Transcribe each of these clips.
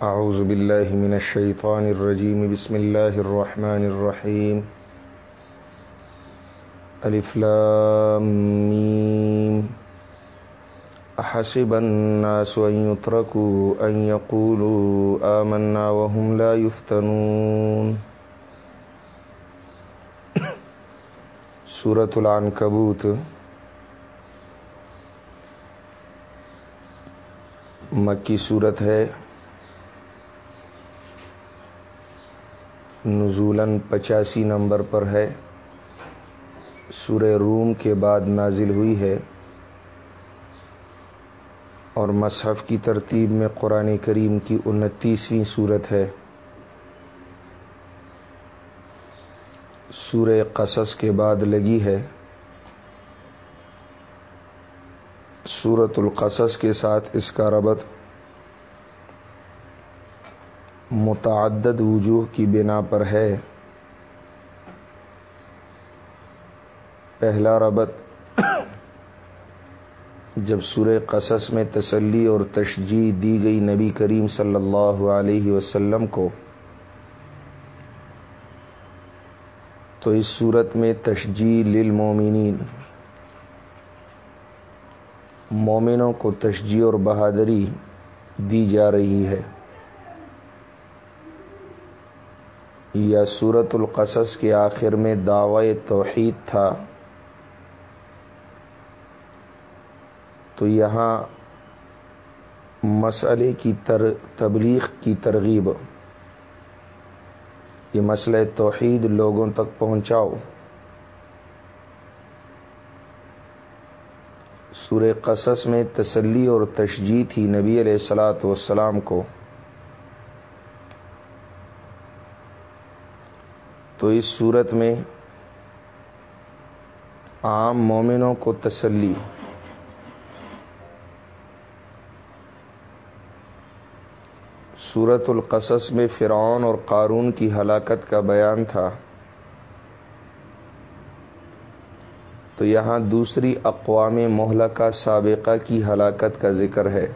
أعوذ بالله من الشيطان الرجيم. بسم الله الرحمن الرحيم. ألف لام ميم. أحسب الناس أن يتركوا أن يقولوا آمنا وهم لا يفتنون. سورة العنكبوت. مکی صورت ہے. نزولاً پچاسی نمبر پر ہے۔ سورہ روم کے بعد نازل ہوئی ہے۔ اور مصحف کی ترتیب میں قرآن کریم کی انتیسویں صورت ہے۔ سورہ قصص کے بعد لگی ہے۔ سورت القصص کے ساتھ اس کا ربط متعدد وجوہ کی بنا پر ہے۔ پہلا ربط، جب سورہ قصص میں تسلی اور تشجیح دی گئی نبی کریم صلی اللہ علیہ وسلم کو، تو اس صورت میں تشجیح للمومنین مومنوں کو تشجیح اور بہادری دی جا رہی ہے۔ یا صورت القصص کے آخر میں دعوی توحید تھا۔ تو یہاں مسئلے کی تر، تبلیغ کی ترغیب۔ یہ مسئلہ توحید لوگوں تک پہنچاؤ۔ سور قصص میں تسلی اور تشجیح تھی نبی علیہ السلاۃ والسلام کو۔ تو اس صورت میں عام مومنوں کو تسلی صورت القصص میں فرعون اور قارون کی ہلاکت کا بیان تھا۔ تو یہاں دوسری اقوام محلہ کا سابقہ کی ہلاکت کا ذکر ہے۔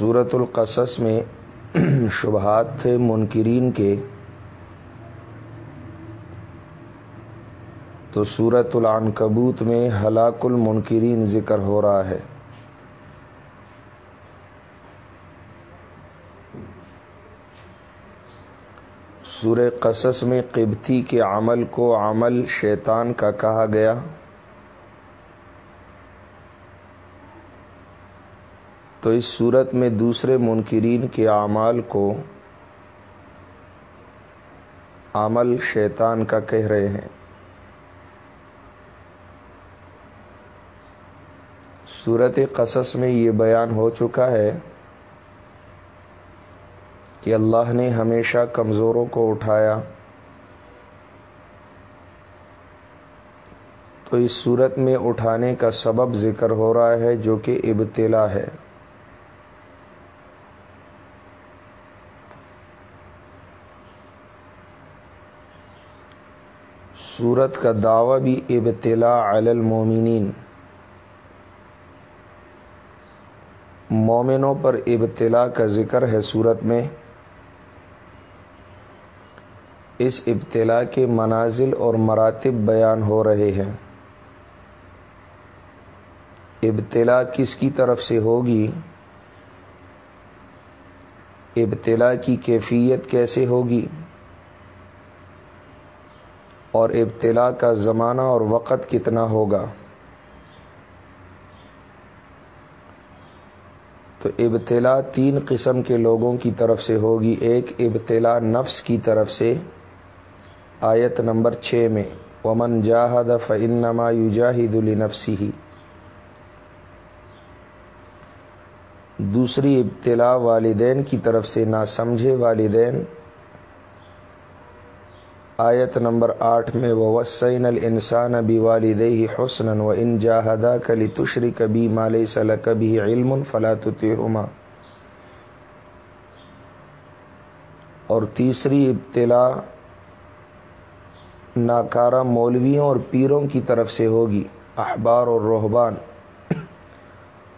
صورت القصص میں شبہات تھے منکرین کے، تو صورت العنکبوت میں ہلاک المنکرین ذکر ہو رہا ہے۔ سور قصص میں قبطی کے عمل کو عمل شیطان کا کہا گیا۔ تو اس صورت میں دوسرے منکرین کے اعمال کو عمل شیطان کا کہہ رہے ہیں۔ صورت قصص میں یہ بیان ہو چکا ہے کہ اللہ نے ہمیشہ کمزوروں کو اٹھایا۔ تو اس صورت میں اٹھانے کا سبب ذکر ہو رہا ہے جو کہ ابتلا ہے۔ صورت کا دعوی بھی ابتلا علی المومنین۔ مومنوں پر ابتلا کا ذکر ہے صورت میں۔ اس ابتلا کے منازل اور مراتب بیان ہو رہے ہیں۔ ابتلا کس کی طرف سے ہوگی؟ ابتلا کی کیفیت کیسے ہوگی؟ اور ابتلا کا زمانہ اور وقت کتنا ہوگا؟ تو ابتلا تین قسم کے لوگوں کی طرف سے ہوگی۔ ایک، ابتلا نفس کی طرف سے، آیت نمبر چھ میں، ومن جاہد فنما یوجاہد النفسی ہی دوسری، ابتلا والدین کی طرف سے نہ سمجھے والدین آیت نمبر آٹھ میں وہ وسین السان ابی والد ہی حسن و ان جاہدا کلی تشری کبھی مال صلاح کبھی علم فلاط اور تیسری ابتلا ناکارہ مولویوں اور پیروں کی طرف سے ہوگی، احبار اور روحبان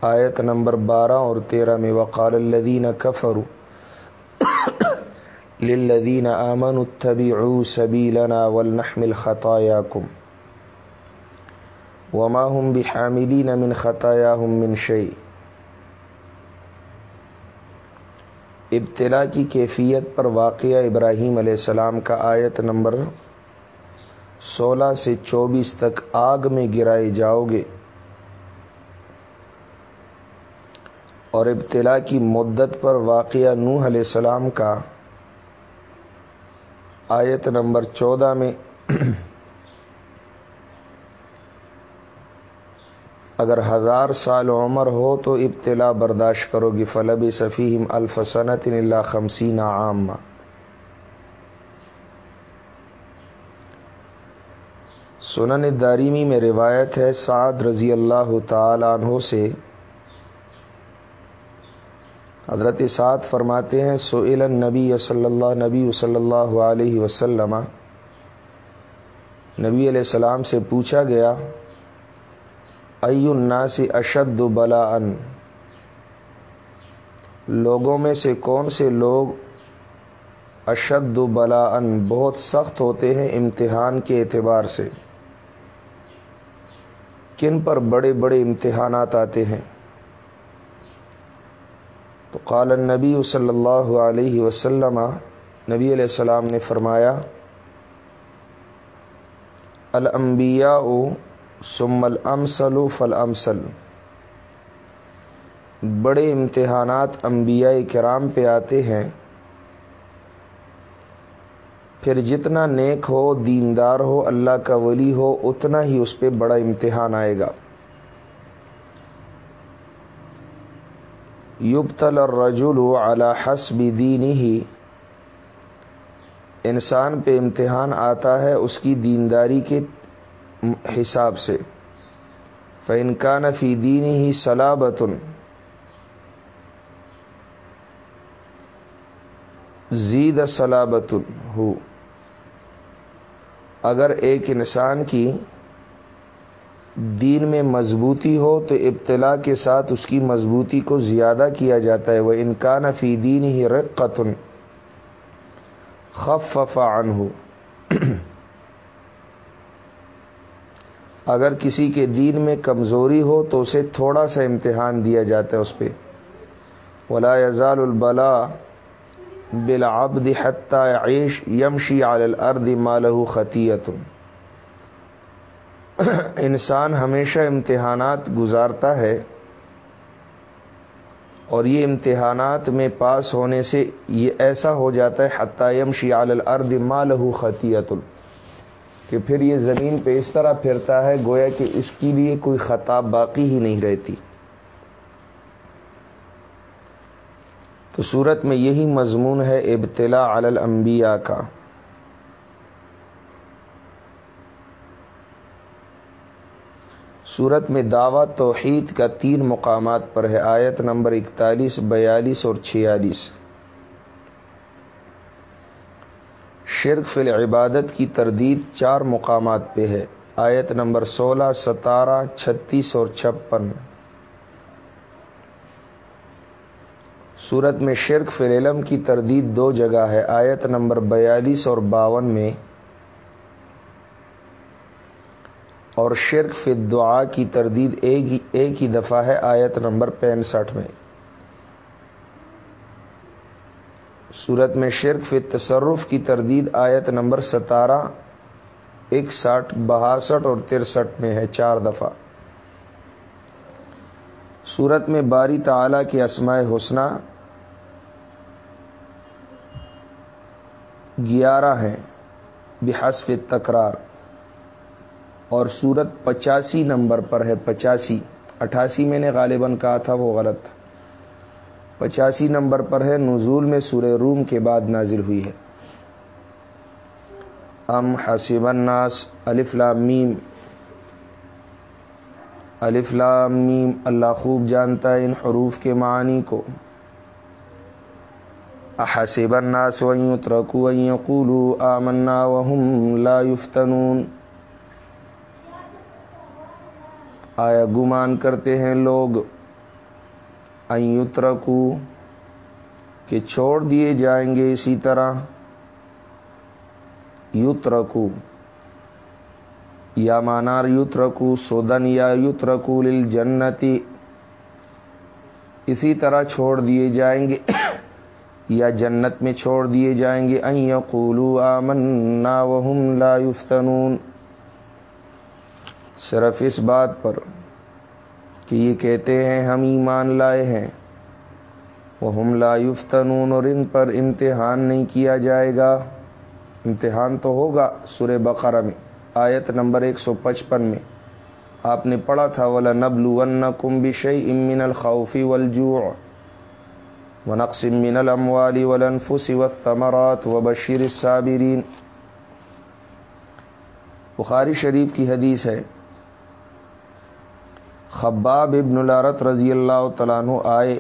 آیت نمبر بارہ اور تیرہ میں وقال الدین کفر للذین آمن اتبعوا سبیلنا ولنحمل خطاياكم وما هم بحاملین من خطاياهم من شيء ابتلا کی کیفیت پر واقعہ ابراہیم علیہ السلام کا آیت نمبر سولہ سے چوبیس تک آگ میں گرائے جاؤ گے اور ابتلا کی مدت پر واقعہ نوح علیہ السلام کا آیت نمبر چودہ میں اگر ہزار سال عمر ہو تو ابتلا برداشت کرو گی فلب صفیم الفسنت اللہ خمسین عام سنن داریمی میں روایت ہے، سعد رضی اللہ تعالی عنہ سے حضرت سعد فرماتے ہیں، سئل النبی صلی اللہ، نبی صلی اللہ علیہ وسلم۔ نبی علیہ السلام سے پوچھا گیا ای الناس اشد بلا ان لوگوں میں سے کون سے لوگ اشد بلا ان بہت سخت ہوتے ہیں امتحان کے اعتبار سے۔ کن پر بڑے بڑے امتحانات آتے ہیں؟ تو قال النبی صلی اللہ علیہ وسلم، نبی علیہ السلام نے فرمایا، الانبیاء ثم الامثل فالامثل۔ بڑے امتحانات انبیاء کرام پہ آتے ہیں۔ پھر جتنا نیک ہو، دیندار ہو، اللہ کا ولی ہو، اتنا ہی اس پہ بڑا امتحان آئے گا۔ یبتل الرجل على حسب دینی ہی انسان پہ امتحان آتا ہے اس کی دینداری کے حساب سے۔ فنکان فی دینی ہی سلابتن زید سلابتن ہو۔ اگر ایک انسان کی دین میں مضبوطی ہو تو ابتلا کے ساتھ اس کی مضبوطی کو زیادہ کیا جاتا ہے۔ وہ انکان فی دین ہی رقتن خف عن ہو اگر کسی کے دین میں کمزوری ہو تو اسے تھوڑا سا امتحان دیا جاتا ہے اس پہ۔ ولا یزال البلا بالعبد حتى عیش یمشی علی الارض مالہ خطیت انسان ہمیشہ امتحانات گزارتا ہے اور یہ امتحانات میں پاس ہونے سے یہ ایسا ہو جاتا ہے حتائم شیال الارض مالہ خطیت کہ پھر یہ زمین پہ اس طرح پھرتا ہے، گویا کہ اس کے لیے کوئی خطاب باقی ہی نہیں رہتی۔ تو صورت میں یہی مضمون ہے ابتلا علی الانبیاء کا۔ صورت میں دعوت توحید کا تین مقامات پر ہے۔ آیت نمبر اکتالیس، بیالیس اور چھیالیس۔ شرک فی العبادت کی تردید چار مقامات پہ ہے۔ آیت نمبر سولہ، ستارہ، چھتیس اور چھپن۔ صورت میں شرک فی العلم کی تردید دو جگہ ہے۔ آیت نمبر بیالیس اور باون میں اور شرک فی دعا کی تردید ایک ہی دفعہ ہے، آیت نمبر پینسٹھ میں۔ صورت میں شرک فی تصرف کی تردید آیت نمبر ستارہ، اکسٹھ، بہاسٹھ اور ترسٹھ میں ہے، چار دفعہ۔ صورت میں باری تعالی کی اسماء حسنہ گیارہ ہیں بحسف تکرار۔ اور سورت پچاسی نمبر پر ہے، پچاسی۔ اٹھاسی میں نے غالباً کہا تھا، وہ غلط تھا۔ پچاسی نمبر پر ہے، نزول میں سورہ روم کے بعد نازل ہوئی ہے۔ ام حسب الناس، الف لامیم الف لامیم اللہ خوب جانتا ہے ان حروف کے معنی کو۔ احسب الناس وان يتركوا ان يقولوا آمنا وهم لا يفتنون آیا گمان کرتے ہیں لوگ؟ ایترکو کہ چھوڑ دیے جائیں گے اسی طرح۔ یترکو، یا مانار یترکو، سودن یا یترکو لل جنتی اسی طرح چھوڑ دیے جائیں گے یا جنت میں چھوڑ دیے جائیں گے۔ این یقولو آمنا وهم لا یفتنون۔ صرف اس بات پر کہ یہ کہتے ہیں ہم ایمان لائے ہیں۔ وہ ہم لا یفتنون اور ان پر امتحان نہیں کیا جائے گا۔ امتحان تو ہوگا سر بقرہ میں، آیت نمبر ایک سو پچپن میں۔ آپ نے پڑھا تھا، ولا نبل ون کم بشئی امن الخوفی ولجو و نقصم من الموالی ولنفس و تمرات و بشیر صابرین بخاری شریف کی حدیث ہے خباب ابن الارت رضی اللہ تعالیٰ عنہ آئے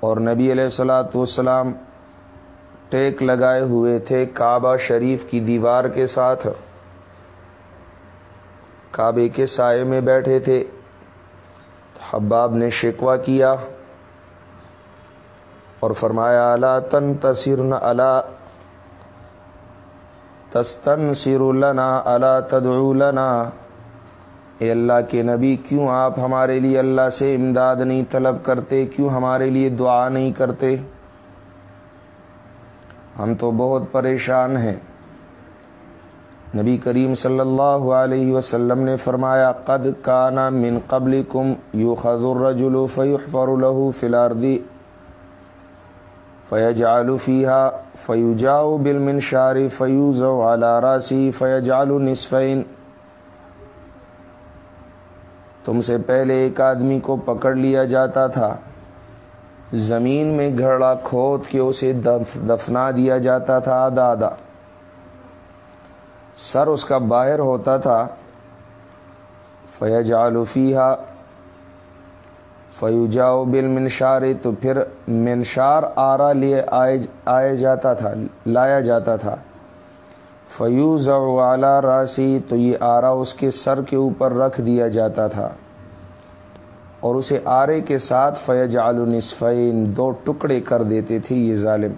اور نبی علیہ السلاۃ والسلام ٹیک لگائے ہوئے تھے کعبہ شریف کی دیوار کے ساتھ۔ کعبے کے سائے میں بیٹھے تھے۔ حباب نے شکوا کیا اور فرمایا اللہ تن تصر اللہ تستن سر لنا اللہ تدعو لنا اے اللہ کے نبی، کیوں آپ ہمارے لیے اللہ سے امداد نہیں طلب کرتے؟ کیوں ہمارے لیے دعا نہیں کرتے؟ ہم تو بہت پریشان ہیں۔ نبی کریم صلی اللہ علیہ وسلم نے فرمایا، قد کانا من قبل کم یو خزر رجلو فیحفر لہو فلاردی فیج آلوفیہ فیو جاؤ بل من شاری فیوز والا راسی فیج آلو نصفین تم سے پہلے ایک آدمی کو پکڑ لیا جاتا تھا۔ زمین میں گھڑا کھود کے اسے دفنا دیا جاتا تھا آدھا آدھا سر اس کا باہر ہوتا تھا۔ فیج آلوفیہ فیوجاؤ بل منشار تو پھر منشار آرا لیے آئے جاتا تھا، لایا جاتا تھا۔ فیوز والا راسی، تو یہ آرا اس کے سر کے اوپر رکھ دیا جاتا تھا اور اسے آرے کے ساتھ فیج نصفین، دو ٹکڑے کر دیتے تھے یہ ظالم۔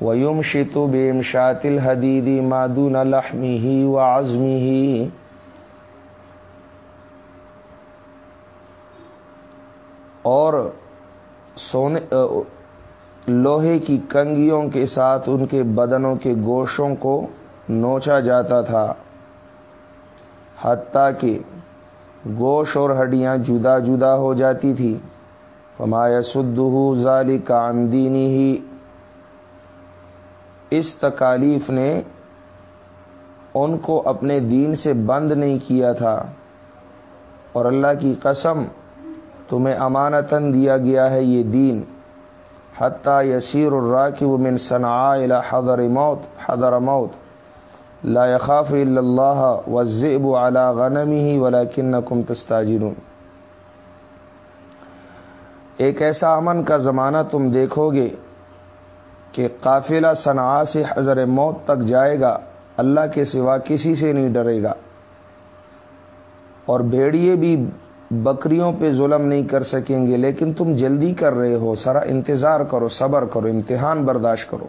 ویم شیتو بیم شاطل حدیدی مادون الحمی ہی و آزمی ہی اور سونے لوہے کی کنگیوں کے ساتھ ان کے بدنوں کے گوشوں کو نوچا جاتا تھا، حتیٰ کہ گوش اور ہڈیاں جدا جدا ہو جاتی تھی فمایا سدہ ظالی کا اندینی ہی اس تکالیف نے ان کو اپنے دین سے بند نہیں کیا تھا۔ اور اللہ کی قسم، تمہیں امانتاً دیا گیا ہے یہ دین۔ حتیٰ یسیر الراکی من صنع حضر موت حضر موت. لا يخاف الا اللہ والذئب على غنمه ولكنكم تستاجرون. ایک ایسا امن کا زمانہ تم دیکھو گے کہ قافلہ صنعا سے حضر موت تک جائے گا، اللہ کے سوا کسی سے نہیں ڈرے گا۔ اور بھیڑیے بھی بکریوں پہ ظلم نہیں کر سکیں گے، لیکن تم جلدی کر رہے ہو سرا انتظار کرو، صبر کرو، امتحان برداشت کرو۔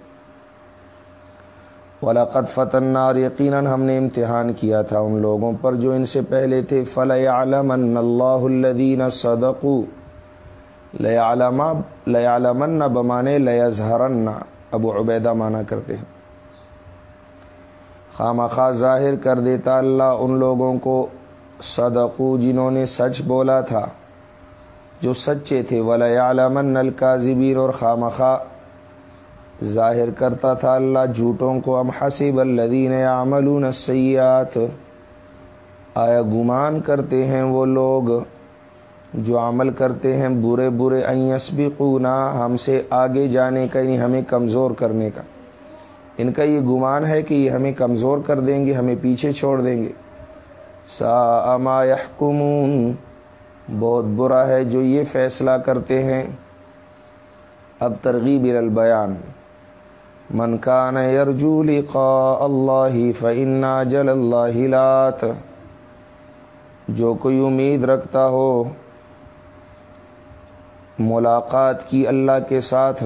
ولاقت فتح اور یقیناً ہم نے امتحان کیا تھا ان لوگوں پر جو ان سے پہلے تھے۔ فل عالم اللہ الدین صدقو لمن بمانے لیازہرن ابو عبیدہ مانا کرتے ہیں۔ خام خواہ ظاہر کر دیتا اللہ ان لوگوں کو صدقو جنہوں نے سچ بولا تھا، جو سچے تھے۔ ولیامن نل کا اور خامخواہ ظاہر کرتا تھا اللہ جھوٹوں کو۔ ام حسب الدین عمل سیات آیا گمان کرتے ہیں وہ لوگ جو عمل کرتے ہیں برے برے۔ ایسبی ہم سے آگے جانے کا یعنی ہمیں کمزور کرنے کا۔ ان کا یہ گمان ہے کہ یہ ہمیں کمزور کر دیں گے، ہمیں پیچھے چھوڑ دیں گے۔ سا اما یحکمون بہت برا ہے جو یہ فیصلہ کرتے ہیں۔ اب ترغیب البیان۔ من کان یرجو لقاء اللہ فإنا جل اللہ لات جو کوئی امید رکھتا ہو، ملاقات کی اللہ کے ساتھ،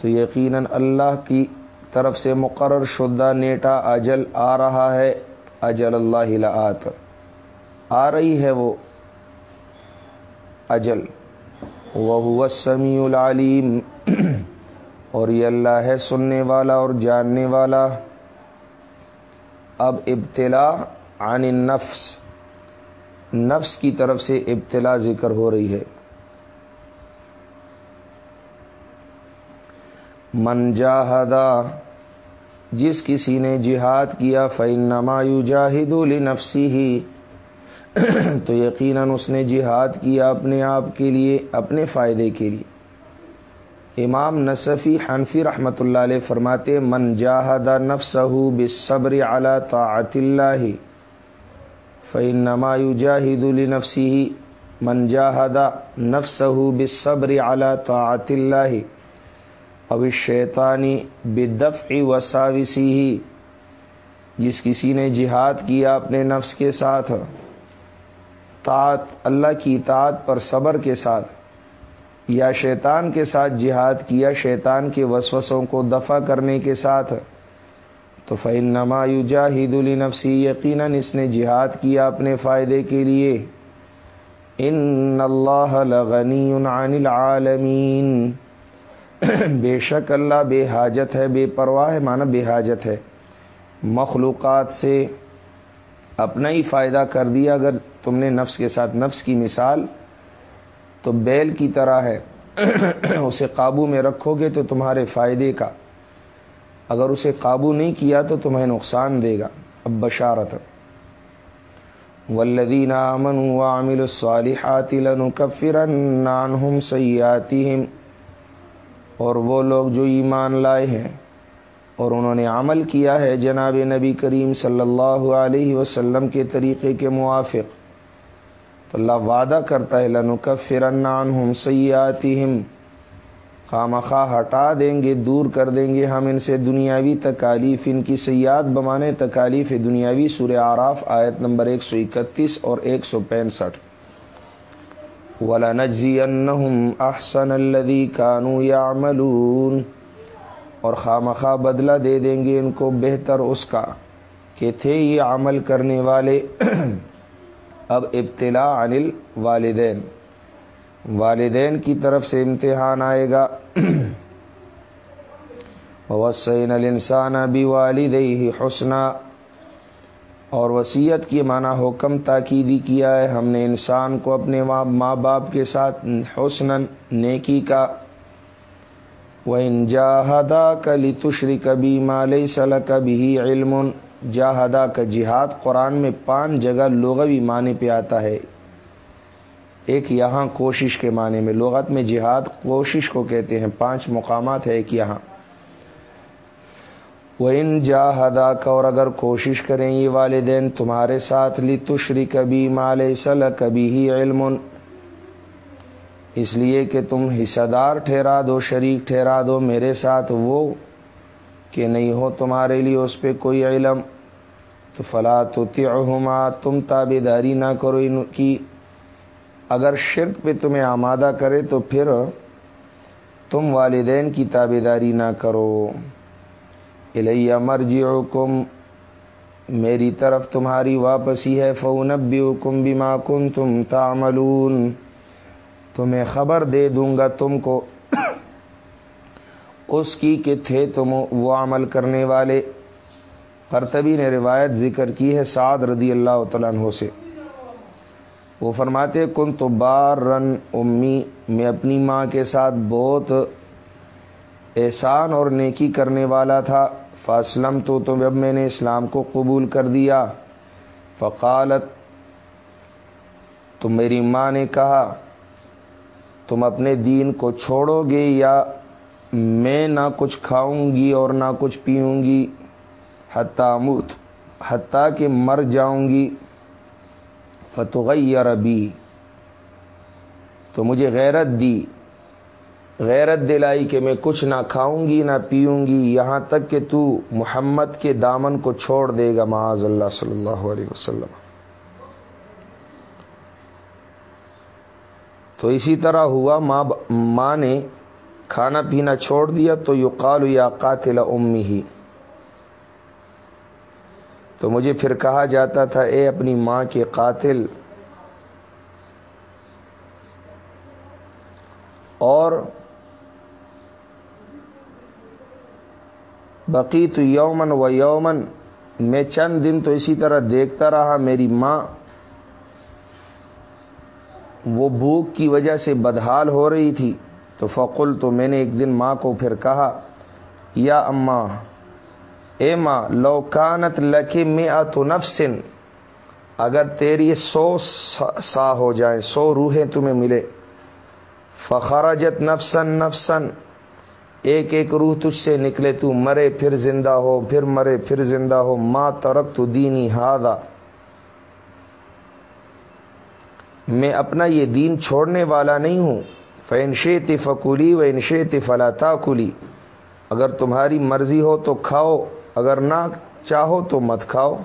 تو یقیناً اللہ کی طرف سے مقرر شدہ نیٹا اجل آ رہا ہے۔ اجل اللہ لآت۔ آ رہی ہے وہ اجل۔ وہ سمیع العلیم۔ اور یہ اللہ ہے سننے والا اور جاننے والا۔ اب ابتلا عن النفس۔ نفس کی طرف سے ابتلا ذکر ہو رہی ہے۔ منجاہدہ جس کسی نے جہاد کیا فعن نمایو جاہد نفسی ہی تو یقیناً اس نے جہاد کیا اپنے آپ کے لیے، اپنے فائدے کے لیے۔ امام نصفی حنفی رحمۃ اللہ علیہ فرماتے، من جاہد نفسہ بصبر علی طاعت اللہ فعن نمایو جاہد النفسی من جاہد نفسہ بصبر علی طاعت اللہ اب شیطانی بدف وساوسی ہی جس کسی نے جہاد کیا اپنے نفس کے ساتھ، طاعت اللہ کی اطاعت پر صبر کے ساتھ، یا شیطان کے ساتھ جہاد کیا شیطان کے وسوسوں کو دفع کرنے کے ساتھ، تو فعن نما جاہد النفسی یقیناً اس نے جہاد کیا اپنے فائدے کے لیے۔ ان اللہ لغنی عن العالمین بے شک اللہ بے حاجت ہے، بے پرواہ مانا بے حاجت ہے۔ مخلوقات سے اپنا ہی فائدہ کر دیا، اگر تم نے نفس کے ساتھ نفس کی مثال تو بیل کی طرح ہے۔ اسے قابو میں رکھو گے تو تمہارے فائدے کا۔ اگر اسے قابو نہیں کیا تو تمہیں نقصان دے گا۔ اب بشارت۔ ولدین امن عامل الصالحات لنكفرن عنهم سیاتهم اور وہ لوگ جو ایمان لائے ہیں اور انہوں نے عمل کیا ہے، جناب نبی کریم صلی اللہ علیہ وسلم کے طریقے کے موافق۔ تو اللہ وعدہ کرتا ہے لنو کا فرنان ہم سیاتی ہم خام خواہ ہٹا دیں گے، دور کر دیں گے ہم ان سے دنیاوی تکالیف، ان کی سیاد بمانے تکالیف دنیاوی سورہ آراف آیت نمبر ایک سو اکتیس اور ایک سو پینسٹھ۔ ولا نجزی احسن الدی کانو یا اور خواہ بدلہ دے دیں گے ان کو بہتر اس کا کہ تھے یہ عمل کرنے والے۔ اب ابتلا انل والدین والدین کی طرف سے امتحان آئے گا۔ وسین الانسان بھی والد ہی حسنہ اور وسیعت کی معنی حکم تاکیدی کیا ہے۔ ہم نے انسان کو اپنے ماں باپ کے ساتھ حسن نیکی کا وہ انجاہدا کلی تشری کبھی مالئی صلاح کبھی علم۔ جاہدا کا جہاد قرآن میں پانچ جگہ لغوی معنی پہ آتا ہے۔ ایک یہاں کوشش کے معنی میں، لغت میں جہاد کوشش کو کہتے ہیں، پانچ مقامات ہے ایک یہاں۔ وہ ان جاہدا کا اور اگر کوشش کریں یہ والدین تمہارے ساتھ لی تشری کبھی مال صلاح کبھی ہی علم۔ اس لیے کہ تم حصہ دار ٹھہرا دو، شریک ٹھہرا دو۔ میرے ساتھ وہ کہ نہیں ہو تمہارے لیے اس پہ کوئی علم۔ تو فلا تو تم تابے داری نہ کرو ان کی۔ اگر شرک پہ تمہیں آمادہ کرے تو پھر تم والدین کی تابے داری نہ کرو۔ الیہ مرجی میری طرف تمہاری واپسی ہے فونبی حکم بیما کن تم تاملون تمہیں خبر دے دوں گا تم کو اس کی کہ تھے تم وہ عمل کرنے والے۔ کرتبی نے روایت ذکر کی ہے سعد رضی اللہ تعالیٰ عنہ سے۔ وہ فرماتے کن تو بار رن امی، میں اپنی ماں کے ساتھ بہت احسان اور نیکی کرنے والا تھا۔ فاسلم تو تم اب میں نے اسلام کو قبول کر دیا، فقالت، تو میری ماں نے کہا، تم اپنے دین کو چھوڑو گے یا میں نہ کچھ کھاؤں گی اور نہ کچھ پیوں گی حتامت حتیٰ کہ مر جاؤں گی، فتغیر ابھی تو مجھے غیرت دی۔ غیرت دلائی کہ میں کچھ نہ کھاؤں گی نہ پیوں گی، یہاں تک کہ تو محمد کے دامن کو چھوڑ دے گا معاذ اللہ صلی اللہ علیہ وسلم۔ تو اسی طرح ہوا، ماں ماں نے کھانا پینا چھوڑ دیا تو یقال یا قاتل امی ہی تو مجھے پھر کہا جاتا تھا، اے اپنی ماں کے قاتل، اور بقی تو یومن و یومن، میں چند دن تو اسی طرح دیکھتا رہا میری ماں۔ وہ بھوک کی وجہ سے بدحال ہو رہی تھی۔ تو فقل تو میں نے ایک دن ماں کو پھر کہا، یا اماں، اے ماں لوکانت لکی میں تو نفسن، اگر تیری سو سا ہو جائیں، سو روحیں تمہیں ملے۔ فخرجت نفسن نفسن ایک ایک روح تجھ سے نکلے، تو مرے پھر زندہ ہو، پھر مرے پھر زندہ ہو ماں ترک تو دینی ہادا میں اپنا یہ دین چھوڑنے والا نہیں ہوں۔ فنشیت فکولی و انشیت فلاتا کلی اگر تمہاری مرضی ہو تو کھاؤ، اگر نہ چاہو تو مت کھاؤ۔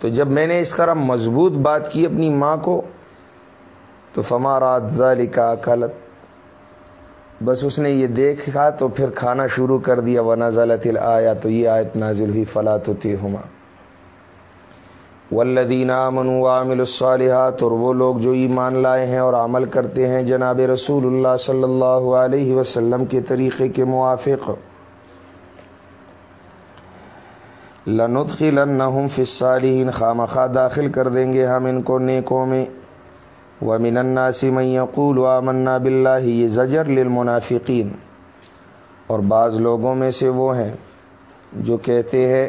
تو جب میں نے اس طرح مضبوط بات کی اپنی ماں کو تو فمارا ذالی کا کلت۔ بس اس نے یہ دیکھا تو پھر کھانا شروع کر دیا وہ نزلت آیا تو یہ آیت نازل ہوئی، فلا تو تھی ہما ولدینہ منو عامل الصالحات، اور وہ لوگ جو ایمان لائے ہیں اور عمل کرتے ہیں، جناب رسول اللہ صلی اللہ علیہ وسلم کے طریقے کے موافق۔ لنت لندخلنہم فی الصالحین خامخواہ داخل کر دیں گے ہم ان کو نیکوں میں۔ من الناسی من یقول آمنا باللہ یہ زجر للمنافقین اور بعض لوگوں میں سے وہ ہیں جو کہتے ہیں،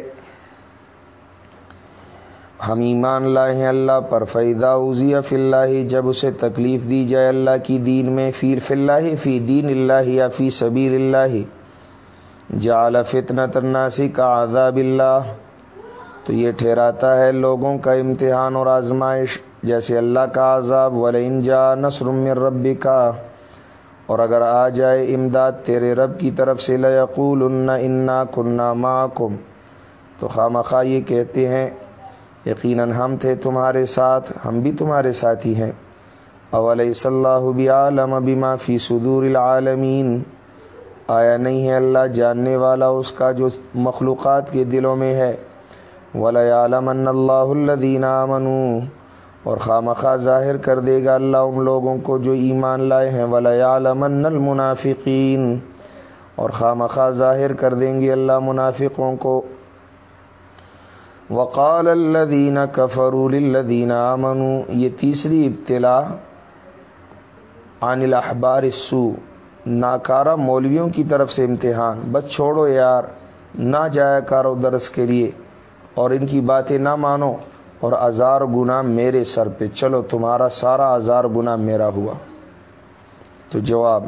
ہم ایمان لائے ہیں اللہ پر فیدہ اوزی فی اللہ جب اسے تکلیف دی جائے اللہ کی دین میں فیر فی اللہ فی دین اللہ یا فی سبیر اللہ جعل فتنہ تناسی کا عذاب اللہ تو یہ ٹھہراتا ہے لوگوں کا امتحان اور آزمائش۔ جیسے اللہ کا عذاب ولین جا نصر من ربی کا اور اگر آ جائے امداد تیرے رب کی طرف سے لقول انا کنہ معکم تو خام یہ کہتے ہیں، یقیناً ہم تھے تمہارے ساتھ، ہم بھی تمہارے ساتھی ہیں۔ اول صلی اللہ عالم بما فی صدور العالمین آیا نہیں ہے اللہ جاننے والا اس کا جو مخلوقات کے دلوں میں ہے۔ ولا عالم اللہ الدین منو اور خواہ ظاہر کر دے گا اللہ ان لوگوں کو جو ایمان لائے ہیں ولیامن المنافقین اور خواہ ظاہر کر دیں گے اللہ منافقوں کو۔ وقال الدین کفر الدین امنو یہ تیسری ابتلا عن الاحبار السو ناکارہ مولویوں کی طرف سے امتحان۔ بس چھوڑو یار، نہ جایا کرو درس کے لیے۔ اور ان کی باتیں نہ مانو۔ اور ہزار گنا میرے سر پہ۔ چلو، تمہارا سارا ہزار گنا میرا ہوا۔ تو جواب،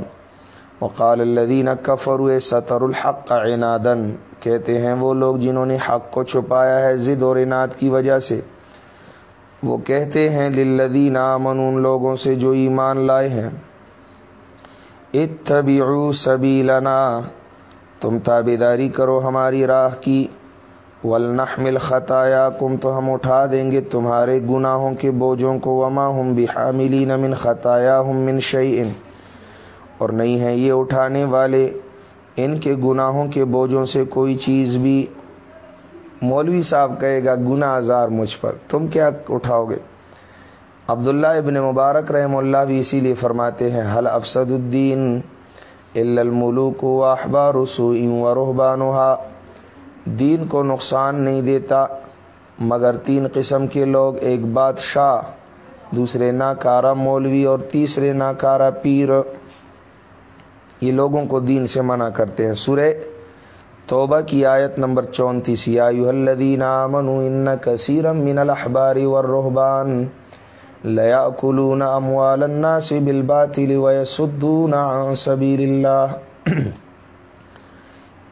وقال الدین کفر سطر الحق عنادن کہتے ہیں وہ لوگ جنہوں نے حق کو چھپایا ہے ضد اور انعد کی وجہ سے۔ وہ کہتے ہیں، للذین آمن ان لوگوں سے جو ایمان لائے ہیں۔ اتبعو سبیلنا۔ تم تابیداری کرو ہماری راہ کی۔ ولنحمل خطایا کم تو ہم اٹھا دیں گے تمہارے گناہوں کے بوجھوں کو وما ہم بحاملین من خطایا ہم من شعین اور نہیں ہیں یہ اٹھانے والے ان کے گناہوں کے بوجھوں سے کوئی چیز بھی مولوی صاحب کہے گا گناہ ہزار مجھ پر تم کیا اٹھاؤ گے؟ عبداللہ ابن مبارک رحم اللہ بھی اسی لیے فرماتے ہیں حل افسد الدین الملوک و احبار رسو و رحبانہ دین کو نقصان نہیں دیتا، مگر تین قسم کے لوگ، ایک بادشاہ، دوسرے ناکارہ مولوی اور تیسرے ناکارہ پیر۔ یہ لوگوں کو دین سے منع کرتے ہیں۔ سورہ توبہ کی آیت نمبر چونتیس۔ یا الذین ان کثیرم من الاحبار والرهبان لیا کلون اموال الناس بالباطل ويصدون عن سبيل الله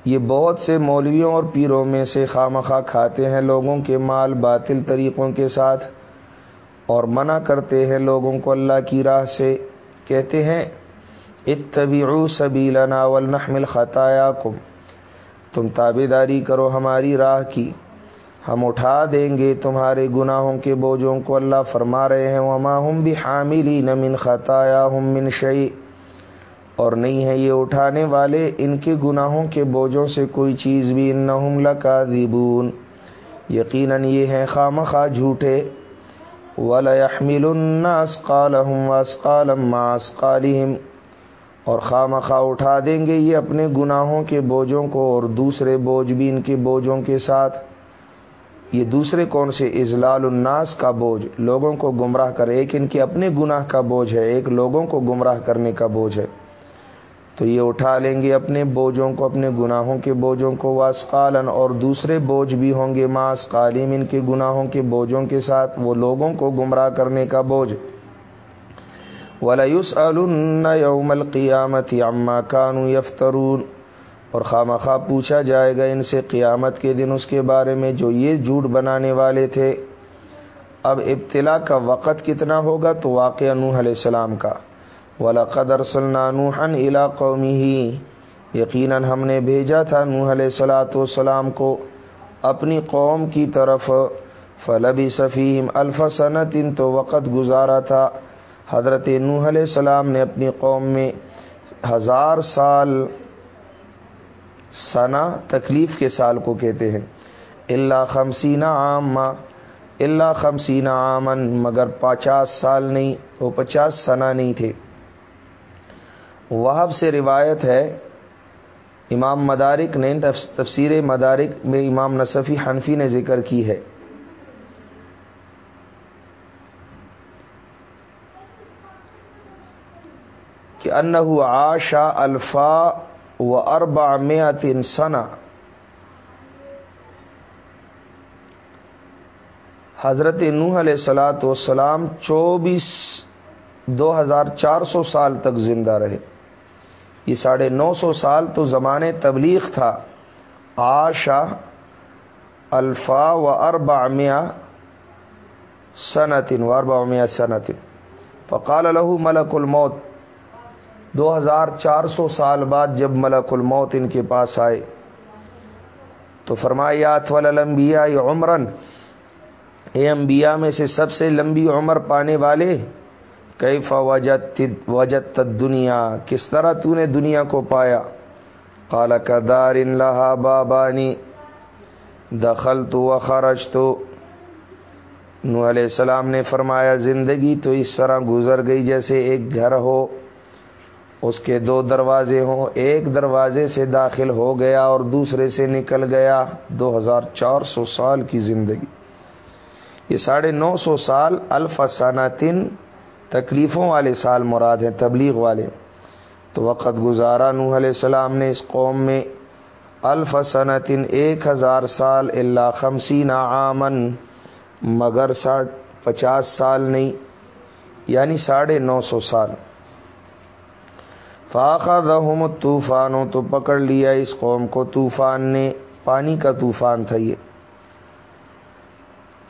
یہ بہت سے مولویوں اور پیروں میں سے خامخواہ کھاتے ہیں لوگوں کے مال باطل طریقوں کے ساتھ اور منع کرتے ہیں لوگوں کو اللہ کی راہ سے۔ کہتے ہیں اتبعو سبیلنا ولنحمل خطایا کم تم تابے داری کرو ہماری راہ کی۔ ہم اٹھا دیں گے تمہارے گناہوں کے بوجھوں کو۔ اللہ فرما رہے ہیں، وما ہم بھی حاملی نمن خطایا ہم من شعی اور نہیں ہے یہ اٹھانے والے، ان کے گناہوں کے بوجھوں سے کوئی چیز بھی ان لکا یقیناً یہ ہے خام خواہ جھوٹے وَلَيَحْمِلُ النَّاسْ قَالَهُمْ وَاسْقَالَمْ مَا اور خام خواہ اٹھا دیں گے یہ اپنے گناہوں کے بوجھوں کو اور دوسرے بوجھ بھی ان کے بوجھوں کے ساتھ۔ یہ دوسرے کون سے؟ اضلال الناس کا بوجھ۔ لوگوں کو گمراہ کر، ایک ان کے اپنے گناہ کا بوجھ ہے، ایک لوگوں کو گمراہ کرنے کا بوجھ ہے۔ تو یہ اٹھا لیں گے اپنے بوجھوں کو، اپنے گناہوں کے بوجھوں کو واسقالن اور دوسرے بوجھ بھی ہوں گے ماس قالم ان کے گناہوں کے بوجھوں کے ساتھ، وہ لوگوں کو گمراہ کرنے کا بوجھ۔ ولیوس یوم القیامت عما کانو یفترون اور خواہ خواہ پوچھا جائے گا ان سے قیامت کے دن اس کے بارے میں جو یہ جھوٹ بنانے والے تھے۔ اب ابتلا کا وقت کتنا ہوگا؟ تو واقع نوح علیہ السلام کا۔ ولاقدر سلنانوحن علا قومی ہی یقیناً ہم نے بھیجا تھا نوح علیہ السلاۃ والسلام کو اپنی قوم کی طرف۔ فلبی صفیم الفصنت ان تو وقت گزارا تھا۔ حضرت نوح علیہ السلام نے اپنی قوم میں ہزار سال ثنا تکلیف کے سال کو کہتے ہیں۔ اللہ خمسینہ عام اللہ خمسینہ عامن مگر پچاس سال نہیں، وہ پچاس ثنا نہیں تھے۔ وہب سے روایت ہے، امام مدارک نے، تفسیر مدارک میں امام نصفی حنفی نے ذکر کی ہے۔ کہ انہو آشا الفا و اربا میت سنا حضرت نوح علیہ السلاۃ والسلام چوبیس، دو ہزار چار سو سال تک زندہ رہے۔ یہ ساڑھے نو سو سال تو زمانے تبلیغ تھا۔ آشا الفا و اربا میا صنعتن و اربا میا صنعتن فقال الح ملک الموت۔ دو ہزار چار سو سال بعد جب ملک الموت ان کے پاس آئے، تو فرمایات ولمبیا عمرن اے انبیاء میں سے سب سے لمبی عمر پانے والے کیف وجت وجت دنیا کس طرح تو نے دنیا کو پایا؟ کالا کدار ان لہا بابانی دخل تو و تو نو علیہ السلام نے فرمایا، زندگی تو اس طرح گزر گئی جیسے ایک گھر ہو، اس کے دو دروازے ہوں، ایک دروازے سے داخل ہو گیا اور دوسرے سے نکل گیا۔ دو ہزار چار سو سال کی زندگی۔ یہ ساڑھے نو سو سال الفسانتن تکلیفوں والے سال مراد ہیں، تبلیغ والے۔ تو وقت گزارا، نوح علیہ السلام نے اس قوم میں الف صنعتن ایک ہزار سال اللہ خمسین آمن مگر ساٹھ، پچاس سال نہیں یعنی ساڑھے نو سو سال۔ فاقہ دہم طوفانوں تو پکڑ لیا اس قوم کو، طوفان نے، پانی کا طوفان تھا یہ۔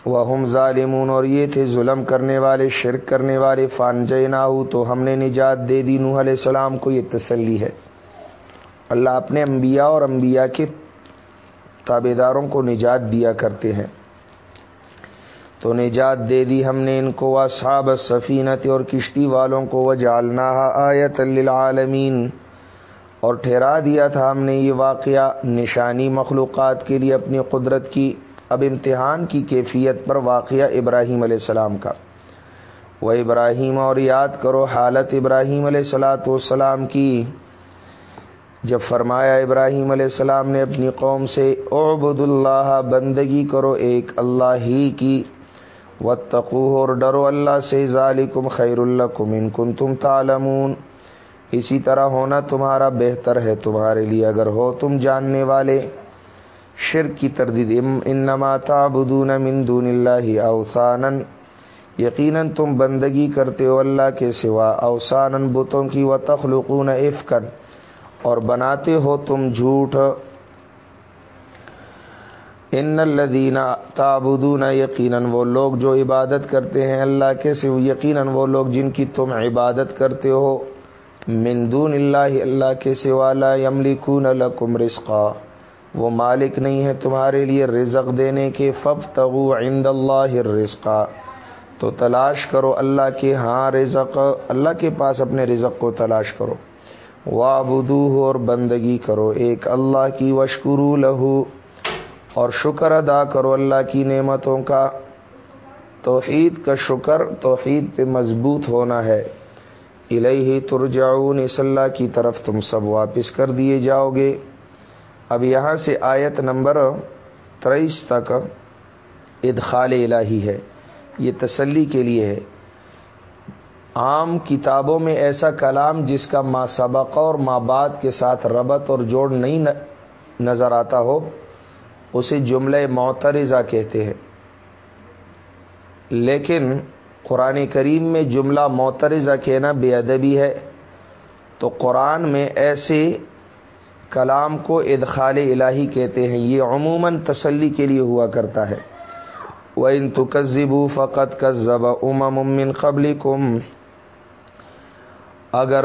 وہ ہم ظالمون اور یہ تھے ظلم کرنے والے، شرک کرنے والے فان جینا تو ہم نے نجات دے دی۔ نوح علیہ السلام کو یہ تسلی ہے۔ اللہ اپنے انبیاء اور انبیاء کے تابے داروں کو نجات دیا کرتے ہیں۔ تو نجات دے دی ہم نے ان کو۔ اصحاب سفینت اور کشتی والوں کو۔ وہ جالنا آیت للعالمین۔ اور ٹھہرا دیا تھا ہم نے یہ واقعہ۔ نشانی مخلوقات کے لیے اپنی قدرت کی اب امتحان کی کیفیت پر واقعہ ابراہیم علیہ السلام کا۔ وہ ابراہیم اور یاد کرو حالت ابراہیم علیہ السلاۃ والسلام کی۔ جب فرمایا ابراہیم علیہ السلام نے اپنی قوم سے عبد اللہ، بندگی کرو ایک اللہ ہی کی۔ و اور ڈرو اللہ سے ظالکم خیر اللہ کم ان کن تم تالمون اسی طرح ہونا تمہارا بہتر ہے تمہارے لیے، اگر ہو تم جاننے والے۔ شرک کی تردید۔ انما تعبدون من دون اللہ اوسان یقیناً تم بندگی کرتے ہو اللہ کے سوا۔ اوسان بتوں کی و تخلقون افکن اور بناتے ہو تم جھوٹ۔ ان الدین تعبدون یقیناً وہ لوگ جو عبادت کرتے ہیں اللہ کے سوا۔ یقیناً وہ لوگ جن کی تم عبادت کرتے ہو۔ من دون اللہ اللہ کے سوا۔ لا یملکون لکم رزقا۔ وہ مالک نہیں ہے تمہارے لیے رزق دینے کے فف تغو عند اللہ رزقا تو تلاش کرو اللہ کے ہاں رزق، اللہ کے پاس اپنے رزق کو تلاش کرو۔ وابدو اور بندگی کرو، ایک اللہ کی وشکرو لہو۔ اور شکر ادا کرو اللہ کی نعمتوں کا۔ توحید کا شکر توحید پہ مضبوط ہونا ہے۔ الہی ترجعون، اس اللہ کی طرف تم سب واپس کر دیے جاؤ گے۔ اب یہاں سے آیت نمبر تیئیس تک ادخال الہی ہے۔ یہ تسلی کے لیے ہے۔ عام کتابوں میں ایسا کلام جس کا ما سبق اور ماں بعد کے ساتھ ربط اور جوڑ نہیں نظر آتا ہو، اسے جملہ معترضہ کہتے ہیں۔ لیکن قرآن کریم میں جملہ معترضہ کہنا بے ادبی ہے۔ تو قرآن میں ایسے کلام کو ادخال الہی کہتے ہیں، یہ عموماً تسلی کے لیے ہوا کرتا ہے۔ وہ ان تکزبو فقط کذب امم امن قبل اگر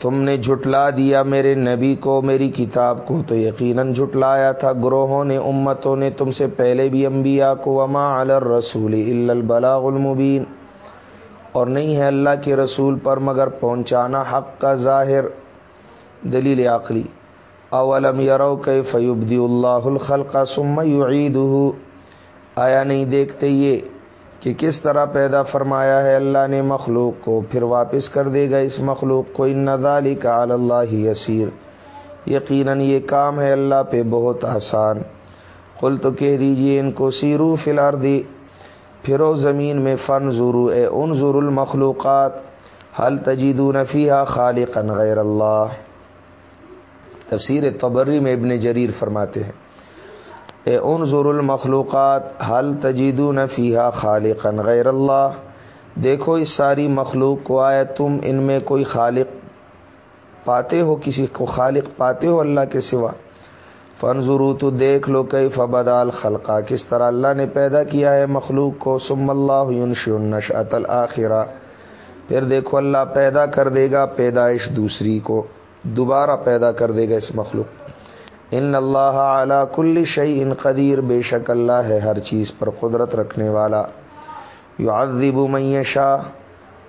تم نے جھٹلا دیا میرے نبی کو، میری کتاب کو، تو یقیناً جھٹلایا تھا۔ گروہوں نے، امتوں نے تم سے پہلے بھی انبیاء کو، وما الر رسول البلاغ المبین اور نہیں ہے اللہ کے رسول پر مگر پہنچانا حق کا ظاہر۔ دلیل عقلی۔ اولم یرو کہ فیوبدی اللہ الخل کا سم عید آیا نہیں دیکھتے یہ کہ کس طرح پیدا فرمایا ہے اللہ نے مخلوق کو؟ پھر واپس کر دے گا اس مخلوق کو، ان نظالی کا اللہ ہی اسیر یقیناً یہ کام ہے اللہ پہ بہت آسان۔ قل تو کہہ دیجیے ان کو سیرو فلار دی پھرو زمین میں فن ضرو اے ان ضرور المخلوقات حل تجید نفیہ خالق غیر اللہ؟ تفسیر تبری میں ابن جریر فرماتے ہیں، اے ان ضرور المخلوقات، حل تجید نفیہ خالق غیر اللہ، دیکھو اس ساری مخلوق کو آئے تم ان میں کوئی خالق پاتے ہو، کسی کو خالق پاتے ہو اللہ کے سوا۔ فن ضرو تو دیکھ لو کئی فبدال خلقہ کس طرح اللہ نے پیدا کیا ہے مخلوق کو سم اللہ یونش نشعت الآخرہ۔ پھر دیکھو اللہ پیدا کر دے گا پیدائش دوسری کو۔ دوبارہ پیدا کر دے گا اس مخلوق۔ ان اللہ اعلیٰ کل شعی ان قدیر، بے شک اللہ ہے ہر چیز پر قدرت رکھنے والا۔ یو ادب شاہ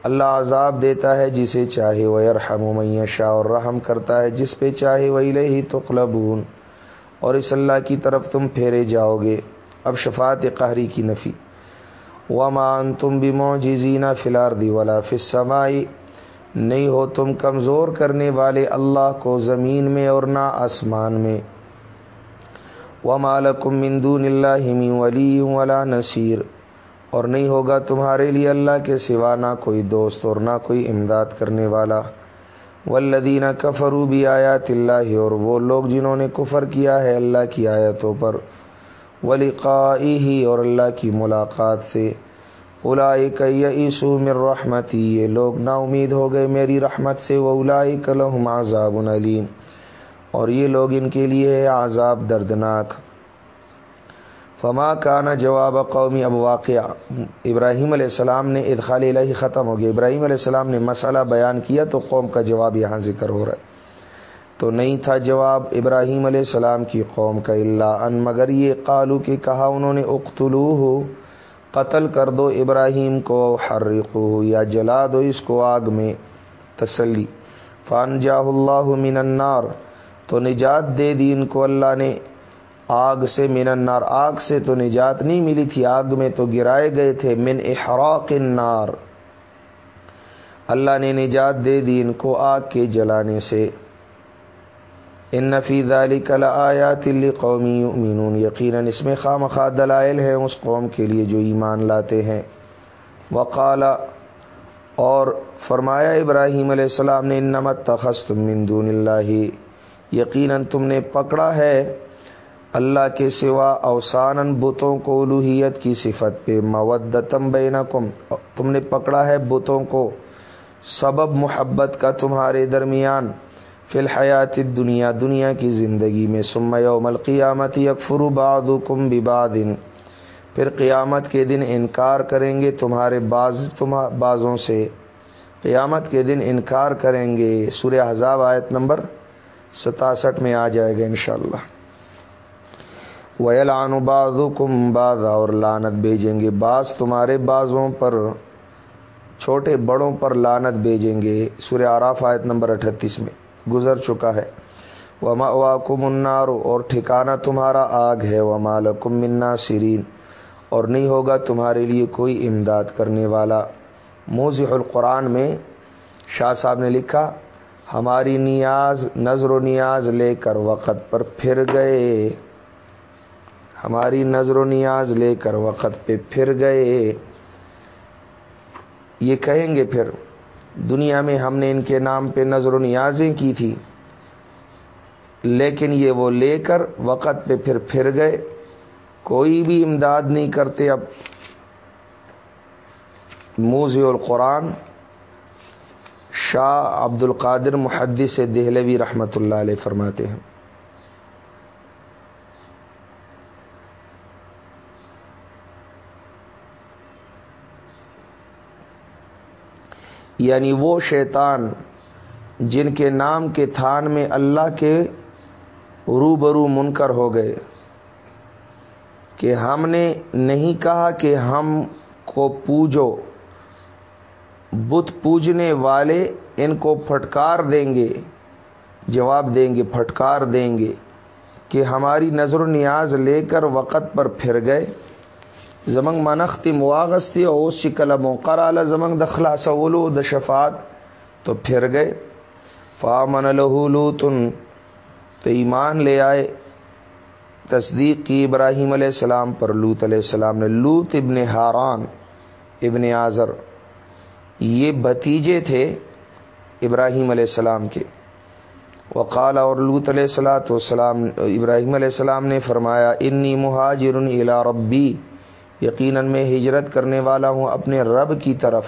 اللہ عذاب دیتا ہے جسے چاہے وہ یرحم و شاہ اور رحم کرتا ہے جس پہ چاہے وہی لے تو اور اس اللہ کی طرف تم پھیرے جاؤ گے، اب شفات قہری کی نفی۔ ومان تم بھی موجینہ فلار دی والا فسمائی نہیں ہو تم کمزور کرنے والے اللہ کو زمین میں اور نہ آسمان میں۔ و مالکم مندون اللہ ولی ولا نصیر اور نہیں ہوگا تمہارے لیے اللہ کے سوا نہ کوئی دوست اور نہ کوئی امداد کرنے والا۔ والذین کفرو بھی آیات اللہ اور وہ لوگ جنہوں نے کفر کیا ہے اللہ کی آیتوں پر۔ ولیقائی ہی اور اللہ کی ملاقات سے۔ الائی کیسو مر رحمتی، یہ لوگ نا امید ہو گئے میری رحمت سے وہ الائی کلحم عذاب علیم۔ اور یہ لوگ ان کے لیے ہے عذاب دردناک۔ فما کا نا جواب قومی اب واقعہ۔ ابراہیم علیہ السلام نے ادخال الہی ختم ہو گیا۔ ابراہیم علیہ السلام نے مسئلہ بیان کیا تو قوم کا جواب یہاں ذکر ہو رہا ہے۔ تو نہیں تھا جواب ابراہیم علیہ السلام کی قوم کا اللہ ان، مگر یہ قالو کہ کہا انہوں نے اختلو ہو قتل کر دو ابراہیم کو حرق یا جلا دو اس کو آگ میں تسلی۔ فان جا اللہ من النار۔ تو نجات دے دی ان کو اللہ نے۔ آگ سے من النار، آگ سے تو نجات نہیں ملی تھی، آگ میں تو گرائے گئے تھے۔ من احراق النار۔ اللہ نے نجات دے دی ان کو آگ کے جلانے سے۔ ان نفید علی کل آیا تلی قومی مینون یقیناً اس میں خام خواہ دلائل ہے اس قوم کے لیے جو ایمان لاتے ہیں۔ وقال، اور فرمایا ابراہیم علیہ السلام نے نمت تخص تم اللہ، یقیناً تم نے پکڑا ہے اللہ کے سوا اوسان بتوں کو الوحیت کی صفت پہ مودتم بینکم، تم نے پکڑا ہے بتوں کو، سبب محبت کا تمہارے درمیان۔ فی الحیات دنیا دنیا کی زندگی میں سم یوم القیامت یکفر باد کم ببادن پھر قیامت کے دن انکار کریں گے تمہارے بعض بعضوں سے۔ قیامت کے دن انکار کریں گے۔ سورہ حذاب آیت نمبر ستاسٹھ میں آ جائے گا انشاءاللہ۔ ویلان باز کم باز اور لانت بھیجیں گے بعض تمہارے بازوں پر، چھوٹے بڑوں پر لانت بھیجیں گے۔ سورہ آراف آیت نمبر اٹھتیس میں۔ گزر چکا ہے۔ وما واکم انار اور ٹھکانہ تمہارا آگ ہے۔ وما لکم منا سرین اور نہیں ہوگا تمہارے لیے کوئی امداد کرنے والا۔ موضح القرآن میں شاہ صاحب نے لکھا، ہماری نیاز، نظر و نیاز لے کر وقت پر پھر گئے۔ ہماری نظر و نیاز لے کر وقت پہ پھر گئے۔ یہ کہیں گے پھر؟ دنیا میں ہم نے ان کے نام پہ نظر و نیازیں کی تھی۔ لیکن یہ وہ لے کر وقت پہ پھر پھر گئے۔ کوئی بھی امداد نہیں کرتے اب۔ موزی القرآن۔ شاہ عبد القادر محدث دہلوی رحمۃ اللہ علیہ فرماتے ہیں۔ یعنی وہ شیطان جن کے نام کے تھان میں اللہ کے روبرو منکر ہو گئے، کہ ہم نے نہیں کہا کہ ہم کو پوجو، بت پوجنے والے ان کو پھٹکار دیں گے۔ جواب دیں گے، پھٹکار دیں گے کہ ہماری نظر و نیاز لے کر وقت پر پھر گئے۔ زمنگ منختی مواغستی او شکل موقر اعلی زمنگ دخلا سولو د شفات تو پھر گئے. فامن لہو تن تو ایمان لے آئے. تصدیق کی ابراہیم علیہ السلام پر لوت علیہ السلام نے. لوت ابن ہاران ابن آذر یہ بتیجے تھے ابراہیم علیہ السلام کے. وقال اور لوت علیہ السلاۃ والسلام، ابراہیم علیہ السلام نے فرمایا، انی مہاجر الا ربی. یقیناً میں ہجرت کرنے والا ہوں اپنے رب کی طرف۔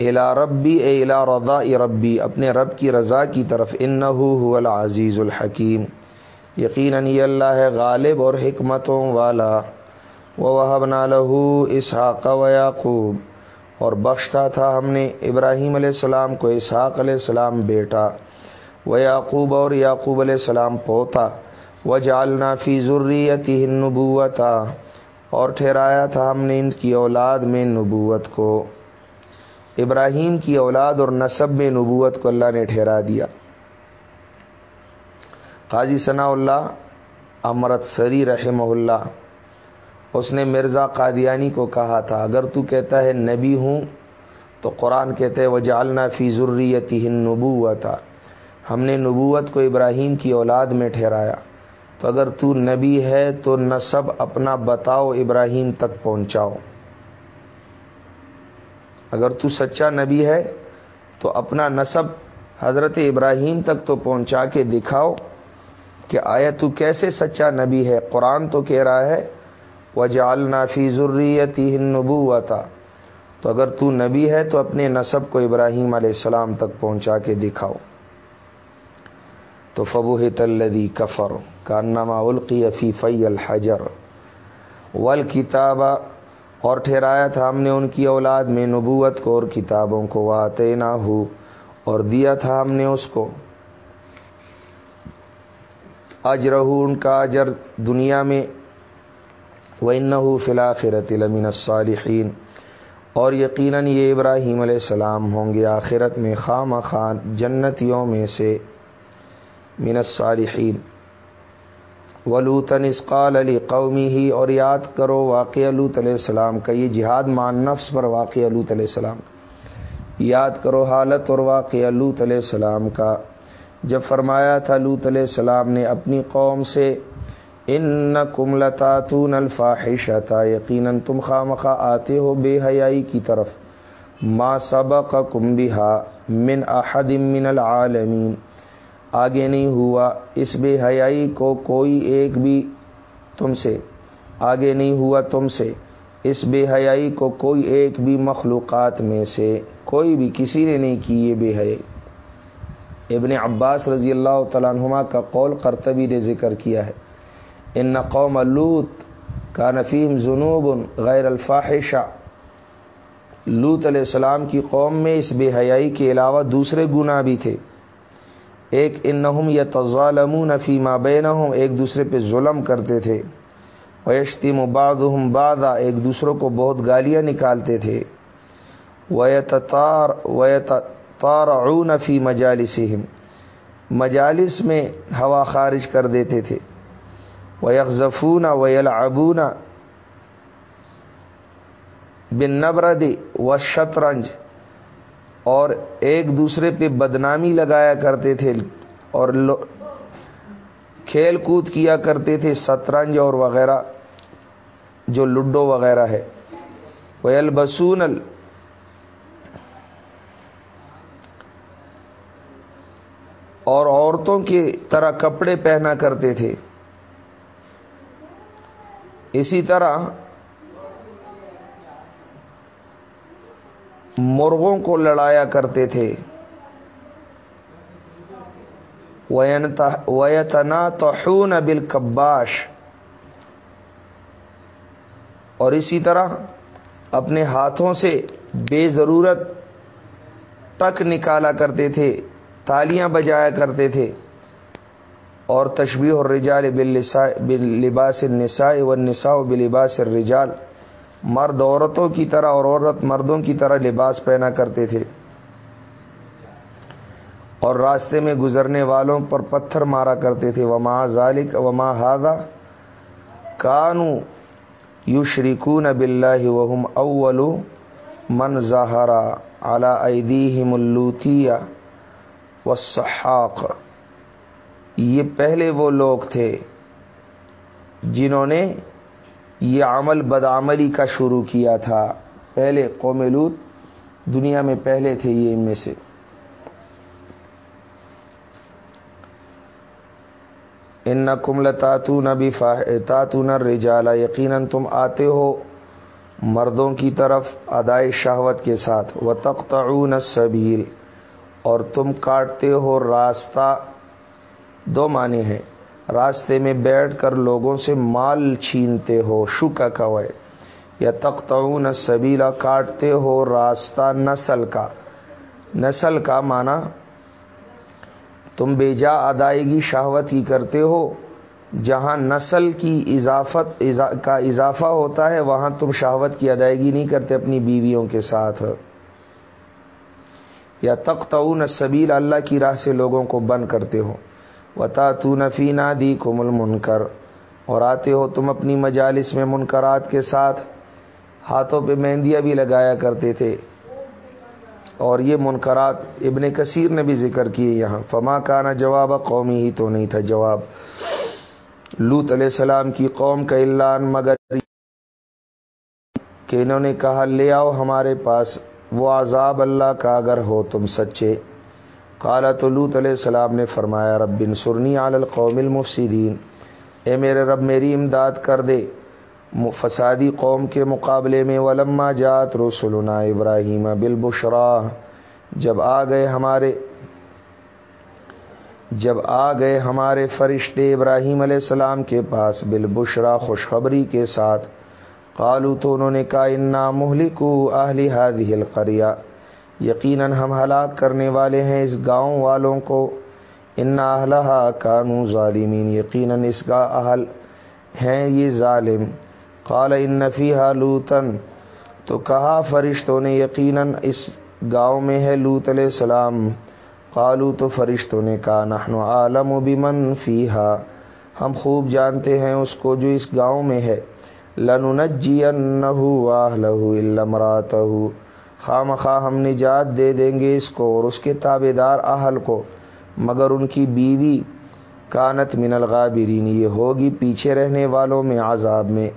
الا ربی، اے الا رضا ربی، اپنے رب کی رضا کی طرف۔ ان وہ و اور جالنا فی ضروریتی نبوتا اور ٹھہرایا تھا ہم نے ان کی اولاد میں نبوت کو۔ ابراہیم کی اولاد اور نصب میں نبوت کو اللہ نے ٹھہرا دیا۔ قاضی ثناء اللہ امرت سری رحمہ اللہ اس نے مرزا قادیانی کو کہا تھا، اگر تو کہتا ہے نبی ہوں، تو قرآن کہتے ہیں وہ جالنا فی ضروریتی نبوت ہم نے نبوت کو ابراہیم کی اولاد میں ٹھہرایا۔ تو اگر تو نبی ہے تو نصب اپنا بتاؤ ابراہیم تک پہنچاؤ۔ اگر تو سچا نبی ہے تو اپنا نصب حضرت ابراہیم تک تو پہنچا کے دکھاؤ کہ آیا تو کیسے سچا نبی ہے۔ قرآن تو کہہ رہا ہے وہ جالنا فی ضروریتی نبوتا تو اگر تو نبی ہے تو اپنے نصب کو ابراہیم علیہ السلام تک پہنچا کے دکھاؤ۔ تو فبو تلدی کفر، کانما القی فی الحجر۔ ول کتابہ اور ٹھہرایا تھا ہم نے ان کی اولاد میں نبوت کو اور کتابوں کو واتے نہ ہو اور دیا تھا ہم نے اس کو۔ اجرہ ان کا اجر دنیا میں۔ فلاخرت لمن الصالحین اور یقیناً یہ ابراہیم علیہ السلام ہوں گے آخرت میں خام خان جنتیوں میں سے۔ من الصالحین۔ ولوتن اسقال علی قومی ہی اور یاد کرو واقع علیہ السلام کا، یہ جہاد مان نفس پر واقع علوت علیہ السلام۔ یاد کرو حالت اور واقع علوت علیہ السلام کا۔ جب فرمایا تھا لوت علیہ السلام نے اپنی قوم سے ان کم لتاتون الفاحشتا یقیناً تم خواہ مخواہ آتے ہو بے حیائی کی طرف۔ ما سبق کم بہا من احد من العالمین۔ آگے نہیں ہوا۔ اس بے حیائی کو کوئی ایک بھی تم سے۔ آگے نہیں ہوا تم سے۔ اس بے حیائی کو کوئی ایک بھی مخلوقات میں سے۔ کوئی بھی، کسی نے نہیں کی یہ بے حیائی۔ ابن عباس رضی اللہ تعالیٰ عنہما کا قول کرتبی نے ذکر کیا ہے۔ ان قوم لوت کا نفیم جنوب غیر الفاحشہ۔ لوت علیہ السلام کی قوم میں اس بے حیائی کے علاوہ دوسرے گناہ بھی تھے۔ ایک انہم یا تضالمون فی ما بینہم، ایک دوسرے پہ ظلم کرتے تھے۔ ویشتی مباد بادا ایک دوسروں کو بہت گالیاں نکالتے تھے۔ ویتار ویتارعون فی مجالسہم، مجالس میں ہوا خارج کر دیتے تھے۔ ویغزفون ویلعبون بن نبردی و شطرنج اور ایک دوسرے پہ بدنامی لگایا کرتے تھے اور کھیل کود کیا کرتے تھے، شطرنج اور وغیرہ جو لڈو وغیرہ ہے۔ ویل بسون اور عورتوں کی طرح کپڑے پہنا کرتے تھے۔ اسی طرح مرغوں کو لڑایا کرتے تھے۔ ویتنا توحون بل کباش اور اسی طرح اپنے ہاتھوں سے بے ضرورت ٹک نکالا کرتے تھے، تالیاں بجایا کرتے تھے۔ اور تشبیح اور رجال بل لباس النساء و نسا و بلباس الرجال۔ مرد عورتوں کی طرح اور عورت مردوں کی طرح لباس پہنا کرتے تھے۔ اور راستے میں گزرنے والوں پر پتھر مارا کرتے تھے۔ وما ذالک وما ہاضا کانو یو شریکون بلّہ وہم اول من ظاہرا اعلی ایدی ملوتیا و یہ پہلے وہ لوگ تھے جنہوں نے یہ عمل بدعملی کا شروع کیا تھا۔ پہلے قوم لوت دنیا میں پہلے تھے یہ ان میں سے۔ ان نہ کمل تاتون ابھی تاتون رجالا یقیناً تم آتے ہو مردوں کی طرف ادائے شہوت کے ساتھ۔ و تخت سبیر اور تم کاٹتے ہو راستہ، دو معنی ہیں۔ راستے میں بیٹھ کر لوگوں سے مال چھینتے ہو، شکا کوئے۔ یا تختعون سبیلا کاٹتے ہو راستہ نسل کا۔ نسل کا معنی، تم بے جا ادائیگی شہوت کی کرتے ہو۔ جہاں نسل کی اضافت کا اضافہ ہوتا ہے، وہاں تم شہوت کی ادائیگی نہیں کرتے اپنی بیویوں کے ساتھ۔ یا تختعون سبیل اللہ کی راہ سے لوگوں کو بند کرتے ہو۔ وتا تو نفینا دی کو مل اور آتے ہو تم اپنی مجالس میں منکرات کے ساتھ۔ ہاتھوں پہ مہندیاں بھی لگایا کرتے تھے۔ اور یہ منکرات ابن کثیر نے بھی ذکر کیے یہاں۔ فما کانا جواب قومی ہی تو نہیں تھا جواب۔ لوت علیہ السلام کی قوم کا اعلان مگر کہ انہوں نے کہا، لے آؤ ہمارے پاس، وہ عذاب اللہ کا اگر ہو تم سچے۔ کالا لوت علیہ السلام نے فرمایا، رب بن سرنی عال القوم المفسدین۔ اے میرے رب، میری امداد کر دے۔ فسادی قوم کے مقابلے میں ولما جات رسولنا ابراہیم بالبشرا۔ جب آ گئے ہمارے، جب آ گئے ہمارے فرشتے ابراہیم علیہ السلام کے پاس بالبشرا، خوشخبری کے ساتھ قالو تو انہوں نے کہا، انا مہلکو اہلی ہادی القریہ یقیناً ہم ہلاک کرنے والے ہیں اس گاؤں والوں کو۔ ان اہلہ کانو ظالمین، یقیناً اس کا اہل ہیں یہ ظالم۔ قال ان نفی لوتن تو کہا فرشتوں نے، یقیناً اس گاؤں میں ہے لوت علیہ السلام۔ قالو تو فرشتوں نے کہا، نحن عالم و بمن فی ہم خوب جانتے ہیں اس کو جو اس گاؤں میں ہے۔ لنجی واہ خام خواہ ہم نجات دے دیں گے اس کو اور اس کے تابے دار اہل کو، مگر ان کی بیوی کانت من الغابرین، یہ ہوگی پیچھے رہنے والوں میں عذاب میں۔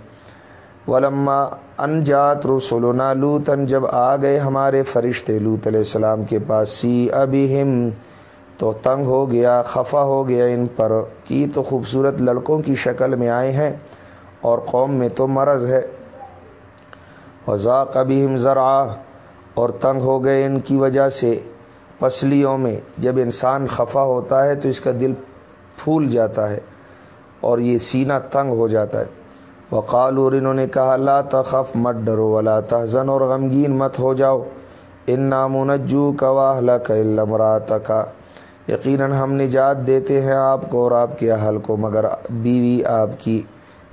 ولما انجات رسولنا لوتن جب آ گئے ہمارے فرشتے لوت علیہ السلام کے پاس، سی ابھی تو تنگ ہو گیا، خفا ہو گیا ان پر کی تو خوبصورت لڑکوں کی شکل میں آئے ہیں اور قوم میں تو مرض ہے۔ وزاق ابھی ذرا اور تنگ ہو گئے ان کی وجہ سے۔ پسلیوں میں جب انسان خفا ہوتا ہے تو اس کا دل پھول جاتا ہے اور یہ سینہ تنگ ہو جاتا ہے۔ وقال اور انہوں نے کہا، لا تخف، مت ڈرو، ولا تحزن اور غمگین مت ہو جاؤ۔ ان نامنجو کا واہلا کا علم کا یقیناً ہم نجات دیتے ہیں آپ کو اور آپ کے اہل کو، مگر بیوی آپ کی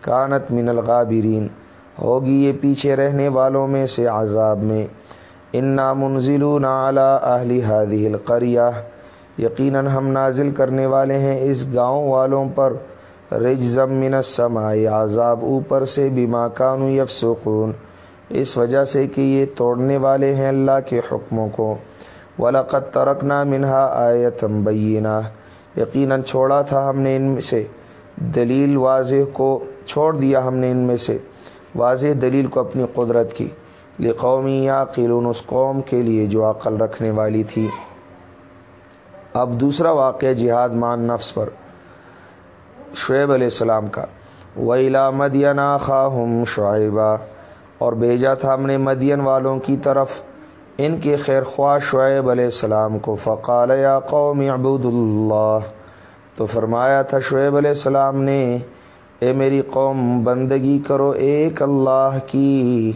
کانت من الغابرین۔ ہوگی یہ پیچھے رہنے والوں میں سے عذاب میں۔ انا منزل نالا اہلی ہادی القریہ یقیناً ہم نازل کرنے والے ہیں اس گاؤں والوں پر۔ رجزم من السماء، عذاب اوپر سے بیما کانو یفسقون اس وجہ سے کہ یہ توڑنے والے ہیں اللہ کے حکموں کو۔ ولاقت ترکنا منہا آیتم بینہ یقیناً چھوڑا تھا ہم نے ان میں سے۔ دلیل واضح کو چھوڑ دیا ہم نے ان میں سے۔ واضح دلیل کو اپنی قدرت کی۔ لقومی یا قلون اس قوم کے لیے جو عقل رکھنے والی تھی۔ اب دوسرا واقعہ جہاد مان نفس پر۔ شعیب علیہ السلام کا۔ ویلا مدینہ خواہم شعیبہ اور بھیجا تھا ہم نے مدین والوں کی طرف ان کے خیر خواہ شعیب علیہ السلام کو۔ فقال یا قوم عبود اللہ۔ تو فرمایا تھا شعیب علیہ السلام نے، اے میری قوم، بندگی کرو ایک اللہ کی۔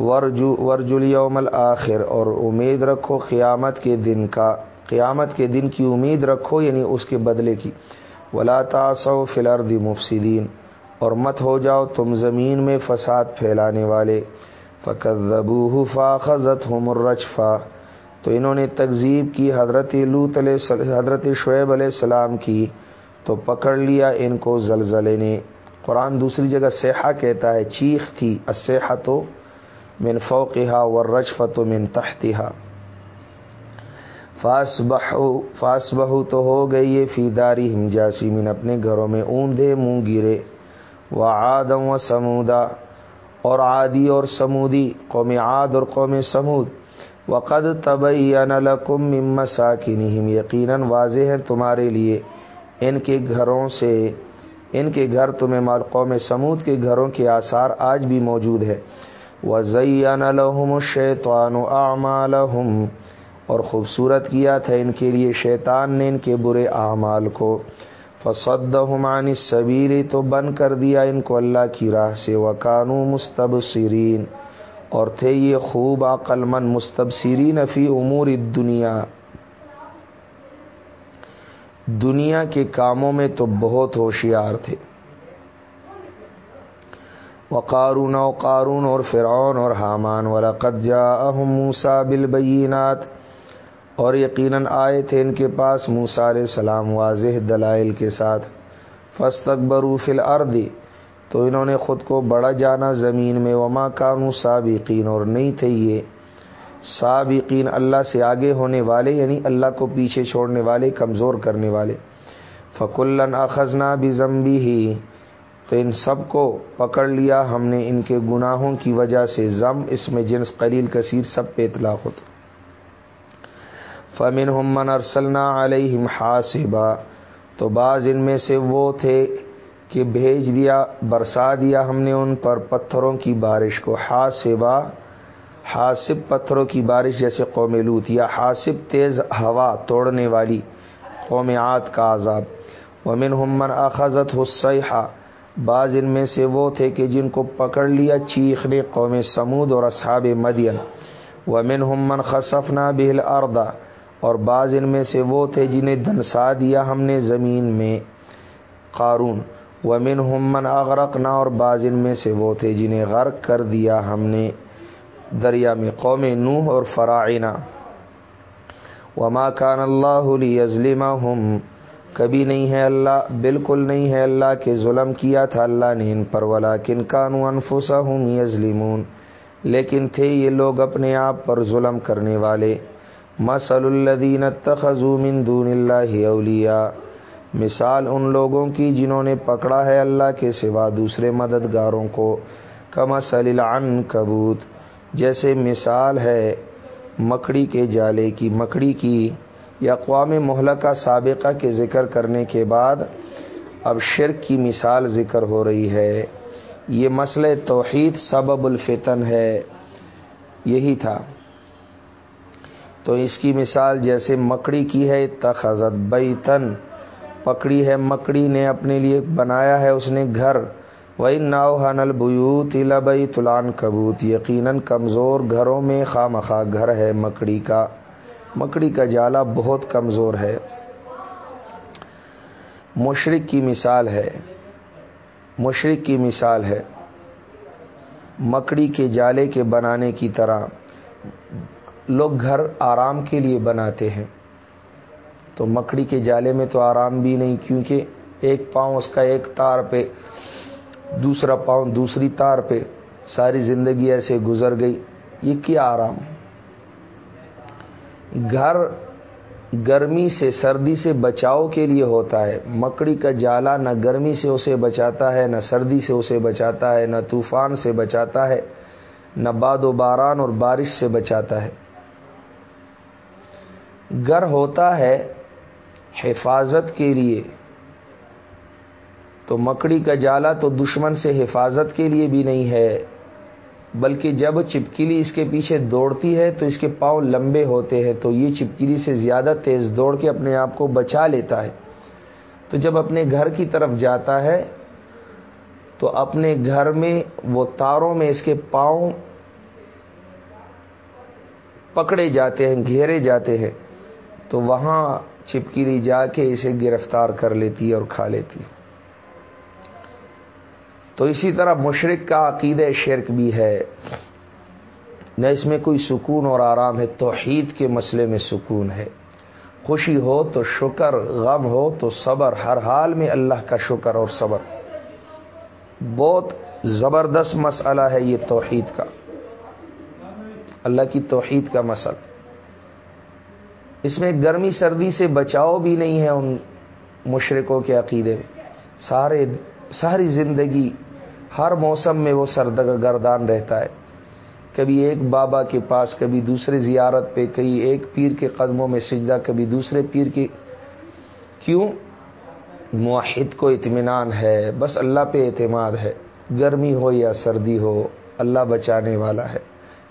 ورجو ورج الیوم الآخر اور امید رکھو قیامت کے دن کا قیامت کے دن کی امید رکھو یعنی اس کے بدلے کی۔ ولا تاسو فلرد مفسدین اور مت ہو جاؤ تم زمین میں فساد پھیلانے والے۔ فقط زبو فاخت ہو تو انہوں نے تکذیب کی، حضرت لوت علیہ حضرت شعیب علیہ السلام کی، تو پکڑ لیا ان کو زلزلے نے۔ قرآن دوسری جگہ سیاح کہتا ہے، چیخ تھی اسیحا تو من فوقہ ور رجفت من تحتہا فاس بہو فاس بہو تو ہو گئی یہ فی داری ہم جاسمین اپنے گھروں میں اوندے منہ گرے۔ و آدم و سمودا، اور عادی اور سمودی، قوم عاد اور قوم سمود۔ وقد طبعین لکم مساکنہم، یقیناً واضح ہیں تمہارے لیے۔ ان کے گھروں سے ان کے گھر تمہیں مال قوم سمود کے گھروں کے آثار آج بھی موجود ہے وزین الحم شیطوان اعمالہم اور خوبصورت کیا تھا ان کے لیے شیطان نے ان کے برے اعمال کو۔ فصد حمانی صبیری تو بن کر دیا ان کو اللہ کی راہ سے۔ وکانو مستب اور تھے یہ خوب عقل مند مستبصرین فی امور دنیا دنیا کے کاموں میں تو بہت ہوشیار تھے۔ وہ قارون و قارون اور فرعون اور حامان والا قدجا موسا بالبینات۔ اور یقیناً آئے تھے ان کے پاس موسا علیہ السلام واضح دلائل کے ساتھ۔ فس فل اردی تو انہوں نے خود کو بڑا جانا زمین میں۔ وما کانو سابقین، اور نہیں تھے یہ۔ سابقین اللہ سے آگے ہونے والے یعنی اللہ کو پیچھے چھوڑنے والے، کمزور کرنے والے۔ فکلن اخذنا بھی زمبی ہی تو ان سب کو پکڑ لیا۔ ہم نے ان کے گناہوں کی وجہ سے زم اس میں جنس قلیل کثیر سب پہ اطلاق ہوتا۔ فمن ہمن ارسلنا علیہم حاصبا تو بعض ان میں سے وہ تھے کہ بھیج دیا، برسا دیا ہم نے ان پر پتھروں کی بارش کو۔ حاصبا حاصب پتھروں کی بارش جیسے قوم لوت یا حاصب تیز ہوا توڑنے والی قوم عاد کا عذاب۔ ومن ہمن اخذت حسیحہ بعض ان میں سے وہ تھے کہ جن کو پکڑ لیا چیخ نے قوم سمود اور اصحاب مدین. ومن ہمن خصفنا بہل اردا اور بعض ان میں سے وہ تھے جنہیں دنسا دیا ہم نے زمین میں. قارون. ومن ہمن اغرق نہ اور بعض ان میں سے وہ تھے جنہیں غرق کر دیا ہم نے دریا میں قوم نوح اور فرائنا وما کان اللہ علی ہم کبھی نہیں ہے اللہ، بالکل نہیں ہے اللہ کے ظلم کیا تھا اللہ نے ان پر ولا کن کانو انفسا ہوں یزلیمون لیکن تھے یہ لوگ اپنے آپ پر ظلم کرنے والے۔ مسل الدین من دون اللہ اولیاء۔ مثال ان لوگوں کی جنہوں نے پکڑا ہے اللہ کے سوا دوسرے مددگاروں کو۔ کمسل العن کبوت جیسے مثال ہے مکڑی کے جالے کی، مکڑی کی۔ یا اقوام محلقہ سابقہ کے ذکر کرنے کے بعد اب شرک کی مثال ذکر ہو رہی ہے۔ یہ مسئلہ توحید سبب الفتن ہے۔ یہی تھا۔ تو اس کی مثال جیسے مکڑی کی ہے تخذت بئی تن پکڑی ہے مکڑی نے اپنے لیے بنایا ہے اس نے گھر۔ وہی ناؤ حنل بیوت لبئی تلان کبوت یقیناً کمزور گھروں میں خواہ مخواہ گھر ہے مکڑی کا۔ مکڑی کا جالا بہت کمزور ہے۔ مشرق کی مثال ہے۔ مشرق کی مثال ہے۔ مکڑی کے جالے کے بنانے کی طرح لوگ گھر آرام کے لیے بناتے ہیں۔ تو مکڑی کے جالے میں تو آرام بھی نہیں، کیونکہ ایک پاؤں اس کا ایک تار پہ، دوسرا پاؤں دوسری تار پہ، ساری زندگی ایسے گزر گئی۔ یہ کیا آرام؟ گھر گرمی سے سردی سے بچاؤ کے لیے ہوتا ہے۔ مکڑی کا جالا نہ گرمی سے اسے بچاتا ہے، نہ سردی سے اسے بچاتا ہے، نہ طوفان سے بچاتا ہے، نہ باد و باران اور بارش سے بچاتا ہے۔ گھر ہوتا ہے حفاظت کے لیے۔ تو مکڑی کا جالا تو دشمن سے حفاظت کے لیے بھی نہیں ہے۔ بلکہ جب چپکلی اس کے پیچھے دوڑتی ہے تو اس کے پاؤں لمبے ہوتے ہیں، تو یہ چپکلی سے زیادہ تیز دوڑ کے اپنے آپ کو بچا لیتا ہے۔ تو جب اپنے گھر کی طرف جاتا ہے، تو اپنے گھر میں وہ تاروں میں اس کے پاؤں پکڑے جاتے ہیں، گھیرے جاتے ہیں، تو وہاں چپکلی جا کے اسے گرفتار کر لیتی ہے اور کھا لیتی ہے۔ تو اسی طرح مشرق کا عقید شرک بھی ہے۔ نہ اس میں کوئی سکون اور آرام ہے، توحید کے مسئلے میں سکون ہے۔ خوشی ہو تو شکر، غم ہو تو صبر۔ ہر حال میں اللہ کا شکر اور صبر۔ بہت زبردست مسئلہ ہے یہ توحید کا۔ اللہ کی توحید کا مسئلہ۔ اس میں گرمی سردی سے بچاؤ بھی نہیں ہے ان مشرقوں کے عقیدے میں۔ سارے ساری زندگی ہر موسم میں وہ سرد گردان رہتا ہے۔ کبھی ایک بابا کے پاس، کبھی دوسرے زیارت پہ کئی ایک پیر کے قدموں میں سجدہ، کبھی دوسرے پیر کے۔ کیوں؟ معاہد کو اطمینان ہے، بس اللہ پہ اعتماد ہے۔ گرمی ہو یا سردی ہو، اللہ بچانے والا ہے۔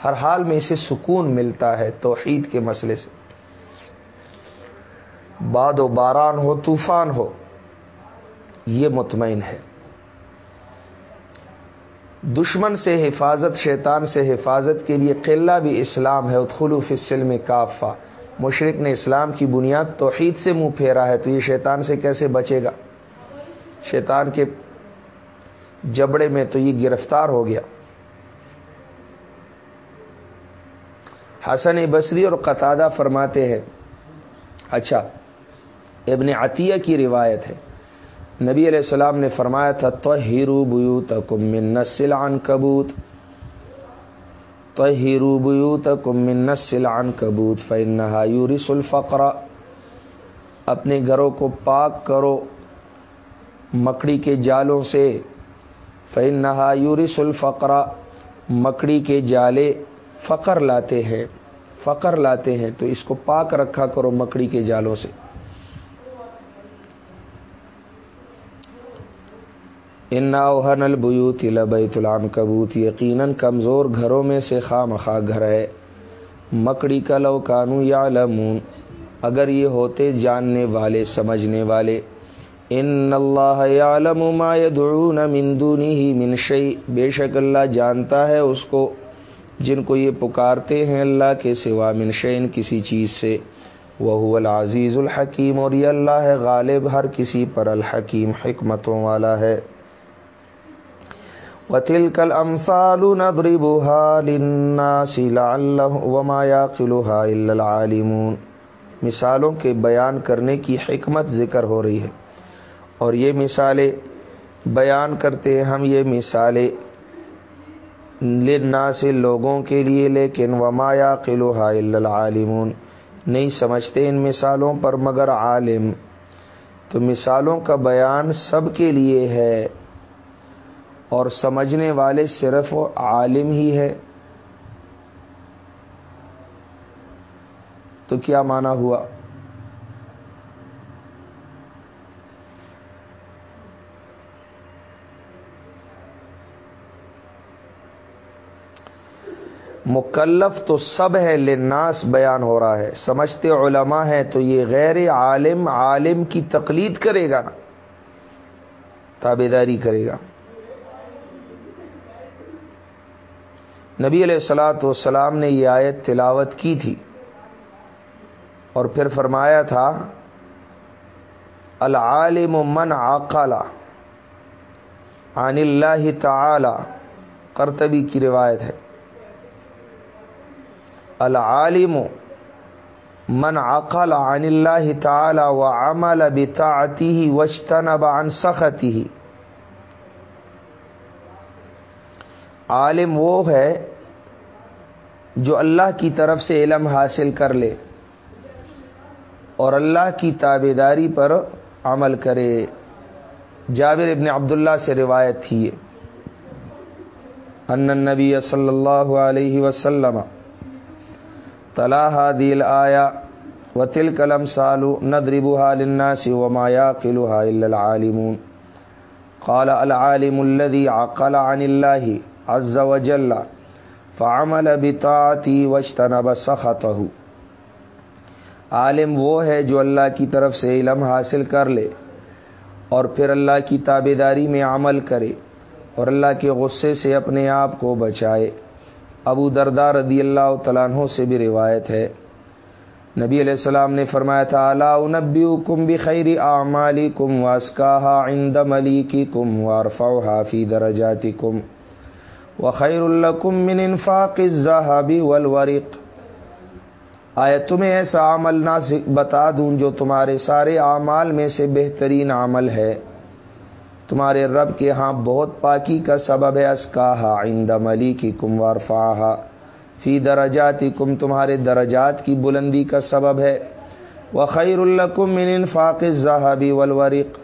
ہر حال میں اسے سکون ملتا ہے توحید کے مسئلے سے۔ باد و باران ہو، طوفان ہو، یہ مطمئن ہے۔ دشمن سے حفاظت، شیطان سے حفاظت کے لیے قلعہ بھی اسلام ہے اتخلوف فصل میں کافا مشرق نے اسلام کی بنیاد توحید سے منہ پھیرا ہے، تو یہ شیطان سے کیسے بچے گا؟ شیطان کے جبڑے میں تو یہ گرفتار ہو گیا۔ حسن بصری اور قطادہ فرماتے ہیں اچھا ابن عطیہ کی روایت ہے۔ نبی علیہ السلام نے فرمایا تھا تو ہیرو بو تم نسل عن کبوت تو ہیرو بو تم نسل عن کبوت فن یورس الفقرا اپنے گھروں کو پاک کرو، مکڑی کے جالوں سے۔ فن نہا یورس الفقرا مکڑی کے جالے فقر لاتے ہیں، فقر لاتے ہیں۔ تو اس کو پاک رکھا کرو مکڑی کے جالوں سے۔ ان اوہن البیوت لبیت العام کبوت یقیناً کمزور گھروں میں سے خواہ گھر ہے۔ مکڑی کا لو کانو یا اگر یہ ہوتے جاننے والے، سمجھنے والے۔ ان اللہ یعلم ما يدعون من دونه من شيء بے شک اللہ جانتا ہے اس کو، جن کو یہ پکارتے ہیں اللہ کے سوا من شین کسی چیز سے۔ وہ العزیز الحکیم، اور یہ اللہ ہے غالب ہر کسی پر الحکیم، حکمتوں والا ہے۔ وطل کل امسال ومایا قلوحا العالمون۔ مثالوں کے بیان کرنے کی حکمت ذکر ہو رہی ہے۔ اور یہ مثالیں بیان کرتے ہیں، ہم یہ مثالیں لنا سے لوگوں کے لیے، لیکن ومایا قلوحا العالمون۔ نہیں سمجھتے ان مثالوں پر مگر عالم۔ تو مثالوں کا بیان سب کے لیے ہے۔ اور سمجھنے والے صرف عالم ہی ہے۔ تو کیا مانا ہوا؟ مکلف تو سب ہے لناس بیان ہو رہا ہے۔ سمجھتے علماء ہے تو یہ غیر عالم عالم کی تقلید کرے گا نا تابے داری کرے گا۔ نبی علیہ السلاۃ والسلام نے یہ آیت تلاوت کی تھی اور پھر فرمایا تھا، العالم من عقل عن اللہ تعالی کرتبی کی روایت ہے۔ العالم من عقل عن اللہ تعالی و عمل بطاعته واجتنب عن سخطه۔ عالم وہ ہے جو اللہ کی طرف سے علم حاصل کر لے اور اللہ کی تابے داری پر عمل کرے۔ جابر ابن عبداللہ سے روایت تھی ان نبی صلی اللہ علیہ وسلم طلاح دل آیا و تل کلم سالو ندربها للناس وما يعقلها الا العالمون۔ قال العالم الذي عقل عن الله عز وجل فعمل بطاعتی واجتنب سخطه. عالم وہ ہے جو اللہ کی طرف سے علم حاصل کر لے اور پھر اللہ کی تابے داری میں عمل کرے اور اللہ کے غصے سے اپنے آپ کو بچائے. ابو دردار رضی اللہ تعالیٰ عنہ سے بھی روایت ہے. نبی علیہ السلام نے فرمایا تھا اللہ نبی کم بخیر اعمالی کم واسکا عند ملی کی کم وارفا حافی درجاتی کم و خیر اللہ کم من انفاق الزہابی والورق۔ آیا تمہیں ایسا عمل نہ بتا دوں جو تمہارے سارے اعمال میں سے بہترین عمل ہے؟ تمہارے رب کے ہاں بہت پاکی کا سبب ہے اسکاہا عند ملی کی کم وارفاہا فی درجاتی کم تمہارے درجات کی بلندی کا سبب ہے۔ وہ خیر القم من انفاق زہابی ولورق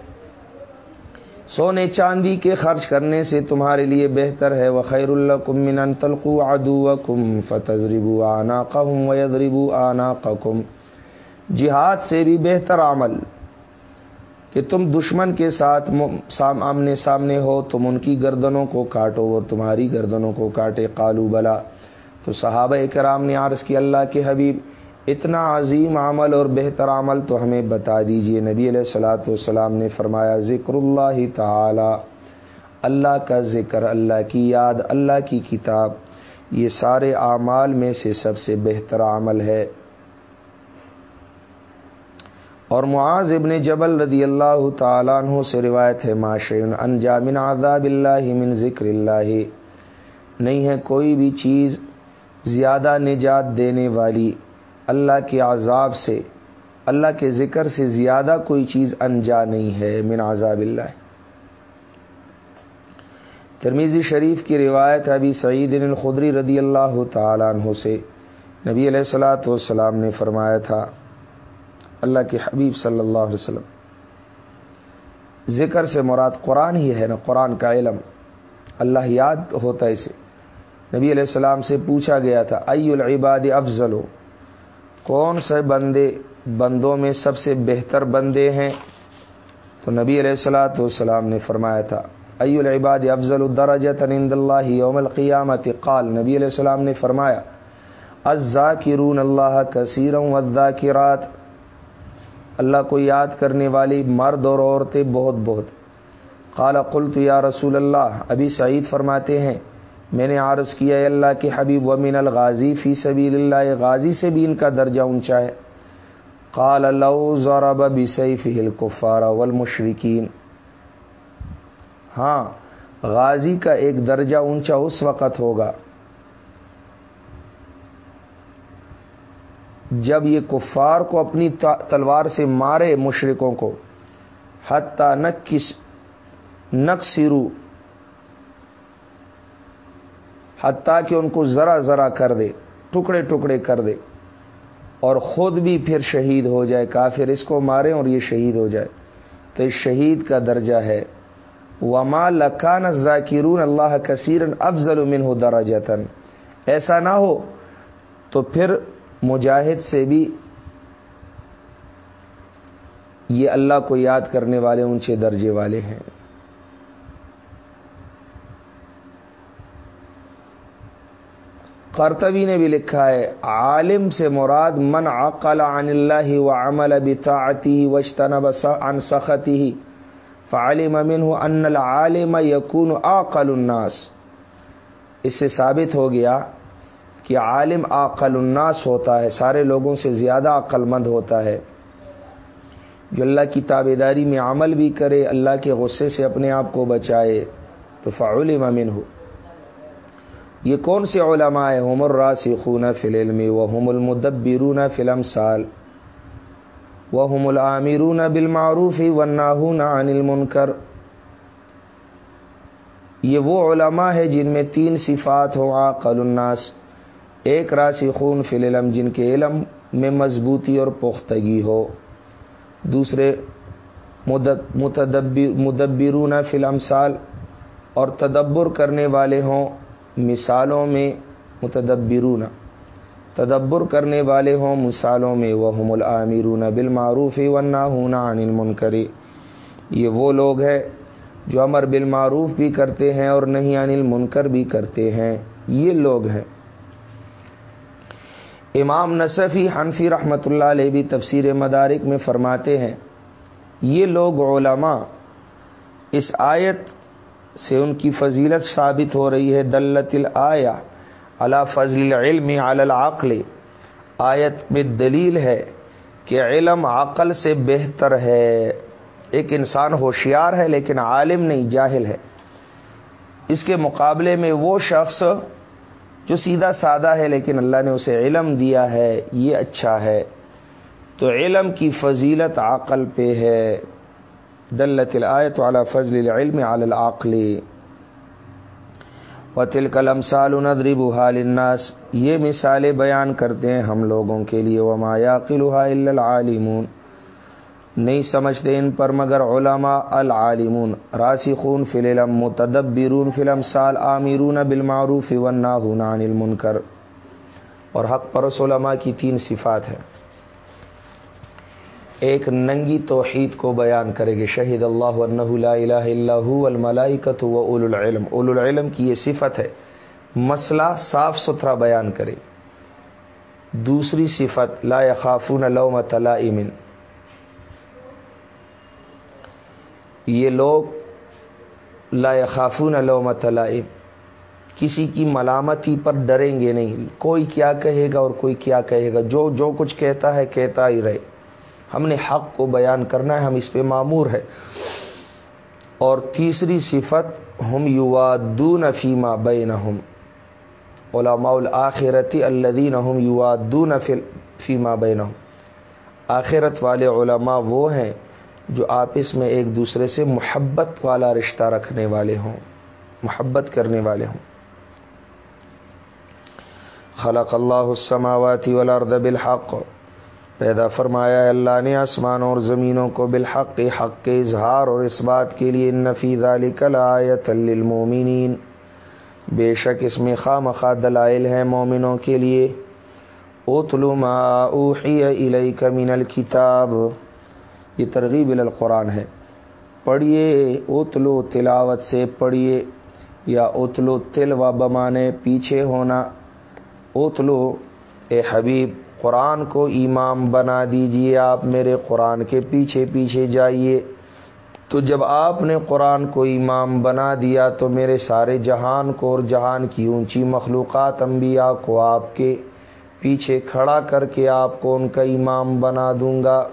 سونے چاندی کے خرچ کرنے سے تمہارے لیے بہتر ہے وہ خیر اللہ من تلقو ادو کم فتضربو آنا قم و آنا قم جہاد سے بھی بہتر عمل کہ تم دشمن کے ساتھ آمنے سامنے ہو، تم ان کی گردنوں کو کاٹو وہ تمہاری گردنوں کو کاٹے۔ قالو بلا تو صحابہ کرام نے عرض کی، اللہ کے حبیب اتنا عظیم عمل اور بہتر عمل تو ہمیں بتا دیجیے۔ نبی علیہ السلاۃ والسلام نے فرمایا، ذکر اللہ تعالی، اللہ کا ذکر، اللہ کی یاد، اللہ کی کتاب، یہ سارے اعمال میں سے سب سے بہتر عمل ہے۔ اور معاذ ابن جبل رضی اللہ تعالیٰ عنہ سے روایت ہے معاشر انجامن عذاب اللہ من ذکر اللہ۔ نہیں ہے کوئی بھی چیز زیادہ نجات دینے والی۔ اللہ کے عذاب سے، اللہ کے ذکر سے زیادہ کوئی چیز انجا نہیں ہے من عذاب اللہ۔ ترمیزی شریف کی روایت ابھی سعید الخدری رضی اللہ تعالیٰ عنہ سے نبی علیہ السلاۃ والسلام نے فرمایا تھا، اللہ کے حبیب صلی اللہ علیہ وسلم، ذکر سے مراد قرآن ہی ہے نا، قرآن کا علم۔ اللہ یاد ہوتا ہے اسے۔ نبی علیہ السلام سے پوچھا گیا تھا، ای العباد افضل؟ ہو کون سے بندے بندوں میں سب سے بہتر بندے ہیں؟ تو نبی علیہ السلاۃ والسلام نے فرمایا تھا ای العباد افضل الدرجت عند اللہ یوم القیامت قال، نبی علیہ السلام نے فرمایا، الذاکرون اللہ کثیر والذاکرات. اللہ کو یاد کرنے والی مرد اور عورتیں بہت بہت۔ قال، قلت یا رسول اللہ، ابھی سعید فرماتے ہیں میں نے عارض کیا ہے اللہ کے حبیب، ومن الغازی فی سبیل اللہ غازی سے بھی ان کا درجہ اونچا ہے۔ قال، لو ضرب بسیفه الكفار والمشرکین۔ ہاں غازی کا ایک درجہ اونچا اس وقت ہوگا جب یہ کفار کو اپنی تلوار سے مارے مشرکوں کو۔ حتی نکس نقصرو حتیٰ کہ ان کو ذرا ذرا کر دے، ٹکڑے ٹکڑے کر دے۔ اور خود بھی پھر شہید ہو جائے، کافر اس کو مارے اور یہ شہید ہو جائے۔ تو اس شہید کا درجہ ہے۔ وما لکان ذاکرون اللہ کثیر افضل من ہو درجتن ایسا نہ ہو تو پھر مجاہد سے بھی یہ اللہ کو یاد کرنے والے اونچے درجے والے ہیں۔ قرطبی نے بھی لکھا ہے، عالم سے مراد من عقل عن اللہ و عمل بطاعتی وجتنب عن سختی فعلم منه ان العالم یکون عقل الناس۔ اس سے ثابت ہو گیا کہ عالم عقل الناس ہوتا ہے، سارے لوگوں سے زیادہ عقل مند ہوتا ہے۔ جو اللہ کی تابے داری میں عمل بھی کرے، اللہ کے غصے سے اپنے آپ کو بچائے، تو فعول ممن ہو یہ کون سے علماء ہیں ہم الراسخون فی العلم وهم المدبرون فی الامثال وهم العامرون بالمعروف والناهون عن المنکر یہ وہ علماء ہے جن میں تین صفات ہوں عاقل الناس ایک راسخون فی العلم جن کے علم میں مضبوطی اور پختگی ہو دوسرے مدبرون فی الامثال اور تدبر کرنے والے ہوں مثالوں میں متدبرون۔ تدبر کرنے والے ہوں مثالوں میں وہ العامرون بالمعروف وناہون عن المنکر۔ یہ وہ لوگ ہیں جو امر بالمعروف بھی کرتے ہیں اور نہیں عن المنکر بھی کرتے ہیں۔ یہ لوگ ہیں۔ امام نصفی حنفی رحمۃ اللہ علیہ بھی تفسیر مدارک میں فرماتے ہیں، یہ لوگ علماء اس آیت سے ان کی فضیلت ثابت ہو رہی ہے، دلت الآیا اللہ فضل علم العقل۔ آیت میں دلیل ہے کہ علم عقل سے بہتر ہے۔ ایک انسان ہوشیار ہے لیکن عالم نہیں، جاہل ہے۔ اس کے مقابلے میں وہ شخص جو سیدھا سادہ ہے لیکن اللہ نے اسے علم دیا ہے، یہ اچھا ہے۔ تو علم کی فضیلت عقل پہ ہے۔ دلت الآیت علی فضل العلم علی العقل. و تل قلم سال ندرب حال الناس یہ مثالیں بیان کرتے ہیں ہم لوگوں کے لیے. وما یاقلها الا العالمون. نہیں سمجھتے ان پر مگر علماء العالمون. راسخون فی العلم، متدبرون فی الامثال آمیرون بالمعروف والناہون عن المنکر. اور حق پرس علماء کی تین صفات ہیں. ایک ننگی توحید کو بیان کرے گی۔ شہید اللہ لا الہ الا هو الملائکت و اول العلم۔ اول العلم کی یہ صفت ہے۔ مسئلہ صاف ستھرا بیان کرے۔ دوسری صفت، لا يخافون لومت لائم یہ لوگ لا يخافون لومت لائم کسی کی ملامتی پر ڈریں گے نہیں۔ کوئی کیا کہے گا اور کوئی کیا کہے گا۔ جو جو کچھ کہتا ہے، کہتا ہی رہے۔ ہم نے حق کو بیان کرنا ہے، ہم اس پہ معمور ہے اور تیسری صفت، ہم یوادون فیما بین ہم علماء الآخرتی الدین ہم یوادون فیما بین آخرت والے علماء وہ ہیں جو آپس میں ایک دوسرے سے محبت والا رشتہ رکھنے والے ہوں، محبت کرنے والے ہوں۔ خلق اللہ السماوات والارض بالحق۔ پیدا فرمایا اللہ نے آسمان اور زمینوں کو بالحق، حق کے اظہار اور اس بات کے لیے نفیز علی کل آیت للمومنین بے شک اس میں خواہ دلائل ہیں مومنوں کے لیے۔ اوتلو ما اوحی الیک من الکتاب یہ ترغیب القرآن ہے۔ پڑھیے اوتلو تلاوت سے پڑھیے یا اوتلو تل و بمانے پیچھے ہونا۔ اوتلو اے حبیب قرآن کو امام بنا دیجیے، آپ میرے قرآن کے پیچھے پیچھے جائیے۔ تو جب آپ نے قرآن کو امام بنا دیا، تو میرے سارے جہان کو اور جہان کی اونچی مخلوقات، انبیاء کو آپ کے پیچھے کھڑا کر کے آپ کو ان کا امام بنا دوں گا۔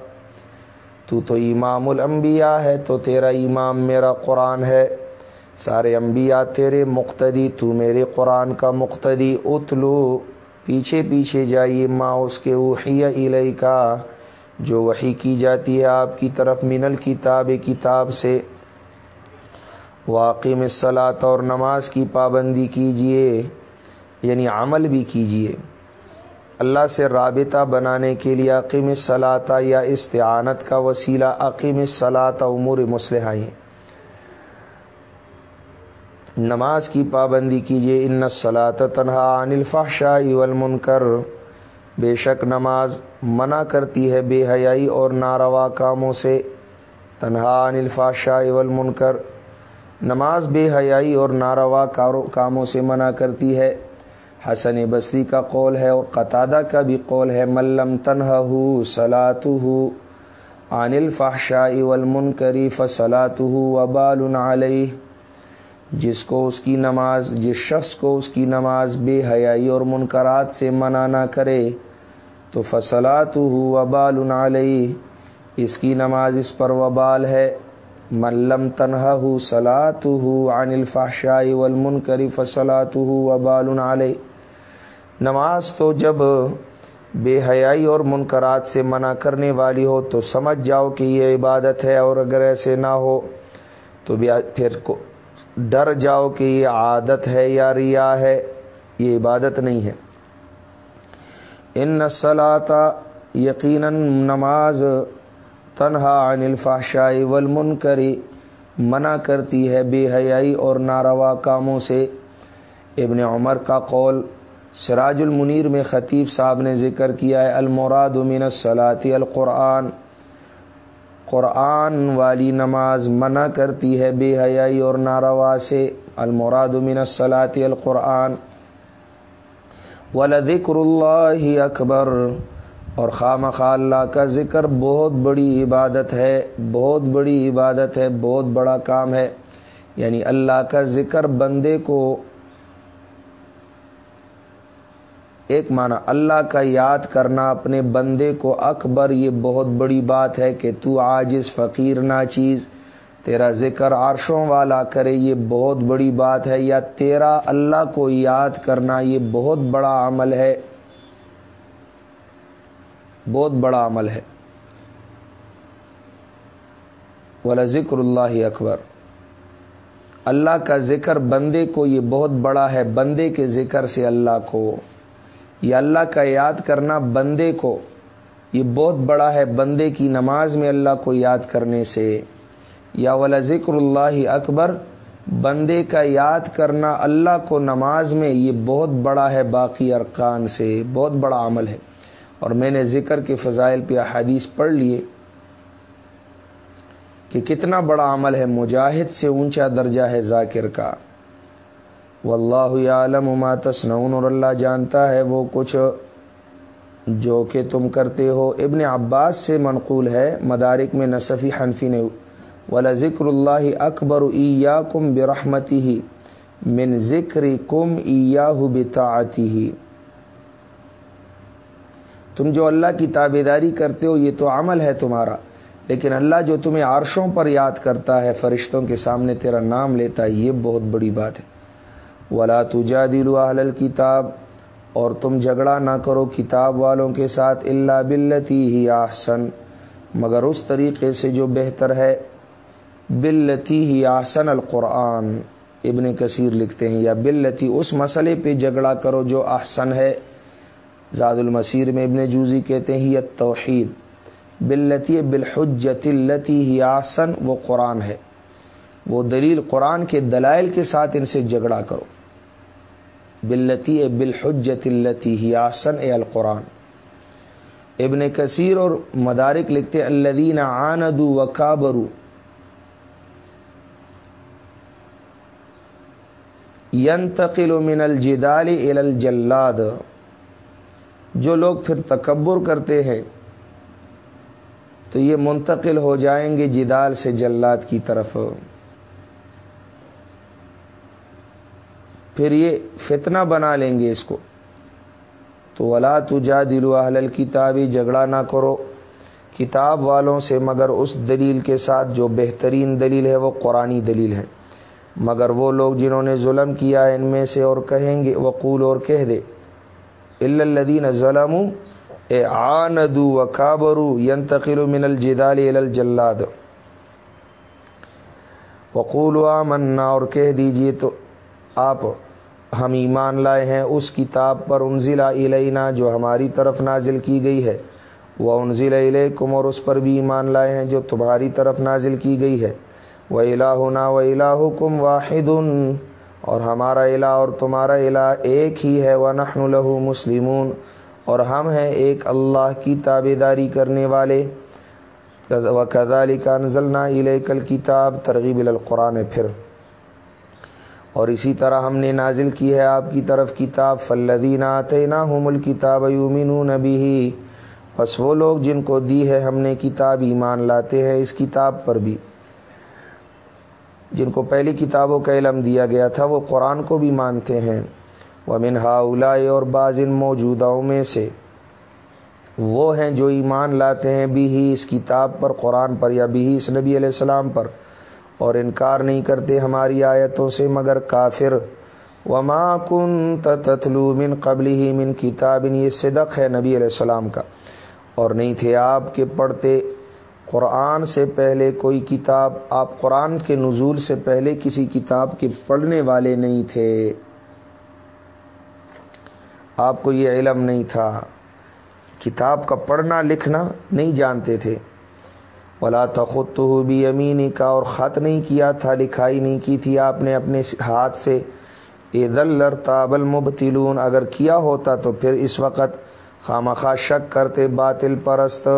تو تو امام الانبیاء ہے، تو تیرا امام میرا قرآن ہے۔ سارے انبیاء تیرے مقتدی، تو میرے قرآن کا مقتدی۔ اتلو پیچھے پیچھے جائیے ماں اس کے وحیہ الہی کا جو وحی کی جاتی ہے آپ کی طرف منل کتاب کتاب سے۔ واقع میں اور نماز کی پابندی کیجیے یعنی عمل بھی کیجیے اللہ سے رابطہ بنانے کے لیے عقیم صلاح یا استعانت کا وسیلہ عقیم صلاح امور مسلح ہیں نماز کی پابندی کیجیے ان سلاط تنہا عن الفحشاء والمنکر۔ بے شک نماز منع کرتی ہے بے حیائی اور ناروا کاموں سے۔ تنہا عن الفحشاء والمنکر۔ نماز بے حیائی اور ناروا کاموں سے منع کرتی ہے۔ حسن بصری کا قول ہے اور قطادہ کا بھی قول ہے۔ ملم تنہا ہو سلاۃ ہو عن الفحشاء والمنکری فصلاۃ ہو وبال علیہ۔ جس کو اس کی نماز، جس شخص کو اس کی نماز بے حیائی اور منقرات سے منع نہ کرے، تو فصلات ہو ابال علیہ، اس کی نماز اس پر وبال ہے۔ ملم تنہا ہو سلاۃ ہو عن الفاشائی ولمن کری فصلاۃ ہو وبال علیہ۔ نماز تو جب بے حیائی اور منکرات سے منع کرنے والی ہو، تو سمجھ جاؤ کہ یہ عبادت ہے اور اگر ایسے نہ ہو، تو پھر ڈر جاؤ کہ یہ عادت ہے یا ریا ہے، یہ عبادت نہیں ہے۔ ان نسلاتا یقیناً نماز تنہا عن الفاشائی والمنکری منع کرتی ہے بے حیائی اور ناروا کاموں سے۔ ابن عمر کا قول، سراج المنیر میں خطیب صاحب نے ذکر کیا ہے، المراد من الصلاطی القرآن۔ قرآن والی نماز منع کرتی ہے بے حیائی اور ناروا سے۔ المراد من الصلاطی القرآن ولذکر اللہ اکبر اور خام خا اللہ کا ذکر بہت بڑی عبادت ہے، بہت بڑی عبادت ہے، بہت بڑا کام ہے۔ یعنی اللہ کا ذکر بندے کو ایک معنی اللہ کا یاد کرنا اپنے بندے کو اکبر، یہ بہت بڑی بات ہے کہ تو آجز فقیر نہ چیز تیرا ذکر عرشوں والا کرے، یہ بہت بڑی بات ہے، یا تیرا اللہ کو یاد کرنا، یہ بہت بڑا عمل ہے۔ بہت بڑا عمل ہے۔ والا ذکر اللہ اکبر۔ اللہ کا ذکر بندے کو یہ بہت بڑا ہے، بندے کے ذکر سے اللہ کو۔ یہ اللہ کا یاد کرنا بندے کو، یہ بہت بڑا ہے بندے کی نماز میں اللہ کو یاد کرنے سے۔ یا ولا ذکر اللہ اکبر، بندے کا یاد کرنا اللہ کو نماز میں یہ بہت بڑا ہے باقی ارکان سے، بہت بڑا عمل ہے۔ اور میں نے ذکر کے فضائل پہ احادیث پڑھ لیے کہ کتنا بڑا عمل ہے، مجاہد سے اونچا درجہ ہے ذاکر کا۔ واللہ عالم ما تصنعون اور اللہ جانتا ہے وہ کچھ جو کہ تم کرتے ہو۔ ابن عباس سے منقول ہے، مدارک میں نصفی حنفی نے ولا ذکر اللہ اکبر ایا کم برحمتی ہی من ذکر کم ایا بتاعتی ہی تم جو اللہ کی تابے داری کرتے ہو، یہ تو عمل ہے تمہارا۔ لیکن اللہ جو تمہیں عرشوں پر یاد کرتا ہے، فرشتوں کے سامنے تیرا نام لیتا ہے، یہ بہت بڑی بات ہے۔ ولا تجا دل اہل کتاب اور تم جھگڑا نہ کرو کتاب والوں کے ساتھ اللہ بلتی ہی آسن مگر اس طریقے سے جو بہتر ہے بلتی ہی آسن القرآن۔ ابن کثیر لکھتے ہیں، یا بلتی اس مسئلے پہ جھگڑا کرو جو احسن ہے۔ زاد المسیر میں ابن جوزی کہتے ہیں یہ توحید بلتی بالحجت التی ہی آسن وہ قرآن ہے۔ وہ دلیل قرآن کے دلائل کے ساتھ ان سے جھگڑا کرو۔ بلتی بالحجت التی ہی آسن اے القرآن۔ ابن کثیر اور مدارک لکھتے الدین آندو و کابرو ینتقل من الجدال الى الجلاد۔ جو لوگ پھر تکبر کرتے ہیں، تو یہ منتقل ہو جائیں گے جدال سے جلاد کی طرف۔ پھر یہ فتنہ بنا لیں گے اس کو۔ تو ولا تجا دل اہل کتابی جھگڑا نہ کرو۔ کتاب والوں سے مگر اس دلیل کے ساتھ جو بہترین دلیل ہے وہ قرآن دلیل ہے۔ مگر وہ لوگ جنہوں نے ظلم کیا ان میں سے اور کہیں گے، وقول اور کہہ دے۔ الدین ظلم اے آندو و کابرو ینتقل من الجدال الجلاد۔ وقول آمنا اور کہہ دیجیے تو آپ ہم ایمان لائے ہیں، اس کتاب پر انزلہ علینا جو ہماری طرف نازل کی گئی ہے۔ وہ انزل علیکم اور اس پر بھی ایمان لائے ہیں جو تمہاری طرف نازل کی گئی ہے۔ وہ الہنا و الہ کم واحد، اور ہمارا الہ اور تمہارا الہ ایک ہی ہے۔ وہ نحن الہ مسلمون، اور ہم ہیں ایک اللہ کی تابے داری کرنے والے۔ و کدالی کا نزلنا علیہ کل کتاب ترغیب القرآن پھر۔ اور اسی طرح ہم نے نازل کی ہے آپ کی طرف کتاب فلدین آتے نہ مل کتاب نبی بس وہ لوگ جن کو دی ہے ہم نے کتاب، ایمان لاتے ہیں اس کتاب پر بھی۔ جن کو پہلی کتابوں کا علم دیا گیا تھا، وہ قرآن کو بھی مانتے ہیں۔ وہ منہا اور بعض ان موجوداؤں میں سے۔ وہ ہیں جو ایمان لاتے ہیں بھی ہی اس کتاب پر، قرآن پر یا بھی اس نبی علیہ السلام پر۔ اور انکار نہیں کرتے ہماری آیتوں سے، مگر کافر۔ وما کن تتلو من قبل ہی من کتاب یہ صدق ہے نبی علیہ السلام کا۔ اور نہیں تھے آپ کے پڑھتے۔ قرآن سے پہلے کوئی کتاب، آپ قرآن کے نزول سے پہلے کسی کتاب کے پڑھنے والے نہیں تھے۔ آپ کو یہ علم نہیں تھا۔ کتاب کا پڑھنا لکھنا نہیں جانتے تھے۔ ولا تخت تو بھی امینی کا اور خط نہیں کیا تھا، لکھائی نہیں کی تھی آپ نے اپنے ہاتھ سے۔ عید تابل مبتلون اگر کیا ہوتا تو پھر اس وقت خامخواہ شک کرتے باطل پرست۔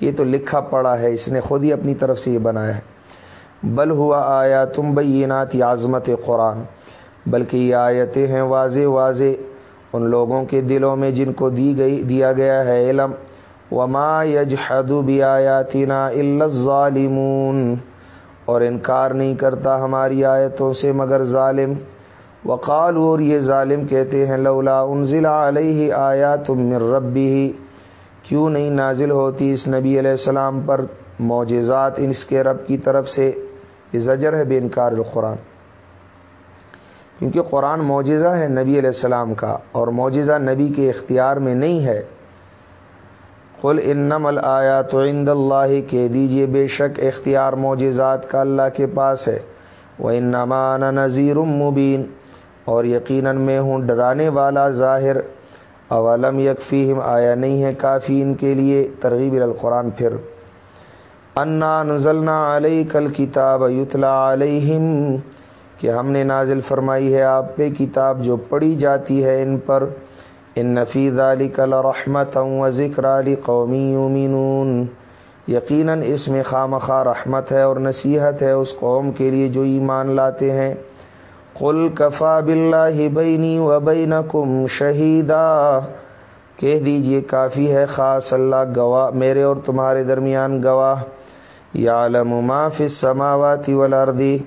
یہ تو لکھا پڑا ہے، اس نے خود ہی اپنی طرف سے یہ بنایا ہے۔ بل ہوا آیا تم بینات عظمت قرآن۔ بلکہ یہ آیتیں ہیں واضح واضح ان لوگوں کے دلوں میں جن کو دی گئی، دیا گیا ہے علم۔ وما یجحد بیاتنا الا الظالمون۔ اور انکار نہیں کرتا ہماری آیتوں سے مگر ظالم۔ وقال اور یہ ظالم کہتے ہیں، لولا انزل علیہ آیا تم ربی ہی کیوں نہیں نازل ہوتی اس نبی علیہ السلام پر معجزات اس کے رب کی طرف سے؟ یہ زجر ہے بے انکار القرآن۔ کیونکہ قرآن معجزہ ہے نبی علیہ السلام کا، اور معجزہ نبی کے اختیار میں نہیں ہے۔ قل انم آیا تو عند اللہ، کہہ دیجیے بے شک اختیار معجزات کا اللہ کے پاس ہے۔ وہ انمان نذیر مبین اور یقیناً میں ہوں ڈرانے والا ظاہر۔ اولم یکفیم آیا نہیں ہے کافی ان کے لیے۔ ترغیب القرآن پھر۔ انا نزلنا علیہ کل کتاب یتلا علیہم، کہ ہم نے نازل فرمائی ہے آپ پہ کتاب جو پڑھی جاتی ہے ان پر۔ ان نفیز علی کل رحمت و ذکر علی قومی یومینون یقیناً اس میں خام رحمت ہے اور نصیحت ہے اس قوم کے لیے جو ایمان لاتے ہیں۔ قل کفا بلّہ بینی و بین کم شہیدا کہہ دیجیے، کافی ہے، خاص اللہ گواہ، میرے اور تمہارے درمیان گواہ۔ یا ما فی السماوات والارضی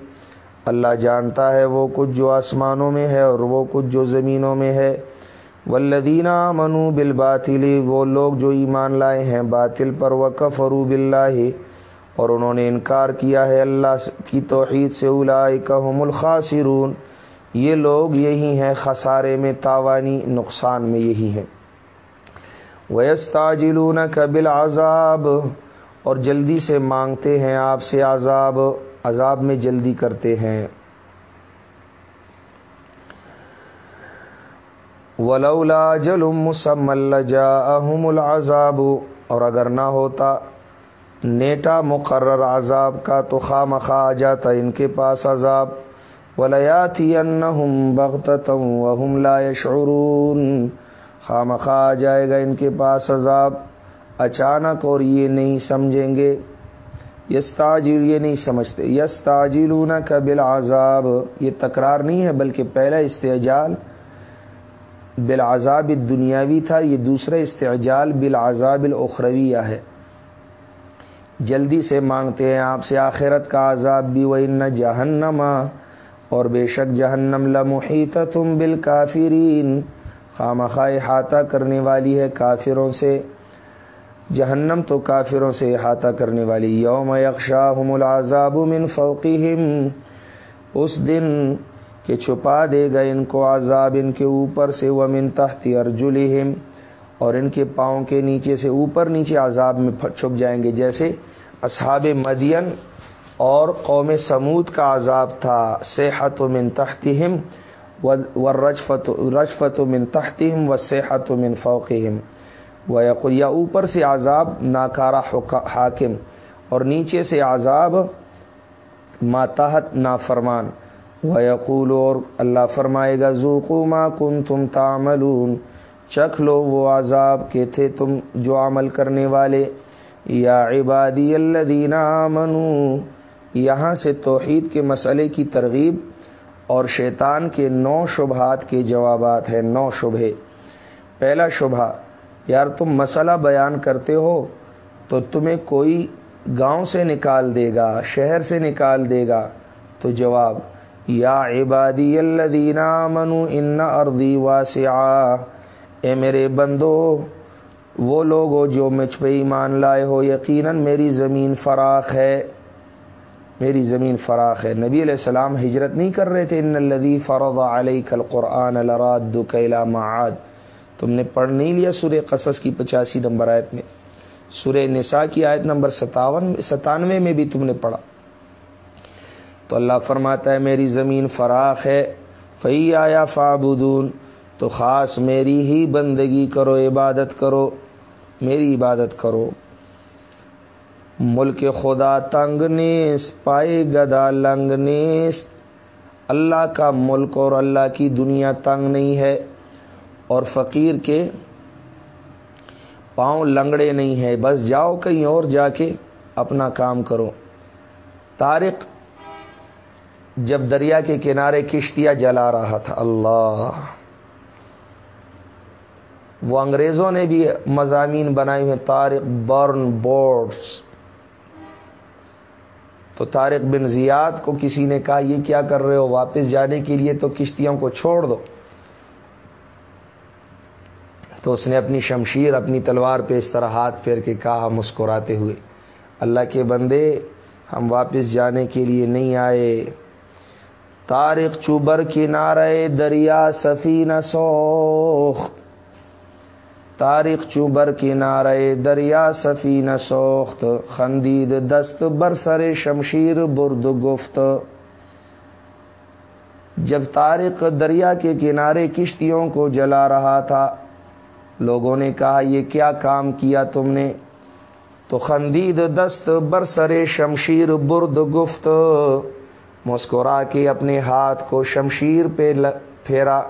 اللہ جانتا ہے وہ کچھ جو آسمانوں میں ہے اور وہ کچھ جو زمینوں میں ہے۔ ولدینہ منو بل وہ لوگ جو ایمان لائے ہیں باطل پر وقف ارو اور انہوں نے انکار کیا ہے اللہ کی توحید سے اولائکہم الخاسرون۔ یہ لوگ یہی ہیں، خسارے میں، تاوانی، نقصان میں یہی ہیں۔ ویستاجلون کبل عذاب اور جلدی سے مانگتے ہیں آپ سے عذاب عذاب میں جلدی کرتے ہیں۔ ولولا جل مسمل جا العذاب، اور اگر نہ ہوتا، نیٹا مقرر عذاب کا تو خواہ مخواہ آ جاتا ان کے پاس عذاب۔ ولیاتی ان بغت وہم لا شعرون خواہ آ جائے گا ان کے پاس عذاب۔ اچانک اور یہ نہیں سمجھیں گے۔ یس تاجل یہ نہیں سمجھتے۔ یس تاجلون کا بالعذاب۔ یہ تکرار نہیں ہے، بلکہ پہلا استعجال۔ بالعذاب دنیاوی تھا، یہ دوسرا استعجال بالعذاب الاخرویہ ہے۔ جلدی سے مانگتے ہیں آپ سے آخرت کا عذاب بھی وہ ان جہنم، اور بے شک جہنم لمحیط تم بال کافرین خام احاطہ کرنے والی ہے کافروں سے۔ جہنم تو کافروں سے احاطہ کرنے والی۔ یوم یکشاہم العذاب من فوقہم۔ اس دن کہ چھپا دے گا ان کو عذاب ان کے اوپر سے وہ من تحت ارجلہم، اور ان کے پاؤں کے نیچے سے اوپر نیچے عذاب میں چھپ جائیں گے۔ جیسے اصحاب مدین اور قوم سمود کا عذاب تھا۔ صحت و من تحتہم و رجفت و من تحتہم و صحت و من فوقہم۔ و یا اوپر سے عذاب ناکارہ حاکم، اور نیچے سے عذاب ماتحت نافرمان۔ و اور اللہ فرمائے گا ذوقو ما کن تم تعملون۔ چکھ لو وہ عذاب کے تھے تم جو عمل کرنے والے۔ یا عبادی اللہ منو یہاں سے توحید کے مسئلے کی ترغیب اور شیطان کے نو شبہات کے جوابات ہیں، نو شبہ پہلا شبہ، یار تم مسئلہ بیان کرتے ہو تو تمہیں کوئی گاؤں سے نکال دے گا، شہر سے نکال دے گا۔ تو جواب یا عبادی اللہ منو ان اردی واسعہ۔ اے میرے بندو، وہ لوگ ہو جو مجھ پہ ایمان لائے ہو، یقیناً میری زمین فراخ ہے۔ میری زمین فراخ ہے۔ نبی علیہ السلام ہجرت نہیں کر رہے تھے۔ ان الدی فرض علیہ کل قرآن الراد کیلا معاد۔ تم نے پڑھ نہیں لیا سورہ قصص کی پچاسی نمبر آیت میں۔ سورہ نساء کی آیت نمبر ستاون ستانوے میں بھی تم نے پڑھا۔ تو اللہ فرماتا ہے، میری زمین فراخ ہے فی آیا فابدون تو خاص میری ہی بندگی کرو، عبادت کرو، میری عبادت کرو۔ ملک خدا تنگ نیس پائے گدا لنگ نیس اللہ کا ملک اور اللہ کی دنیا تنگ نہیں ہے۔ اور فقیر کے پاؤں لنگڑے نہیں ہے بس جاؤ کہیں اور جا کے اپنا کام کرو۔ تارق جب دریا کے کنارے کشتیاں جلا رہا تھا۔ اللہ۔ وہ انگریزوں نے بھی مضامین بنائے ہوئے تارق برن بورڈس تو طارق بن زیاد کو کسی نے کہا، یہ کیا کر رہے ہو؟ واپس جانے کے لیے تو کشتیوں کو چھوڑ دو۔ تو اس نے اپنی شمشیر، اپنی تلوار پہ اس طرح ہاتھ پھیر کے کہا، مسکراتے ہوئے، اللہ کے بندے، ہم واپس جانے کے لیے نہیں آئے۔ تارق چوبر کنارے دریا سفینہ سوخت۔ تاریخ چوبر کنارے دریا سفینہ سوخت۔ خندید دست برسر شمشیر برد گفت۔ جب تارق دریا کے کنارے کشتیوں کو جلا رہا تھا، لوگوں نے کہا، یہ کیا کام کیا تم نے؟ تو خندید دست برسر شمشیر برد گفت۔ مسکرا کے اپنے ہاتھ کو شمشیر پہ پھیرا،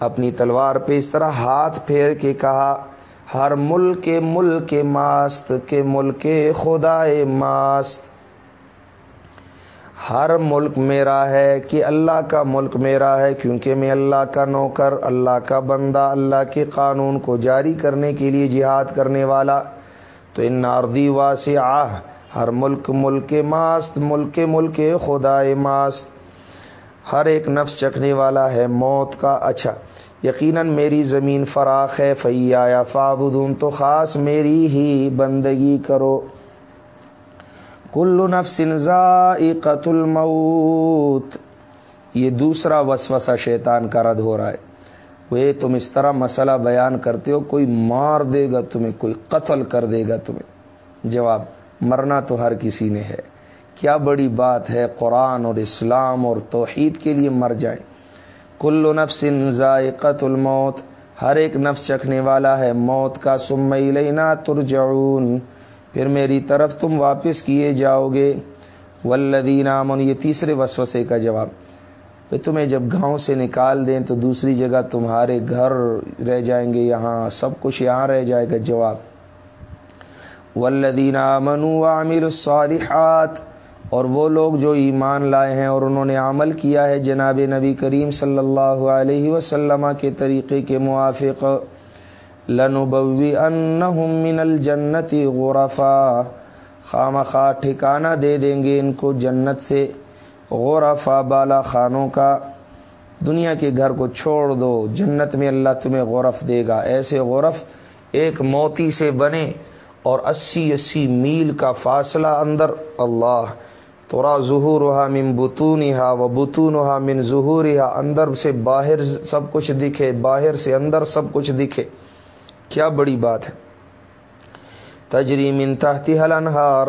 اپنی تلوار پہ اس طرح ہاتھ پھیر کے کہا، ہر ملک کے ملک ماست کے ملک خدا ماست۔ ہر ملک میرا ہے کہ اللہ کا ملک میرا ہے، کیونکہ میں اللہ کا نوکر، اللہ کا بندہ، اللہ کے قانون کو جاری کرنے کے لیے جہاد کرنے والا۔ تو ان ناردی واس ہر ملک ملک ماست، ملک ملک خدا ماست۔ ہر ایک نفس چکھنے والا ہے موت کا اچھا۔ یقیناً میری زمین فراخ ہے فیا یا فابدون تو خاص میری ہی بندگی کرو۔ کل نفس ذائقت الموت۔ یہ دوسرا وسوسہ شیطان کا رد ہو رہا ہے۔ وہ، تم اس طرح مسئلہ بیان کرتے ہو، کوئی مار دے گا تمہیں، کوئی قتل کر دے گا تمہیں۔ جواب مرنا تو ہر کسی نے ہے۔ کیا بڑی بات ہے قرآن اور اسلام اور توحید کے لیے مر جائیں۔ کل نفس ذائقت الموت، ہر ایک نفس چکھنے والا ہے موت کا سم لینا ترجعون۔ پھر میری طرف تم واپس کیے جاؤ گے۔ ولدین امن یہ تیسرے وسوسے کا جواب۔ تمہیں جب گاؤں سے نکال دیں تو دوسری جگہ تمہارے گھر رہ جائیں گے، یہاں سب کچھ یہاں رہ جائے گا۔ جواب۔ ولدین امن عامر الصالحات، اور وہ لوگ جو ایمان لائے ہیں اور انہوں نے عمل کیا ہے جناب نبی کریم صلی اللہ علیہ وسلم کے طریقے کے موافق لنبوی انہم من الجنتی غرفا خام خواہ ٹھکانہ دے دیں گے ان کو جنت سے، غرفا بالا خانوں کا، دنیا کے گھر کو چھوڑ دو، جنت میں اللہ تمہیں غرف دے گا۔ ایسے غرف ایک موتی سے بنے اور اسی اسی میل کا فاصلہ اندر اللہ تورا ظہور ہا من بتون ہا و بتون ہا من ظہور اندر سے باہر سب کچھ دکھے، باہر سے اندر سب کچھ دکھے۔ کیا بڑی بات ہے۔ تجری من تحتی حل انہار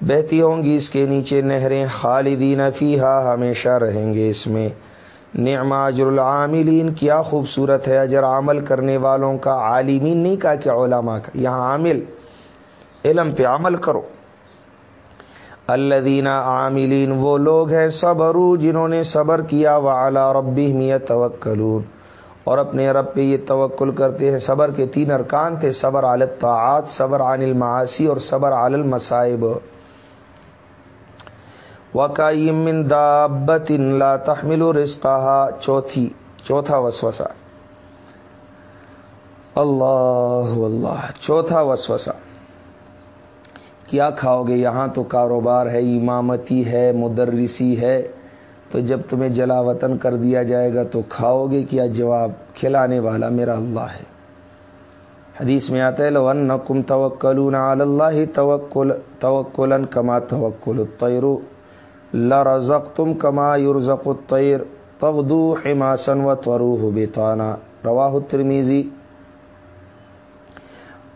بہتی ہوں گی اس کے نیچے نہریں خالدین فیہا، ہمیشہ رہیں گے اس میں۔ نعم اجر العاملین، کیا خوبصورت ہے اجر عمل کرنے والوں کا، عالمین نہیں کہا کہ علماء کا، یہاں عامل۔ علم پہ عمل کرو۔ اللہ عاملین وہ لوگ ہیں صبرو جنہوں نے صبر کیا وہ اعلیٰ ربی میت توکلون اور اپنے رب پہ یہ توکل کرتے ہیں، صبر کے تین ارکان تھے، صبر طاعات صبر عن المعاصی اور صبر عال المصائب۔ من دابت لا تحمل رزقها چوتھی، چوتھا وسوسہ۔ اللہ اللہ چوتھا وسوسہ۔ کیا کھاؤ گے؟ یہاں تو کاروبار ہے، امامتی ہے، مدرسی ہے۔ تو جب تمہیں جلا وطن کر دیا جائے گا تو کھاؤ گے کیا؟ جواب، کھلانے والا میرا اللہ ہے۔ حدیث میں آتا ہے لون کم توکل اللہ توکل توکل کما توکل الطیر لرزق تم کما یورزق الطیر تغدو حماسن و تروح بیتانا رواہ ترمیزی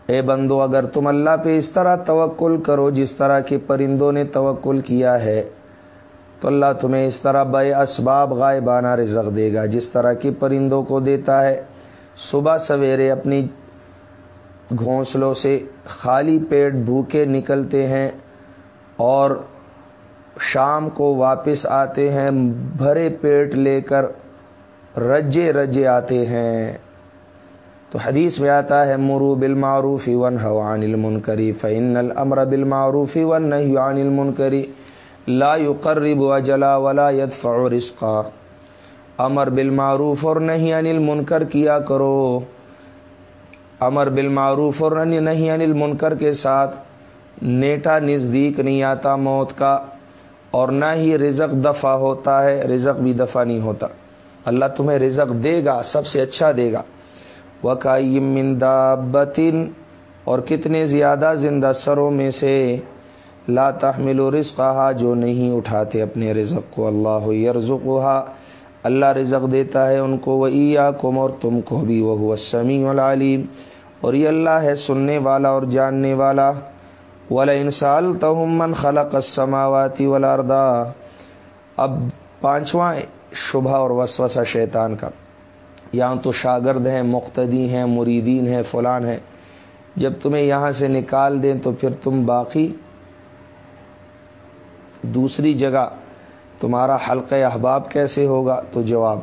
اے بندو، اگر تم اللہ پہ اس طرح توکل کرو جس طرح کے پرندوں نے توکل کیا ہے، تو اللہ تمہیں اس طرح بے اسباب غائبانہ رزق دے گا، جس طرح کے پرندوں کو دیتا ہے۔ صبح سویرے اپنی گھونسلوں سے خالی پیٹ بھوکے نکلتے ہیں اور شام کو واپس آتے ہیں، بھرے پیٹ لے کر رجے رجے آتے ہیں۔ تو حدیث میں آتا ہے، مرو بل معروفی ون حوان المنکری فعن المر بل معروفی ون عن المنکری لا یقرب و جلا ولا یدفع رزقا۔ امر بالمعروف اور نہیں انل منکر کیا کرو۔ امر بالمعروف اور نہیں انل منکر کے ساتھ نیٹا نزدیک نہیں آتا موت کا اور نہ ہی رزق دفع ہوتا ہے، رزق بھی دفع نہیں ہوتا۔ اللہ تمہیں رزق دے گا، سب سے اچھا دے گا۔ من دابتن اور کتنے زیادہ زندہ سروں میں سے لا تحمل و جو نہیں اٹھاتے اپنے رزق کو، اللہ یرزق اللہ رزق دیتا ہے ان کو وہ کم اور تم کو بھی وہ سمیع العلیم اور یہ اللہ ہے سننے والا اور جاننے والا۔ ولا انسال تہمن خلق السماواتی ولاردا اب پانچواں شبہ اور وسوسہ شیطان کا۔ یہاں تو شاگرد ہیں، مقتدی ہیں، مریدین ہیں، فلان ہیں۔ جب تمہیں یہاں سے نکال دیں تو پھر تم باقی دوسری جگہ تمہارا حلقہ احباب کیسے ہوگا؟ تو جواب،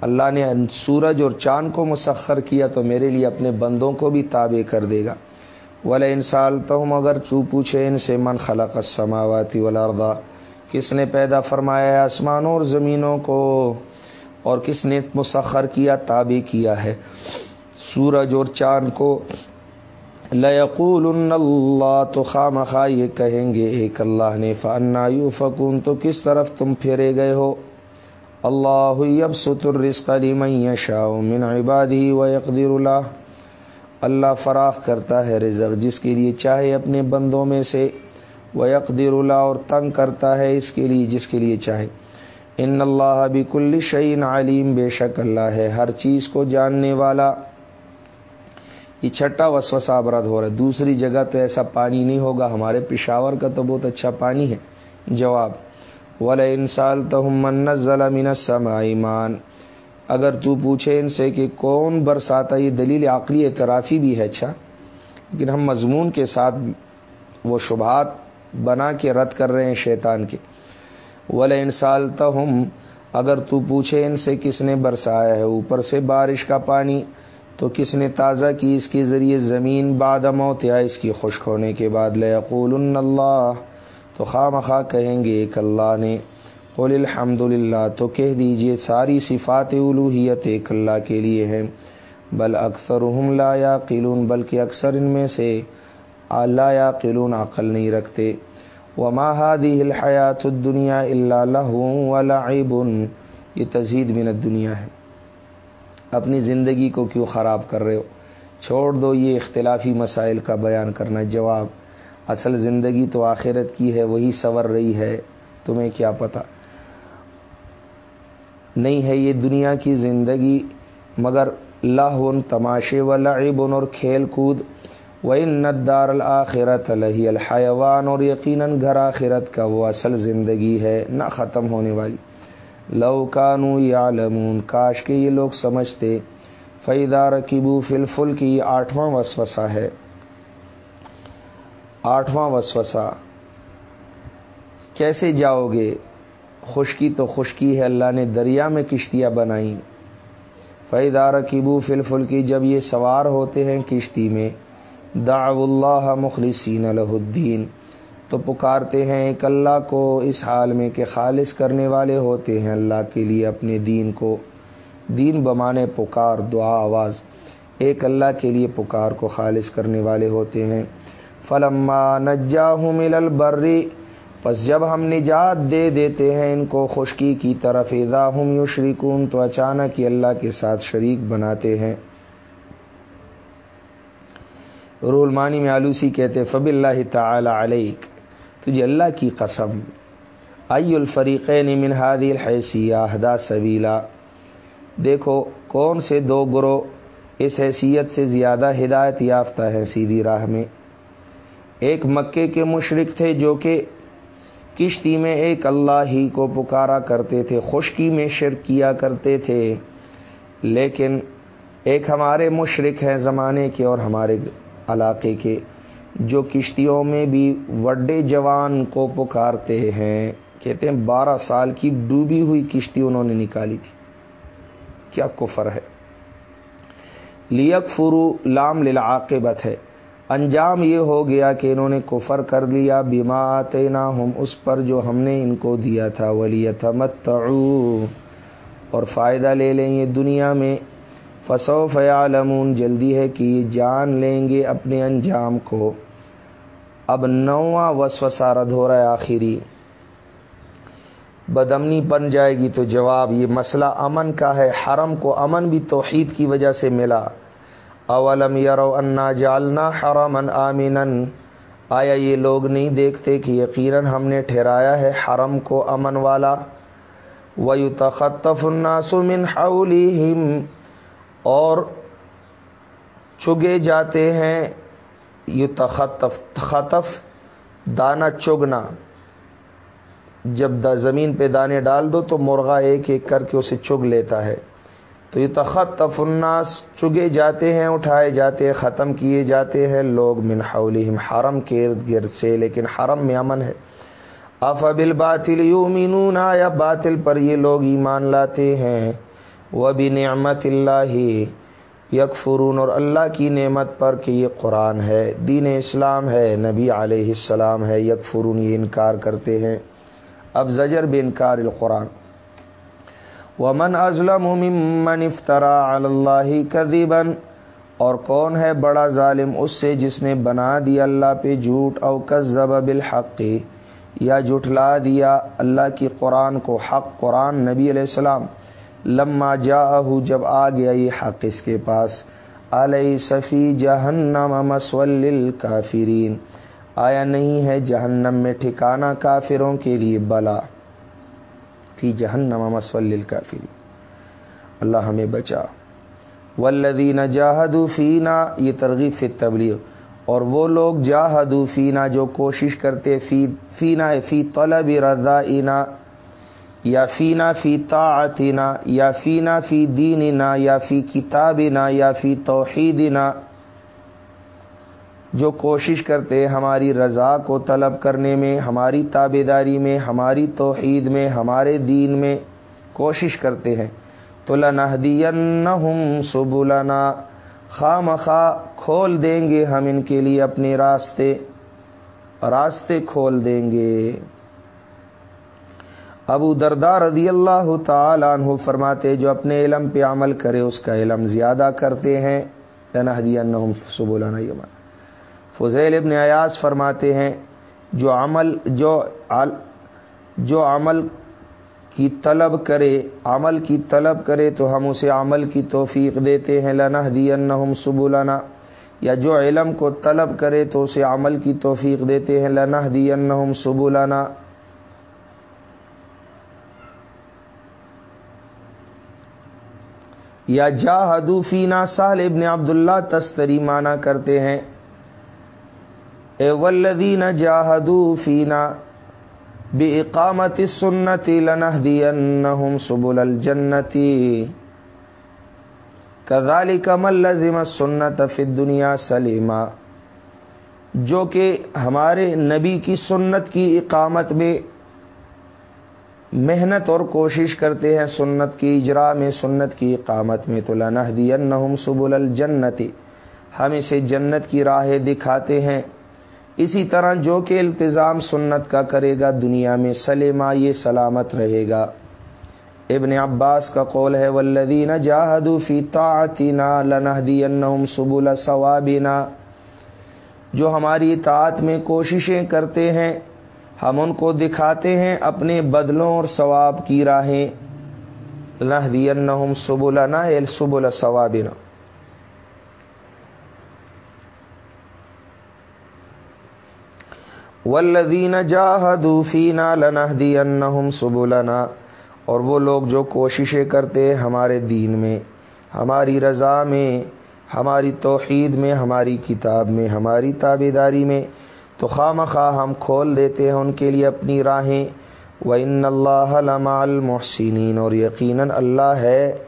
اللہ نے سورج اور چاند کو مسخر کیا تو میرے لیے اپنے بندوں کو بھی تابع کر دے گا۔ ولا انسال تو ہم اگر چو پوچھے ان سے، من خلق السماواتی ولاردا کس نے پیدا فرمایا ہے آسمانوں اور زمینوں کو؟ اور کس نے مسخر کیا، تابع کیا ہے۔ سورج اور چاند کو لقول اللہ تو خواہ یہ کہیں گے، ایک اللہ نے فنا یو فکون تو کس طرف تم پھیرے گئے ہو؟ اللہ اب ستر رسق علی شاہ من عبادی و یقدر اللہ اللہ فراخ کرتا ہے رزق جس کے لیے چاہے اپنے بندوں میں سے۔ وہ یقدر اللہ اور تنگ کرتا ہے اس کے لیے، جس کے لیے چاہے۔ ان اللہ بھی کل شعین بے شک اللہ ہے، ہر چیز کو جاننے والا۔ یہ چھٹا وسوسہ ابرد ہو رہا ہے۔ دوسری جگہ تو ایسا پانی نہیں ہوگا۔ ہمارے پشاور کا تو بہت اچھا پانی ہے۔ جواب ولا انسال تو من ضلع سما ایمان اگر تو پوچھے ان سے کہ کون برساتا یہ دلیل عقلی اعترافی بھی ہے اچھا۔ لیکن ہم مضمون کے ساتھ وہ شبہات بنا کے رد کر رہے ہیں شیطان کے۔ ولا انسال تو اگر تو پوچھے ان سے کس نے برسایا ہے اوپر سے بارش کا پانی، تو کس نے تازہ کی اس کے ذریعے زمین بعد موت یا اس کی خشک ہونے کے بعد؟ لقول اللہ، تو خواہ مخواہ کہیں گے ایک اللہ نے قول الحمد للہ تو کہہ دیجیے ساری صفات الوحیت ایک اللہ کے لیے ہے بل اکثر ہم لا یا قلون بلکہ اکثر ان میں سے اللہ یا قلون عقل نہیں رکھتے۔ و ماہادی الحیات الدنیا اللہ ولعب یہ تزید من الدنیا ہے۔ اپنی زندگی کو کیوں خراب کر رہے ہو؟ چھوڑ دو یہ اختلافی مسائل کا بیان کرنا۔ جواب، اصل زندگی تو آخرت کی ہے، وہی سور رہی ہے۔ تمہیں کیا پتا نہیں ہے یہ دنیا کی زندگی، مگر لاہن تماشے و لعبن اور کھیل کود۔ و ندار الآخرت الہی الحیوان اور یقیناً گھر آخرت کا وہ اصل زندگی ہے، نہ ختم ہونے والی۔ لو کانو یا لمون کاش کے یہ لوگ سمجھتے۔ فیدار کبو فل فل کی آٹھواں وسوسا ہے۔ آٹھواں وسوسا کیسے جاؤ گے؟ خشکی تو خشکی ہے، اللہ نے دریا میں کشتیاں بنائی فیدار کبو فل فل کی جب یہ سوار ہوتے ہیں کشتی میں دعو اللہ مخلصین الدین۔ تو پکارتے ہیں ایک اللہ کو، اس حال میں کہ خالص کرنے والے ہوتے ہیں اللہ کے لیے اپنے دین کو۔ دین بمانے پکار، دعا، آواز۔ ایک اللہ کے لیے پکار کو خالص کرنے والے ہوتے ہیں۔ فلما نجا ہوں مل البری بس جب ہم نجات دے دیتے ہیں ان کو خشکی کی طرف ادا ہم یو شریکون تو اچانک ہی اللہ کے ساتھ شریک بناتے ہیں۔ رولمانی میں آلوسی کہتے فب اللہ تعالی علیک تجھے جی اللہ کی قسم آئی الفریقین من ہادی الحیثیہ ہدا سبیلا دیکھو، کون سے دو گروہ اس حیثیت سے زیادہ ہدایت یافتہ ہے سیدھی راہ میں؟ ایک مکے کے مشرق تھے جو کہ کشتی میں ایک اللہ ہی کو پکارا کرتے تھے، خشکی میں شرک کیا کرتے تھے۔ لیکن ایک ہمارے مشرق ہیں زمانے کے اور ہمارے علاقے کے، جو کشتیوں میں بھی وڈے جوان کو پکارتے ہیں۔ کہتے ہیں بارہ سال کی ڈوبی ہوئی کشتی انہوں نے نکالی تھی۔ کیا کفر ہے؟ لیک فرو لام للعاقبت ہے۔ انجام یہ ہو گیا کہ انہوں نے کفر کر لیا۔ بیما آتے نہ ہم اس پر جو ہم نے ان کو دیا تھا۔ ولیت اور فائدہ لے لیں یہ دنیا میں۔ فسو فیالمون جلدی ہے کہ یہ جان لیں گے اپنے انجام کو۔ اب نواں وسوسہ رد ہو رہا ہے آخری۔ بدمنی بن جائے گی تو جواب، یہ مسئلہ امن کا ہے، حرم کو امن بھی توحید کی وجہ سے ملا۔ اولم یرو انا جالنا حرمن آمین آیا یہ لوگ نہیں دیکھتے کہ یقیناً ہم نے ٹھہرایا ہے حرم کو امن والا؟ ویو تخطف الناسمن حولیم اور چگے جاتے ہیں یو تخطف خطف دانا چگنا۔ جب دا زمین پہ دانے ڈال دو تو مرغا ایک ایک کر کے اسے چگ لیتا ہے۔ تو یہ تخت الناس چگے جاتے ہیں، اٹھائے جاتے ہیں، ختم کیے جاتے ہیں۔ لوگ من حولہم حرم کے ارد گرد سے، لیکن حرم میں امن ہے۔ افبل باطل یومنون یا باطل پر یہ لوگ ایمان لاتے ہیں۔ وہ بھی نعمت اللہ یکفرون، اور اللہ کی نعمت پر کہ یہ قرآن ہے، دین اسلام ہے، نبی علیہ السلام ہے، یکفرون، یہ انکار کرتے ہیں۔ اب زجر بے انکار القرآن۔ ومن ازلم ممن افطرا اللہ کذبن اور کون ہے بڑا ظالم اس سے جس نے بنا دیا اللہ پہ جھوٹ، او کذب بالحق، یا جھٹلا دیا اللہ کی قرآن کو، حق قرآن نبی علیہ السلام۔ لما جا جب آ گیا یہ حق اس کے پاس علیہ صفی جہنم مسول کافرین آیا نہیں ہے جہنم میں ٹھکانا کافروں کے لیے؟ بلا۔ فی جہنم مسول کافری اللہ ہمیں بچا۔ ولدین جاہدو فینا، یہ ترغیب فی تبلیغ اور وہ لوگ جاہدو فینا جو کوشش کرتے، فی، فینا فی طلب رضا یا فینا فی طاعتنا یا فینا فی دیننا، یا فی کتابنا، یا فی توحیدنا۔ جو کوشش کرتے ہماری رضا کو طلب کرنے میں، ہماری تابے داری میں، ہماری توحید میں، ہمارے دین میں کوشش کرتے ہیں۔ تو لنحدین سبولنا خواہ مخواہ کھول دیں گے ہم ان کے لیے اپنے راستے راستے کھول دیں گے۔ ابو دردار رضی اللہ تعالیٰ عنہ فرماتے جو اپنے علم پہ عمل کرے اس کا علم زیادہ کرتے ہیں۔ لنحدین سبولنا یمن فضیل ابن ایاز فرماتے ہیں، جو عمل، جو جو عمل کی طلب کرے، عمل کی طلب کرے تو ہم اسے عمل کی توفیق دیتے ہیں۔ لنا دین سبولنا یا جو علم کو طلب کرے تو اسے عمل کی توفیق دیتے ہیں۔ لنا دین سبولنا یا جا حدوفینہ سال ابن عبداللہ تستری مانا کرتے ہیں۔ اے ولدین جاہدو فینا بے اقامت سنتی لنحدینہم سبل الجنتی کذالی کمل لزم سنت فی دنیا سلیما جو کہ ہمارے نبی کی سنت کی اقامت میں محنت اور کوشش کرتے ہیں سنت کی اجرا میں، سنت کی اقامت میں۔ تو لنحدینہم سبل الجنتی ہم اسے جنت کی راہیں دکھاتے ہیں۔ اسی طرح جو کہ التظام سنت کا کرے گا، دنیا میں سلیما یہ سلامت رہے گا۔ ابن عباس کا قول ہے ولدین جاہدو فی طاعتنا لنہدینہم سبول ثوابنا۔ جو ہماری اطاعت میں کوششیں کرتے ہیں ہم ان کو دکھاتے ہیں اپنے بدلوں اور ثواب کی راہیں۔ لہدینہم سبولنا سبول ثوابنا۔ ولدین جاہدوفینا لنحدی انہم سبلنا۔ اور وہ لوگ جو کوششیں کرتے ہمارے دین میں، ہماری رضا میں، ہماری توحید میں، ہماری کتاب میں، ہماری تابے داری میں تو خواہ مخواہ ہم کھول دیتے ہیں ان کے لیے اپنی راہیں۔ و ان اللہ المحسنین اور یقیناً اللہ ہے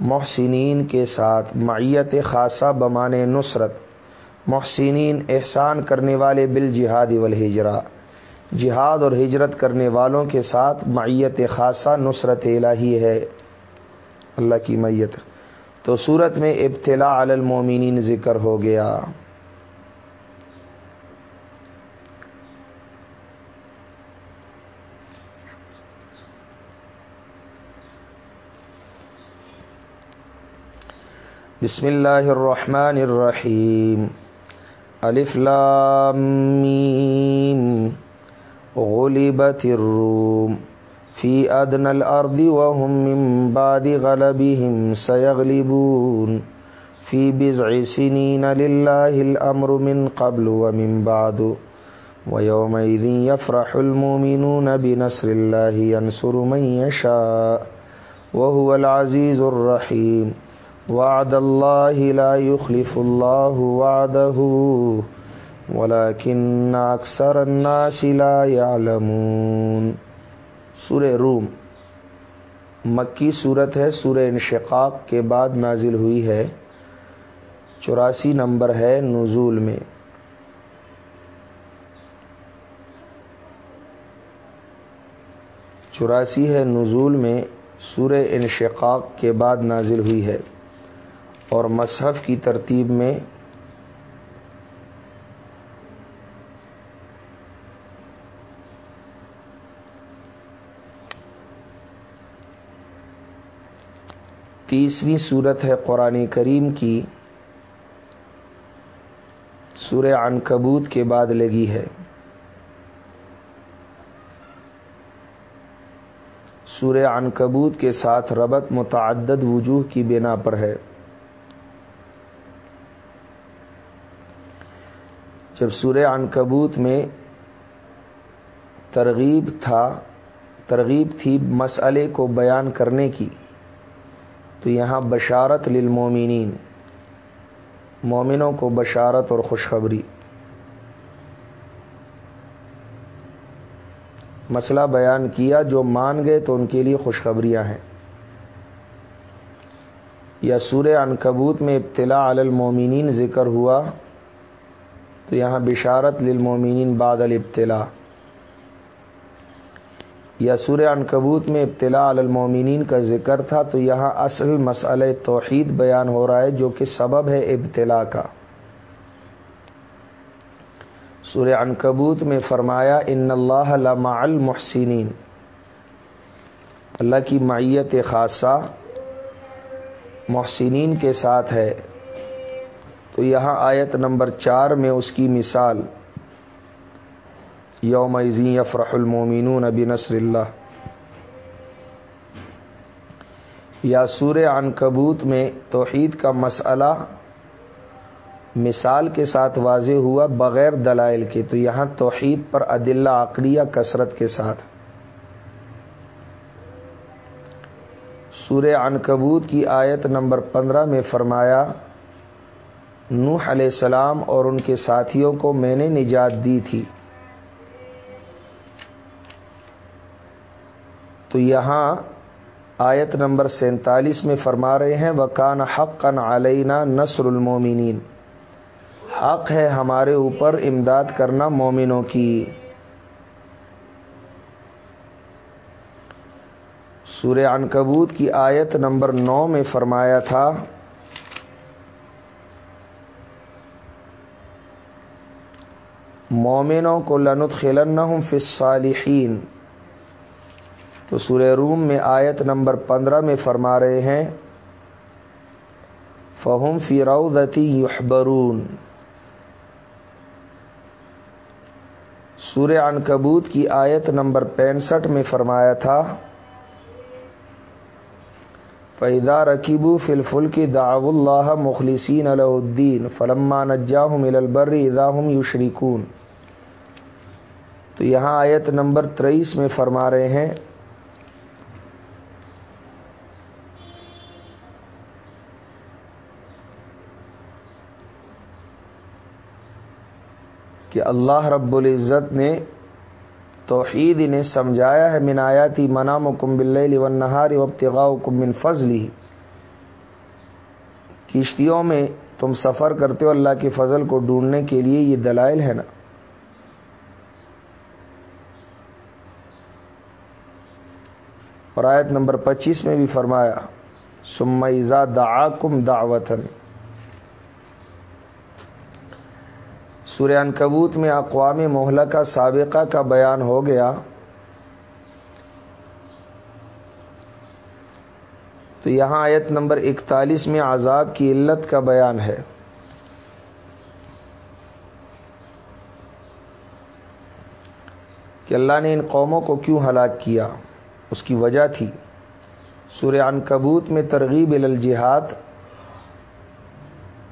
محسنین کے ساتھ، معیت خاصہ بمان نصرت۔ محسنین احسان کرنے والے بال جہاد والہجرا جہاد اور ہجرت کرنے والوں کے ساتھ معیت خاصہ نصرت الہی ہے۔ اللہ کی میت۔ تو صورت میں ابتلا علی المومنین ذکر ہو گیا۔ بسم اللہ الرحمن الرحیم. الف لام میم. غلبت الروم. فی ادن الارض وهم من بعد غلبهم سيغلبون فی بضع سنین للہ الامر من قبل ومن بعد. ويومئذ يفرح المؤمنون بنصر الله ينصر من يشاء وهو العزيز الرحيم وعد اللہ لا يخلف اللہ وعده، ولكن اکثر الناس لا يعلمون. سورہ روم، مکی صورت ہے، سورہ انشقاق کے بعد نازل ہوئی ہے۔ چوراسی نمبر ہے نزول میں۔ چوراسی ہے نزول میں، سورہ انشقاق کے بعد نازل ہوئی ہے۔ اور مصحف کی ترتیب میں تیسویں صورت ہے قرآن کریم کی۔ سورہ عنکبوت کے بعد لگی ہے۔ سورہ عنکبوت کے ساتھ ربط متعدد وجوہ کی بنا پر ہے۔ جب سورہ عنکبوت میں ترغیب تھا، ترغیب تھی مسئلے کو بیان کرنے کی، تو یہاں بشارت للمومنین، مومنوں کو بشارت اور خوشخبری۔ مسئلہ بیان کیا، جو مان گئے تو ان کے لیے خوشخبریاں ہیں۔ یا سورہ عنکبوت میں ابتلا علی المومنین ذکر ہوا تو یہاں بشارت للمومنین بعد الابتلا یا سورہ عنکبوت میں ابتلا المومنین کا ذکر تھا، تو یہاں اصل مسئلہ توحید بیان ہو رہا ہے، جو کہ سبب ہے ابتلا کا۔ سورہ عنکبوت میں فرمایا، ان اللہ لمع المحسنین۔ اللہ کی معیت خاصہ محسنین کے ساتھ ہے۔ تو یہاں آیت نمبر چار میں اس کی مثال یوم عزی افرح المومنون نبی نصر اللہ۔ یا سور عن کبوت میں توحید کا مسئلہ مثال کے ساتھ واضح ہوا بغیر دلائل کے، تو یہاں توحید پر عدلہ عقلیہ کثرت کے ساتھ۔ سورہ عنکبوت کی آیت نمبر پندرہ میں فرمایا نوح علیہ السلام اور ان کے ساتھیوں کو میں نے نجات دی تھی۔ تو یہاں آیت نمبر سینتالیس میں فرما رہے ہیں وکان حق علینا نصر المومنین حق ہے ہمارے اوپر امداد کرنا مومنوں کی۔ سورہ عنکبوت کی آیت نمبر نو میں فرمایا تھا مومنوں کو لنت خلن فصالحین تو سورہ روم میں آیت نمبر پندرہ میں فرما رہے ہیں فہم فی یحبرون سورہ عنکبوت کی آیت نمبر پینسٹھ میں فرمایا تھا فیدا رقیبو فلفل کی داو اللہ مخلصین علیہ الدین فلما نجاہم البر ادا ہم یشریکون تو یہاں آیت نمبر تیئیس میں فرما رہے ہیں۔ کہ اللہ رب العزت نے توحید انہیں سمجھایا ہے، من آیاتی منا مکم بل ون نہاری وبتغا من فضلی۔ کشتیوں میں تم سفر کرتے ہو اللہ کے فضل کو ڈھونڈنے کے لیے یہ دلائل ہے نا۔ اور آیت نمبر پچیس میں بھی فرمایا سمزا دا کم دعوتن سوریان کبوت میں اقوام محلہ کا سابقہ کا بیان ہو گیا۔ تو یہاں آیت نمبر اکتالیس میں عذاب کی علت کا بیان ہے۔ کہ اللہ نے ان قوموں کو کیوں ہلاک کیا؟ اس کی وجہ تھی۔ سوریان کبوت میں ترغیب الجہاد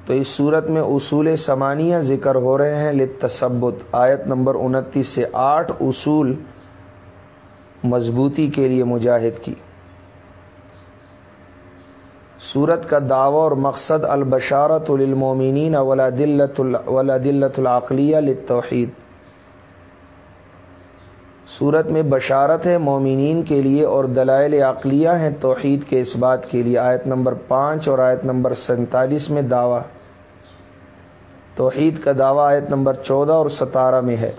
تو اس صورت میں اصول سمانیہ ذکر ہو رہے ہیں لتثبت آیت نمبر انتیس سے آٹھ اصول مضبوطی کے لیے مجاہد کی۔ سورت کا دعوی اور مقصد البشارت للمومنین ولا دلت ولا دلت العقلیہ للتوحید۔ صورت میں بشارت ہے مومنین کے لیے اور دلائل عقلیہ ہیں توحید کے اس بات کے لیے۔ آیت نمبر پانچ اور آیت نمبر سینتالیس میں دعویٰ۔ توحید کا دعویٰ آیت نمبر چودہ اور ستارہ میں ہے۔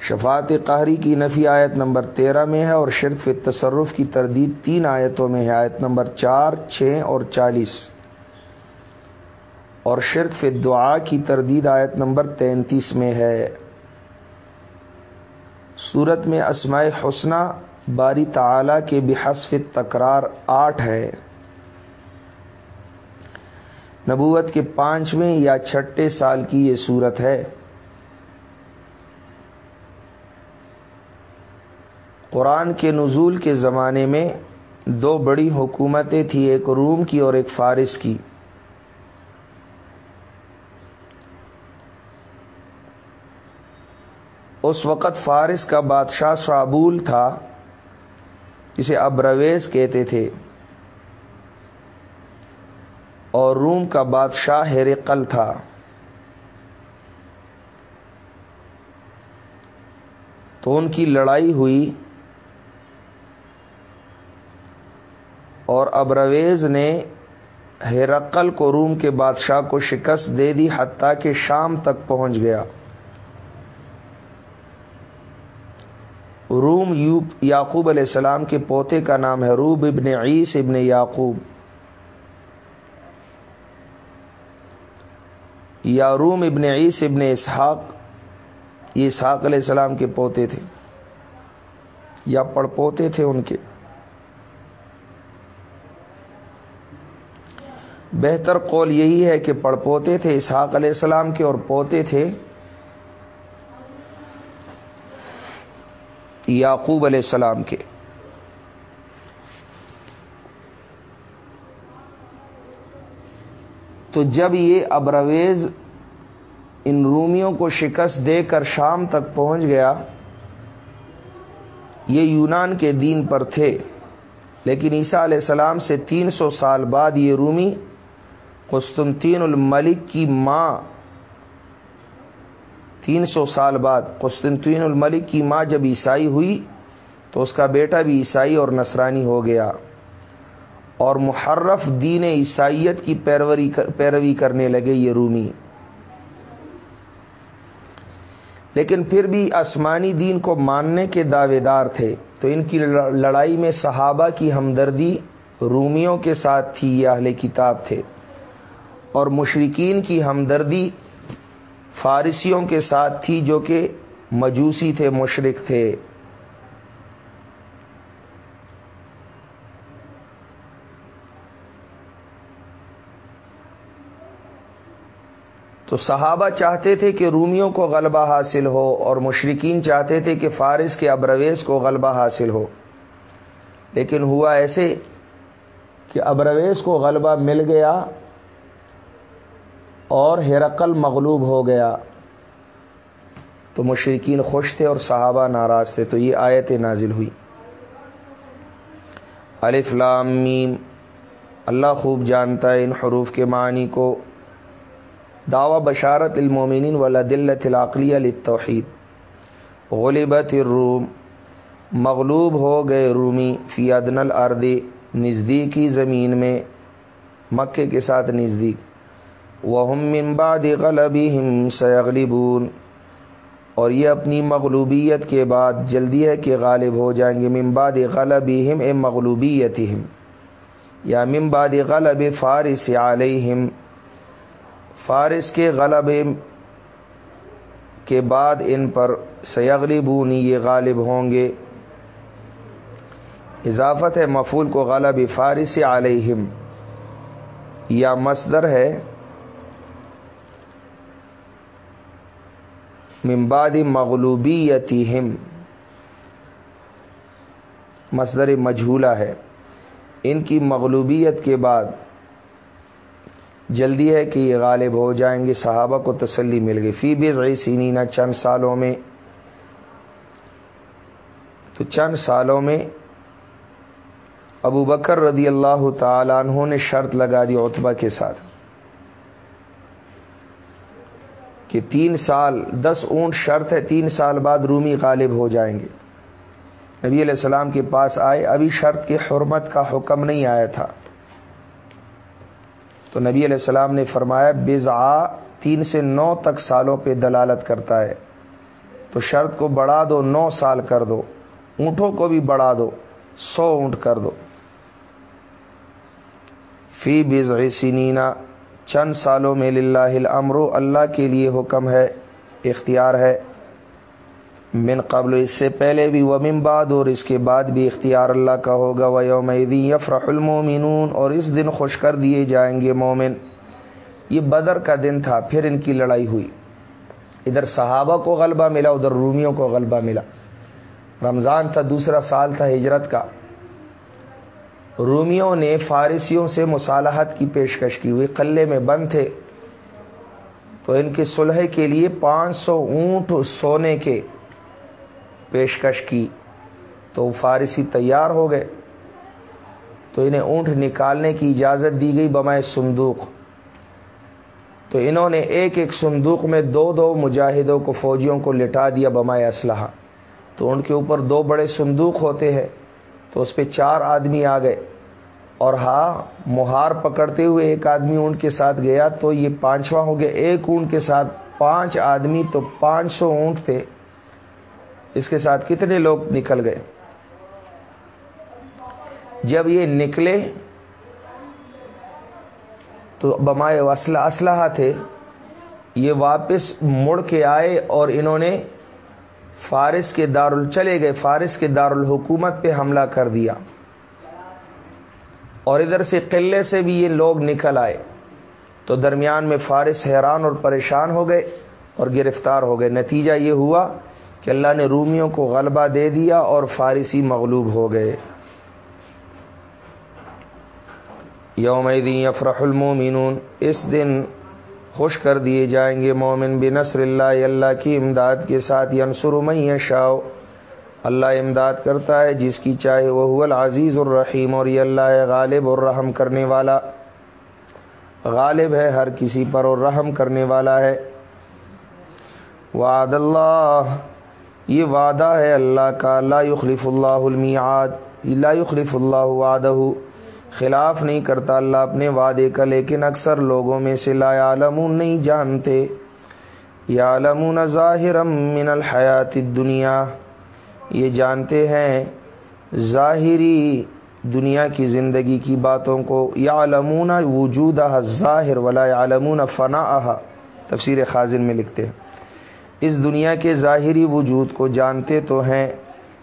شفاعت قہری کی نفی آیت نمبر تیرہ میں ہے اور شرف تصرف کی تردید تین آیتوں میں ہے۔ آیت نمبر چار، چھ اور چالیس۔ اور شرک فی دعا کی تردید آیت نمبر تینتیس میں ہے۔ صورت میں اسماء حسنہ باری تعالی کے بحسف تکرار آٹھ ہے۔ نبوت کے پانچویں یا چھٹے سال کی یہ صورت ہے۔ قرآن کے نزول کے زمانے میں دو بڑی حکومتیں تھیں، ایک روم کی اور ایک فارس کی۔ اس وقت فارس کا بادشاہ شابول تھا اسے ابرویز کہتے تھے۔ اور روم کا بادشاہ ہیرقل تھا۔ تو ان کی لڑائی ہوئی۔ اور ابرویز نے ہیرقل کو روم کے بادشاہ کو شکست دے دی، حتیٰ کہ شام تک پہنچ گیا۔ روم یعقوب علیہ السلام کے پوتے کا نام ہے روب ابن عیس ابن یعقوب۔ یا روم ابن عیس ابن اسحاق، یہ اسحاق علیہ السلام کے پوتے تھے۔ یا پڑ پوتے تھے ان کے۔ بہتر قول یہی ہے کہ پڑ پوتے تھے اسحاق علیہ السلام کے اور پوتے تھے یعقوب علیہ السلام کے۔ تو جب یہ ابرویز ان رومیوں کو شکست دے کر شام تک پہنچ گیا، یہ یونان کے دین پر تھے، لیکن عیسیٰ علیہ السلام سے تین سو سال بعد یہ رومی قسطنطین الملک کی ماں تین سو سال بعد قسطنطین الملک کی ماں جب عیسائی ہوئی تو اس کا بیٹا بھی عیسائی اور نصرانی ہو گیا اور محرف دین عیسائیت کی پیروری پیروی کرنے لگے یہ رومی۔ لیکن پھر بھی آسمانی دین کو ماننے کے دعوے دار تھے۔ تو ان کی لڑائی میں صحابہ کی ہمدردی رومیوں کے ساتھ تھی، یہ اہل کتاب تھے۔ اور مشرقین کی ہمدردی فارسیوں کے ساتھ تھی جو کہ مجوسی تھے، مشرق تھے۔ تو صحابہ چاہتے تھے کہ رومیوں کو غلبہ حاصل ہو اور مشرقین چاہتے تھے کہ فارس کے ابرویز کو غلبہ حاصل ہو۔ لیکن ہوا ایسے کہ ابرویز کو غلبہ مل گیا اور ہرقل مغلوب ہو گیا۔ تو مشرقین خوش تھے اور صحابہ ناراض تھے۔ تو یہ آیت نازل ہوئی۔ الف لام میم۔ اللہ خوب جانتا ہے ان حروف کے معنی کو۔ دعوی بشارت المومنین ولادلت العقلیہ للتوحید۔ غلبت الروم۔ مغلوب ہو گئے رومی فی ادن الارض نزدیکی زمین میں مکے کے ساتھ نزدیک۔ وہ بعد غلبہم سیغلبون اور یہ اپنی مغلوبیت کے بعد جلدی ہے کہ غالب ہو جائیں گے۔ ممباد غلبہم اے مغلوبیتہم۔ یا ممباد غلب فارس علیہم فارس کے غلب کے بعد ان پر سیغلبونی یہ غالب ہوں گے۔ اضافت ہے مفول کو غلب فارس علیہم یا مصدر ہے ممباد مغلوبیتہم۔ مصدر مجھولہ ہے۔ ان کی مغلوبیت کے بعد جلدی ہے کہ یہ غالب ہو جائیں گے، صحابہ کو تسلی مل گئی۔ فی بے سینینا چند سالوں میں۔ تو چند سالوں میں ابو بکر رضی اللہ تعالیٰ عنہ نے شرط لگا دی اتبا کے ساتھ۔ کہ تین سال، دس اونٹ شرط ہے، تین سال بعد رومی غالب ہو جائیں گے۔ نبی علیہ السلام کے پاس آئے، ابھی شرط کی حرمت کا حکم نہیں آیا تھا۔ تو نبی علیہ السلام نے فرمایا بزا تین سے نو تک سالوں پہ دلالت کرتا ہے۔ تو شرط کو بڑھا دو، نو سال کر دو۔ اونٹوں کو بھی بڑھا دو، سو اونٹ کر دو۔ فی بز سنینا چند سالوں میں للہ امرو اللہ کے لیے حکم ہے، اختیار ہے۔ من قبل، اس سے پہلے بھی وہ بعد، اور اس کے بعد بھی اختیار اللہ کا ہوگا۔ وہ یوم یفرح المومنون اور اس دن خوش کر دیے جائیں گے مومن۔ یہ بدر کا دن تھا، پھر ان کی لڑائی ہوئی۔ ادھر صحابہ کو غلبہ ملا، ادھر رومیوں کو غلبہ ملا۔ رمضان تھا، دوسرا سال تھا ہجرت کا۔ رومیوں نے فارسیوں سے مصالحت کی پیشکش کی ہوئی، قلعے میں بند تھے۔ تو ان کی صلح کے لیے پانچ سو اونٹ سونے کے پیشکش کی۔ تو فارسی تیار ہو گئے۔ تو انہیں اونٹ نکالنے کی اجازت دی گئی بمائے صندوق۔ تو انہوں نے ایک ایک صندوق میں دو دو مجاہدوں کو، فوجیوں کو لٹا دیا بمائے اسلحہ۔ تو ان کے اوپر دو بڑے صندوق ہوتے ہیں۔ تو اس پہ چار آدمی آ گئے۔ اور ہاں مہار پکڑتے ہوئے ایک آدمی اونٹ کے ساتھ گیا تو یہ پانچواں ہو گیا۔ ایک اونٹ کے ساتھ پانچ آدمی تو پانچ سو اونٹ تھے۔ اس کے ساتھ کتنے لوگ نکل گئے؟ جب یہ نکلے تو بمائے اسلحہ اسلحہ تھے۔ یہ واپس مڑ کے آئے اور انہوں نے فارس کے دار چلے گئے، فارس کے دارالحکومت پہ حملہ کر دیا۔ اور ادھر سے قلعے سے بھی یہ لوگ نکل آئے۔ تو درمیان میں فارس حیران اور پریشان ہو گئے اور گرفتار ہو گئے۔ نتیجہ یہ ہوا کہ اللہ نے رومیوں کو غلبہ دے دیا اور فارسی مغلوب ہو گئے۔ یوم افرح المومنون اس دن خوش کر دیے جائیں گے مومن بنصر اللہ اللہ کی امداد کے ساتھ ینسر میں شاؤ اللہ امداد کرتا ہے، جس کی چاہے وہ العزیز الرحیم اور یہ اللہ غالب اور رحم کرنے والا۔ غالب ہے ہر کسی پر اور رحم کرنے والا ہے۔ وعد اللہ، یہ وعدہ ہے اللہ کا۔ لا یخلف اللہ المیعاد، لا یخلف اللہ وعدہ۔ خلاف نہیں کرتا، اللہ اپنے وعدے کا، لیکن اکثر لوگوں میں سے لا عالمون نہیں جانتے۔ یا عالمون ظاہر من الحیات دنیا یہ جانتے ہیں ظاہری دنیا کی زندگی کی باتوں کو۔ یا علمون وجود ظاہر ولا عالمون فنا تفسیر خازن میں لکھتے ہیں۔ اس دنیا کے ظاہری وجود کو جانتے تو ہیں،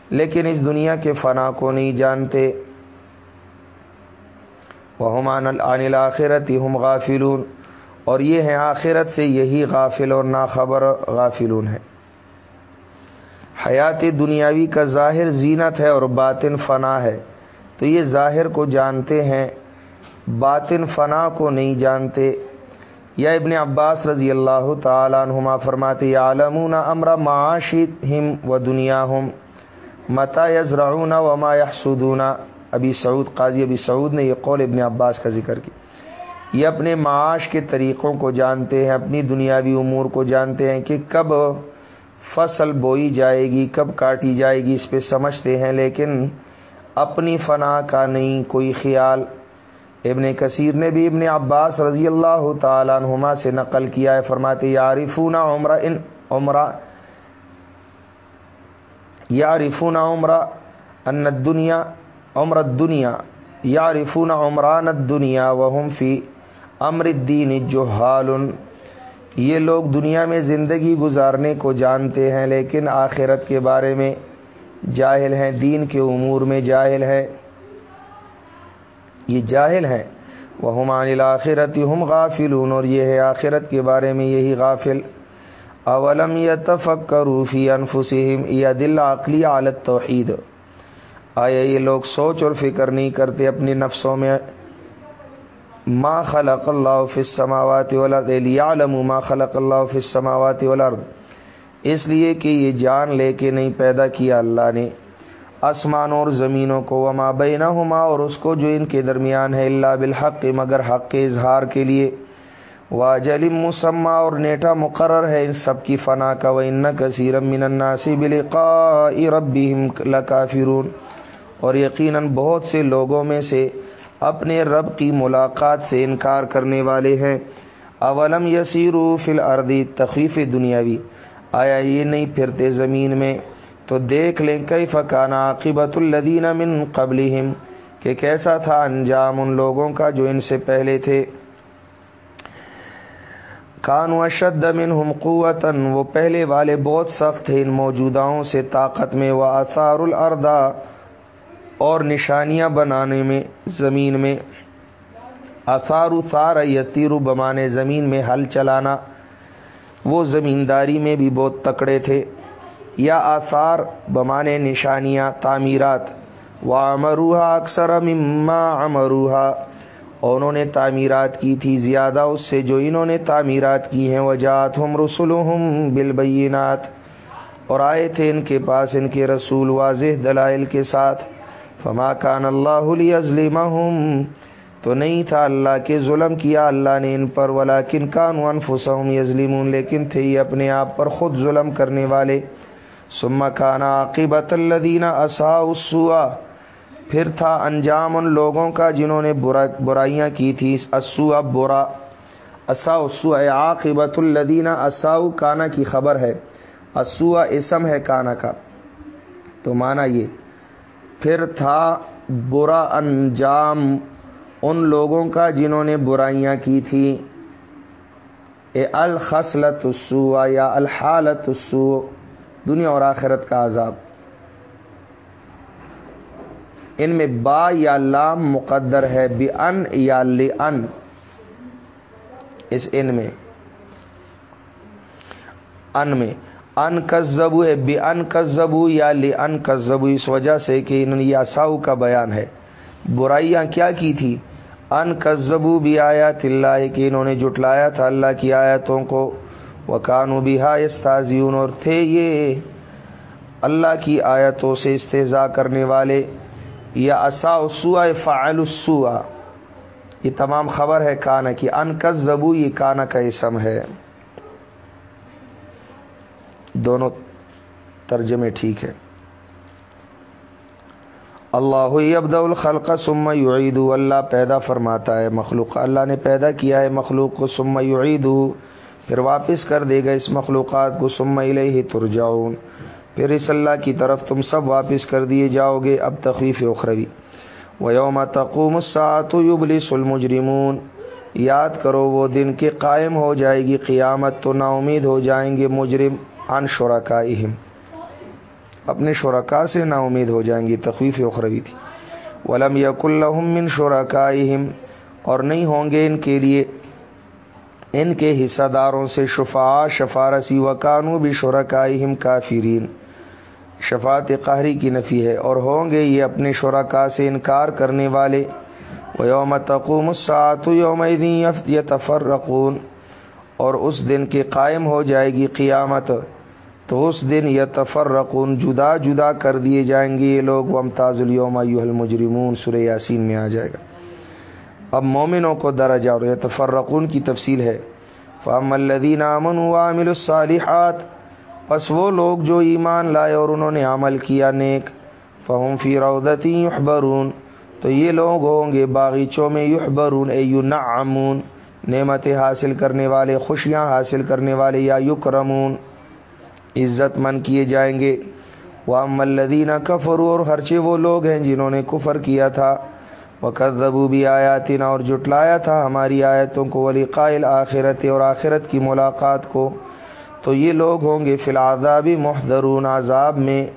لیکن اس دنیا کے فنا کو نہیں جانتے۔ وہ عن الآخرت ہم غافلون۔ اور یہ ہیں آخرت سے یہی غافل اور ناخبر غافلون ہے حیات دنیاوی کا ظاہر زینت ہے اور باطن فنا ہے۔ تو یہ ظاہر کو جانتے ہیں، باطن فنا کو نہیں جانتے۔ یا ابن عباس رضی اللہ تعالیٰ عنہما فرماتے عالمون امر معاشی ہم و دنیا ہم متا یزرعون و ما یحسدون؟ ابی سعود، قاضی ابی سعود نے یہ قول ابن عباس کا ذکر کیا۔ یہ اپنے معاش کے طریقوں کو جانتے ہیں، اپنی دنیاوی امور کو جانتے ہیں کہ کب فصل بوئی جائے گی، کب کاٹی جائے گی، اس پہ سمجھتے ہیں، لیکن اپنی فنا کا نہیں، کوئی خیال۔ ابن کثیر نے بھی ابن عباس رضی اللہ تعالیٰ عنہما سے نقل کیا ہے، فرماتے یارفون عمرہ ان عمرہ یارفون عمرہ ان دنیا عمر دنیا یارفون عمران دنیا وہم فی امر الدین جو یہ لوگ دنیا میں زندگی گزارنے کو جانتے ہیں، لیکن آخرت کے بارے میں جاہل ہیں، دین کے امور میں جاہل ہے یہ جاہل ہیں۔ وہ ہمان الآخرت ہم غافل اور یہ ہے آخرت کے بارے میں یہی غافل۔ اولم یا تفق کروفی انفسم یا دل عقلی عالت توحید آیا یہ لوگ سوچ اور فکر نہیں کرتے اپنی نفسوں میں ما خلق اللہ فی السماوات والارض یعنی لیعلم ما خلق اللہ فی السماوات والارض۔ اس لیے کہ یہ جان لے کے نہیں پیدا کیا اللہ نے۔ آسمان اور زمینوں کو وما بینہما، اور اس کو جو ان کے درمیان ہے اللہ بالحق، مگر حق کے اظہار کے لیے۔ واجل مسمہ اور نیٹا مقرر ہے ان سب کی فنا کا۔ و ان کثیرم من الناسی بلقاء ربهم لکافرون اور یقیناً بہت سے لوگوں میں سے اپنے رب کی ملاقات سے انکار کرنے والے ہیں۔ اولم یسیرو فل اردی تخیف دنیاوی۔ آیا یہ نہیں پھرتے زمین میں؟ تو دیکھ لیں کئی فقانہ عاقبت الدین من قبل کہ کیسا تھا انجام ان لوگوں کا جو ان سے پہلے تھے۔ کان و شد من ہم قوتاً۔ وہ پہلے والے بہت سخت تھے ان موجوداؤں سے طاقت میں۔ وہ آثار الردا اور نشانیاں بنانے میں، زمین میں۔ اثار سار یتیر بمانے زمین میں ہل چلانا۔ وہ زمینداری میں بھی بہت تکڑے تھے۔ یا آثار بمانے نشانیاں، تعمیرات۔ و امروہا اکثر مما امروہا انہوں نے تعمیرات کی تھی، زیادہ اس سے جو انہوں نے تعمیرات کی ہیں۔ وجات ہم رسول ہم بالبینات اور آئے تھے ان کے پاس ان کے رسول واضح دلائل کے ساتھ۔ فما کان اللہ ازلم تو نہیں تھا اللہ کے ظلم کیا، اللہ نے ان پر ولا کن کان انفسم یزلم لیکن تھے یہ اپنے آپ پر خود ظلم کرنے والے۔ سما کانا عاقبت الدینہ اصا اسوا پھر تھا انجام ان لوگوں کا جنہوں نے برائیاں کی تھی۔ اسوا برا اصا اسو عاقبت الدینہ اصاؤ کانا کی خبر ہے۔ اسوا اسم ہے کانا کا۔ تو مانا یہ پھر تھا برا انجام ان لوگوں کا جنہوں نے برائیاں کی تھی۔ اے الخصلت السو یا الحالت السو دنیا اور آخرت کا عذاب۔ ان میں با یا لام مقدر ہے بی ان یا لی ان اس ان میں۔ ان میں۔ ان کزبو ہے بے ان کزبو یا لے ان کزبو اس وجہ سے کہ انہوں نے یہ کا بیان ہے۔ برائیاں کیا کی تھی؟ ان کزبو بھی آیا تلّہ کہ انہوں نے جٹلایا تھا اللہ کی آیتوں کو۔ وہ کانو بھی استازیون اور تھے یہ اللہ کی آیتوں سے استضاء کرنے والے۔ یا اصا اسوا فعل السوا یہ تمام خبر ہے کانا کی۔ ان کزبو یہ کانا کا اسم ہے۔ دونوں ترجمے ٹھیک ہے اللہ ابد الخلق سم یعید، اللہ پیدا فرماتا ہے مخلوق، اللہ نے پیدا کیا ہے مخلوق کو سم یعید، پھر واپس کر دے گا اس مخلوقات کو سم ہی ترجاؤن پھر اس اللہ کی طرف تم سب واپس کر دیے جاؤ گے۔ اب تخفیف اخروی۔ و یوم تقوم سات یبلس المجرمون۔ یاد کرو وہ دن کے قائم ہو جائے گی، قیامت تو نا امید ہو جائیں گے مجرم۔ ان شرکا اپنے شرکا سے نا امید ہو جائیں گی، تخویف اخروی تھی۔ ولم یق من شرکا اور نہیں ہوں گے ان کے لیے، ان کے حصہ داروں سے شفا شفارسی۔ و کانو بھی شرکا کافرین۔ شفات قہری کی نفی ہے۔ اور ہوں گے یہ اپنے شرکا سے انکار کرنے والے۔ وہ یوم تقوم الساط یوم یتفرقون اور اس دن کے قائم ہو جائے گی قیامت۔ تو اس دن یہ تفرقن جدا جدا کر دیے جائیں گے یہ لوگ۔ ومتاز الوم المجرمون سر یاسین میں آ جائے گا۔ اب مومنوں کو درجہ اور یہ تفرقن کی تفصیل ہے۔ فام الدین امن و عامل الصالحات بس وہ لوگ جو ایمان لائے اور انہوں نے عمل کیا نیک۔ فہم فی رودتی یحبرون تو یہ لوگ ہوں گے باغیچوں میں یحبرون اے یو نعمتیں حاصل کرنے والے، خوشیاں حاصل کرنے والے، یا یکرمون۔ عزت مند کیے جائیں گے۔ وہ ملدینہ کفرو اور ہرچے وہ لوگ ہیں جنہوں نے کفر کیا تھا۔ وہ قدبو بھی آیاتنا اور جٹلایا تھا ہماری آیتوں کو ولی قائل آخرت اور آخرت کی ملاقات کو۔ تو یہ لوگ ہوں گے فی العذابی محدرون عذاب میں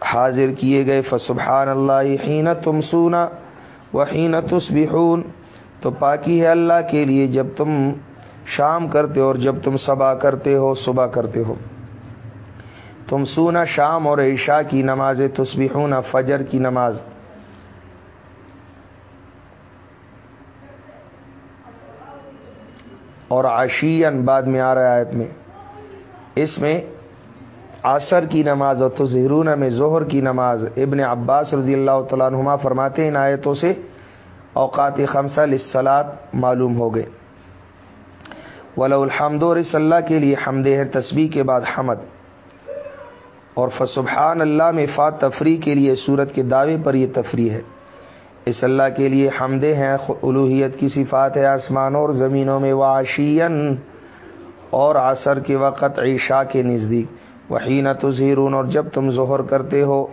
حاضر کیے گئے۔ فسبحان اللہ حین تم سونا وحین تصبحون۔ تو پاکی ہے اللہ کے لیے جب تم شام کرتے ہو اور جب تم صبح کرتے ہو، صبح کرتے ہو۔ تم سونا شام اور عشاء کی نماز تصبحون فجر کی نماز۔ اور عشین بعد میں آ رہا آیت میں۔ اس میں عصر کی نماز اور تظہرون میں ظہر کی نماز۔ ابن عباس رضی اللہ تعالیٰ عنہما فرماتے ہیں ان آیتوں سے اوقات خمسہ لسلات معلوم ہو گئے۔ ولا الحمد اور اس اللہ کے لیے حمد ہے تسبیح کے بعد حمد۔ اور فسبحان اللہ میں فات تفریح کے لیے صورت کے دعوے پر یہ تفریح ہے۔ اس اللہ کے لیے حمدے ہیں الوحیت کی صفات ہے آسمانوں اور زمینوں میں واشین اور عصر کے وقت عشاء کے نزدیک۔ وحین تزہرون اور جب تم ظہر کرتے ہو۔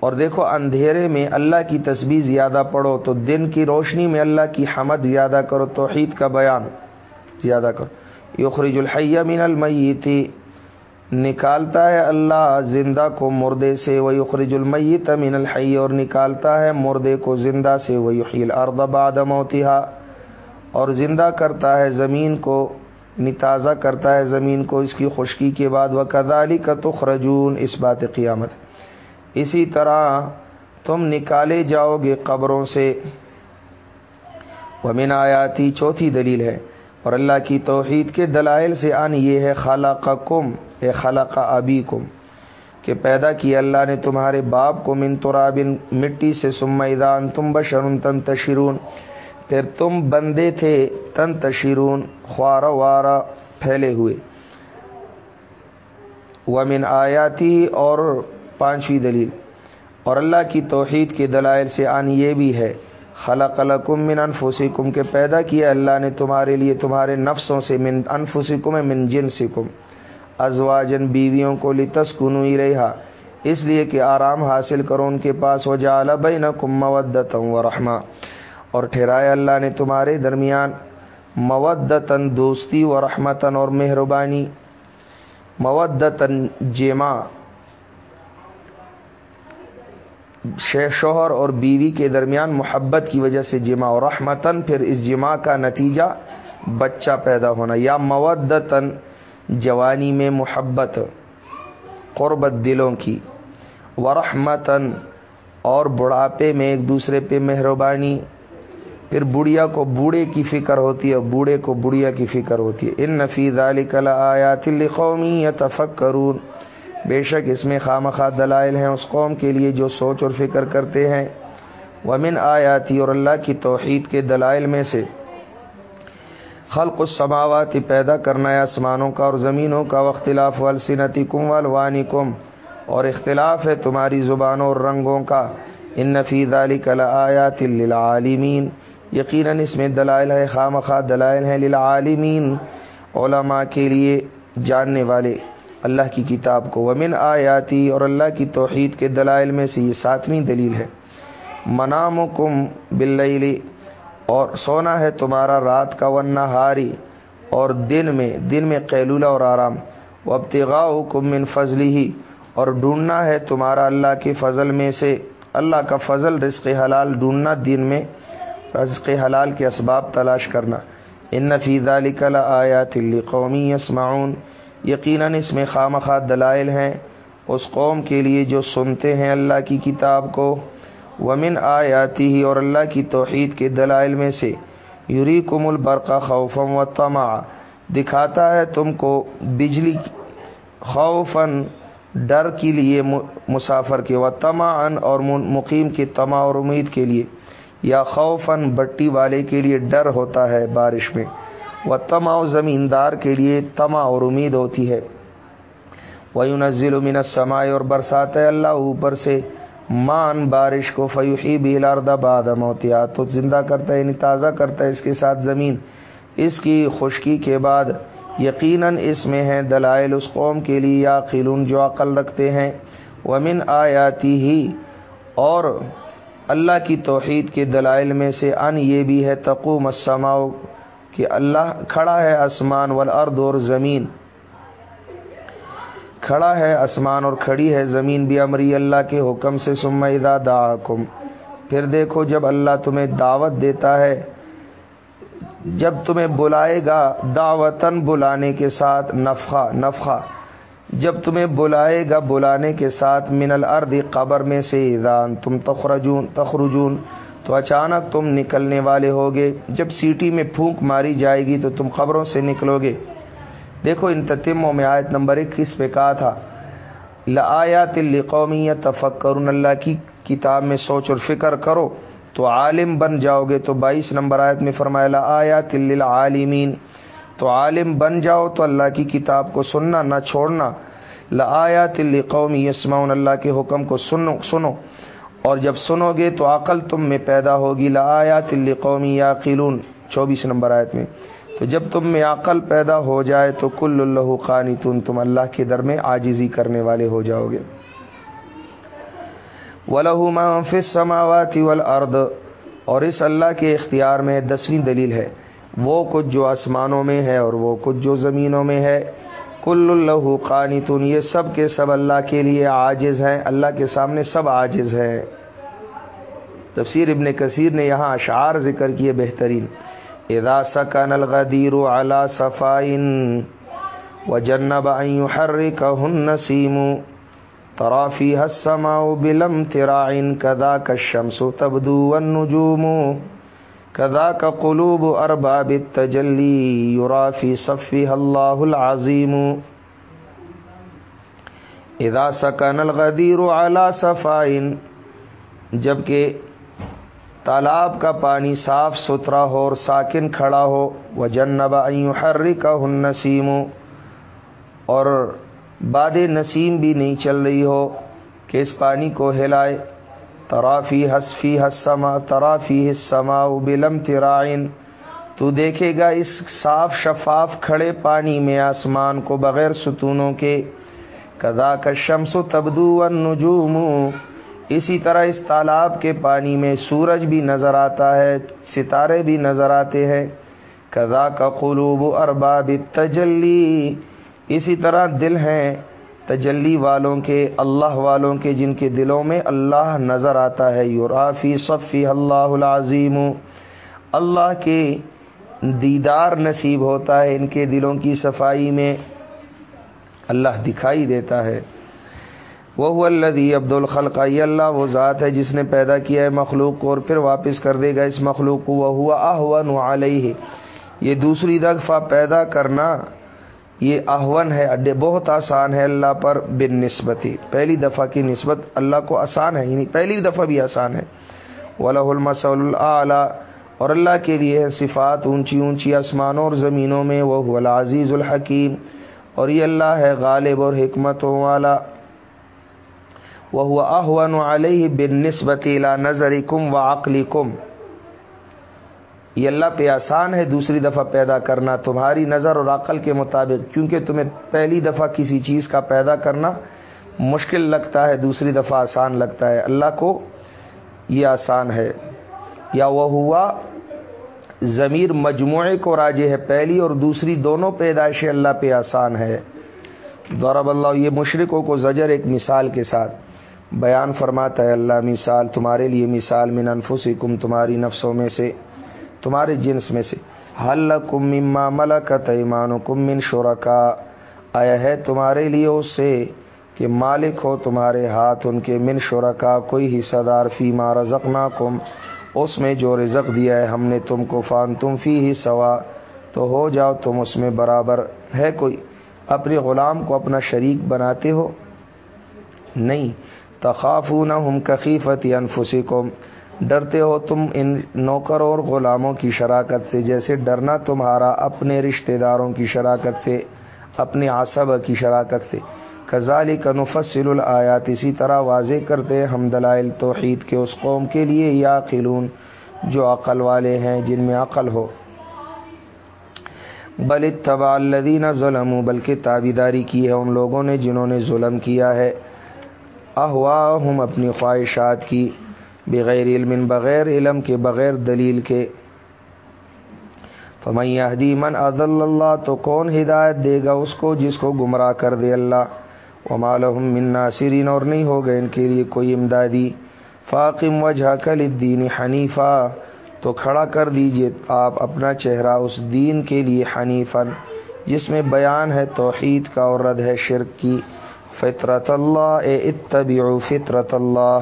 اور دیکھو، اندھیرے میں اللہ کی تسبیح زیادہ پڑھو تو دن کی روشنی میں اللہ کی حمد زیادہ کرو، توحید کا بیان زیادہ کرو۔ یخرج الحیہ من المیتی نکالتا ہے اللہ زندہ کو مردے سے وہ یخرج المیت من الحی، اور نکالتا ہے مردے کو زندہ سے وہ یحیل ارد بعد موتہا اور زندہ کرتا ہے زمین کو، نتازہ کرتا ہے زمین کو اس کی خشکی کے بعد۔ وہ کدالی کا تخرجون، اس بات قیامت۔ اسی طرح تم نکالے جاؤ گے قبروں سے۔ ومن آیاتی چوتھی دلیل ہے۔ اور اللہ کی توحید کے دلائل سے ان یہ ہے خالہ کا کم اے خالہ کا ابی کم کہ پیدا کیا اللہ نے تمہارے باپ کو من ترابن مٹی سے سمیدان تم بشرن تن تشرون پھر تم بندے تھے تن تشرون خوار وارا پھیلے ہوئے۔ ومن آیاتی اور پانچویں دلیل۔ اور اللہ کی توحید کے دلائل سے آن یہ بھی ہے خلق لکم من انفسکم کے پیدا کیا اللہ نے تمہارے لیے تمہارے نفسوں سے من انفسکم من جنسکم ازواجن بیویوں کو لتسکنو الیہا، اس لیے کہ آرام حاصل کرو ان کے پاس و جعل بینکم مودتا و رحمہ اور ٹھہرایا اللہ نے تمہارے درمیان مودتن دوستی و رحمتن اور مہربانی مودتن جیما شوہر اور بیوی کے درمیان محبت کی وجہ سے جمع اور رحمتن پھر اس جمع کا نتیجہ بچہ پیدا ہونا، یا مودتن جوانی میں محبت، قربت دلوں کی ورحمتن اور بڑھاپے میں ایک دوسرے پہ مہربانی۔ پھر بڑھیا کو بوڑھے کی فکر ہوتی ہے بوڑھے کو بڑھیا کی فکر ہوتی ہے۔ ان نفیز علی کلا آیا تل یا تفک کرون بے شک اس میں خام خواہ دلائل ہیں اس قوم کے لیے جو سوچ اور فکر کرتے ہیں۔ ومن آیاتی اور اللہ کی توحید کے دلائل میں سے خلق السماواتی پیدا کرنا ہے آسمانوں کا اور زمینوں کا اختلاف والسنتی کم والوانی کم اور اختلاف ہے تمہاری زبانوں اور رنگوں کا۔ ان نفید علی کلا آیات للعالمین۔ یقیناً اس میں دلائل ہے خام خواہ دلائل ہیں للعالمین، علماء کے لیے جاننے والے۔ اللہ کی کتاب کو ومن آیاتی اور اللہ کی توحید کے دلائل میں سے یہ ساتویں دلیل ہے۔ منام کم بلّی اور سونا ہے تمہارا رات کا ون ہاری اور دن میں دن میں قیلولہ اور آرام۔ و ابتغا کم من فضلی ہی اور ڈھونڈنا ہے تمہارا اللہ کے فضل میں سے۔ اللہ کا فضل رزق حلال ڈھونڈنا، دن میں رزق حلال کے اسباب تلاش کرنا۔ ان نفیز علی کلا آیا تلی قومی یسمعون۔ یقیناً اس میں خام خواہ دلائل ہیں، اس قوم کے لیے جو سنتے ہیں اللہ کی کتاب کو۔ ومن آیاتی ہی اور اللہ کی توحید کے دلائل میں سے۔ یوری کم البرقہ خوفم و تما دکھاتا ہے تم کو بجلی خوفن ڈر کے لیے مسافر کے۔ و تماً اور مقیم کی تما اور امید کے لیے۔ یا خوفن بٹی والے کے لیے ڈر ہوتا ہے بارش میں۔ وہ تما زمیندار کے لیے تما اور امید ہوتی ہے۔ وہ نزل من سمائے اور برسات ہے اللہ اوپر سے۔ مان بارش کو فیوحی بھی لاردا باد موتیا تو زندہ کرتا ہے یعنی تازہ کرتا ہے اس کے ساتھ زمین۔ اس کی خشکی کے بعد یقیناً اس میں ہے دلائل، اس قوم کے لیے یا قلون جو عقل رکھتے ہیں۔ ومن آیاتی ہی اور اللہ کی توحید کے دلائل میں سے ان یہ بھی ہے تقو مسماؤ کہ اللہ کھڑا ہے آسمان والارض اور زمین۔ کھڑا ہے آسمان اور کھڑی ہے زمین بھی امری اللہ کے حکم سے۔ سمیدہ دا پھر دیکھو جب اللہ تمہیں دعوت دیتا ہے، جب تمہیں بلائے گا دعوتن بلانے کے ساتھ نفخہ نفخہ۔ جب تمہیں بلائے گا بلانے کے ساتھ من الارض، قبر میں سے ایدان تم تخرجون تخرجون۔ تو اچانک تم نکلنے والے ہوگے۔ جب سیٹی میں پھونک ماری جائے گی تو تم خبروں سے نکلو گے دیکھو، ان تتموں میں آیت نمبر اکیس پہ کہا تھا، لآیات قومی تفکر اللہ کی کتاب میں سوچ اور فکر کرو۔ تو عالم بن جاؤ گے تو بائیس نمبر آیت میں فرمایا، لآیات للعالمین۔ تو عالم بن جاؤ تو اللہ کی کتاب کو سننا، نہ چھوڑنا۔ لآیات قومی یسمعون، اللہ کے حکم کو سنو سنو۔ اور جب سنو گے تو عقل تم میں پیدا ہوگی، لآیات قومی یا قلون چوبیس نمبر آیت میں۔ تو جب تم میں عقل پیدا ہو جائے تو کل اللہ قانی تم اللہ کے در میں آجزی کرنے والے ہو جاؤ گے۔ فی سماواتی والارض اور اس اللہ کے اختیار میں دسویں دلیل ہے۔ وہ کچھ جو آسمانوں میں ہے اور وہ کچھ جو زمینوں میں ہے۔ کل اللہ قانی یہ سب کے سب اللہ کے لیے عاجز ہیں، اللہ کے سامنے سب عاجز ہیں۔ تفسیر ابن کثیر نے یہاں اشعار ذکر کیے بہترین۔ اذا سکن الغدیر على صفائن، وجنب ان يحركه النسيم ترى فيها السماء بلم تراع كذاك الشمس تبدو والنجوم۔ كذاك قلوب ارباب التجلي يرى في صفها الله العظيم. اذا سکن الغدیر على صفائن جبکہ تالاب کا پانی صاف ستھرا ہو اور ساکن کھڑا ہو وہ جنبا ہر کا ہن نسیم اور باد نسیم بھی نہیں چل رہی ہو کہ اس پانی کو ہلائے۔ ترافی حسفی حسما ترافی حسما بلم ترائن تو دیکھے گا اس صاف شفاف کھڑے پانی میں آسمان کو بغیر ستونوں کے۔ کدا کا شمس و تبدو نجوم اسی طرح اس تالاب کے پانی میں سورج بھی نظر آتا ہے، ستارے بھی نظر آتے ہیں۔ کذا کا قلوب ارباب تجلی اسی طرح دل ہیں۔ تجلی والوں کے، اللہ والوں کے، جن کے دلوں میں اللہ نظر آتا ہے یورافی صفی اللہ العظیم. اللہ کے دیدار نصیب ہوتا ہے، ان کے دلوں کی صفائی میں اللہ دکھائی دیتا ہے. وہ الدی عبد الخلق اللہ وہ ذات ہے جس نے پیدا کیا ہے مخلوق کو اور پھر واپس کر دے گا اس مخلوق کو وہ ہوا احون علیہ. یہ دوسری دفعہ پیدا کرنا یہ احون ہے، اڈے بہت آسان ہے اللہ پر بن نسبتی پہلی دفعہ کی نسبت اللہ کو آسان ہے یعنی پہلی دفعہ بھی آسان ہے۔ ولہ المسول اللہ اور اللہ کے لیے ہے صفات اونچی اونچی آسمانوں اور زمینوں میں وہ العزیز الحکیم اور یہ اللہ ہے غالب اور حکمتوں والا۔ وہ احون علیہ بن نسبت نظر کم و عقلی کم یہ اللہ پہ آسان ہے دوسری دفعہ پیدا کرنا، تمہاری نظر اور عقل کے مطابق، کیونکہ تمہیں پہلی دفعہ کسی چیز کا پیدا کرنا مشکل لگتا ہے، دوسری دفعہ آسان لگتا ہے۔ اللہ کو یہ آسان ہے۔ یا وہ ہوا ضمیر مجموعے کو راجے ہے، پہلی اور دوسری دونوں پیدائشیں اللہ پہ آسان ہے۔ دورب اللہ یہ مشرقوں کو زجر ایک مثال کے ساتھ بیان فرماتا ہے۔ اللہ مثال تمہارے لیے مثال من انفسکم، تمہاری نفسوں میں سے تمہارے جنس میں سے۔ حل کم مما ملکت ایمان کم من شرکا آیا ہے تمہارے لیے اس سے کہ مالک ہو تمہارے ہاتھ ان کے من شرکا کوئی حصہ دار فی مارا زخنا کم اس میں جو رزق دیا ہے ہم نے تم کو فان تم فی ہی سوا تو ہو جاؤ تم اس میں برابر۔ ہے کوئی اپنے غلام کو اپنا شریک بناتے ہو؟ نہیں۔ تخاف نہ ہم کقیفت انفسی ڈرتے ہو تم ان نوکر اور غلاموں کی شراکت سے، جیسے ڈرنا تمہارا اپنے رشتہ داروں کی شراکت سے، اپنے آصب کی شراکت سے۔ کزالی کنفصل الیات اسی طرح واضح کرتے ہم دلائل توحید کے اس قوم کے لیے یا قلون جو عقل والے ہیں، جن میں عقل ہو۔ بل اتبع الذین ظلم بلکہ تابیداری کی ہے ان لوگوں نے جنہوں نے ظلم کیا ہے۔ احوا ہم اپنی خواہشات کی۔ بغیر علم بغیر علم کے، بغیر دلیل کے۔ فمیہدی من عدل اللہ تو کون ہدایت دے گا اس کو جس کو گمراہ کر دے اللہ؟ و مالحم من ناصرین اور نہیں ہوگا ان کے لیے کوئی امدادی۔ فاقم وجہ کل الدین حنیفہ تو کھڑا کر دیجیے آپ اپنا چہرہ اس دین کے لیے حنیفن جس میں بیان ہے توحید کا اور رد ہے شرک کی۔ فطرت اللہ اے اتبعو فطرت اللہ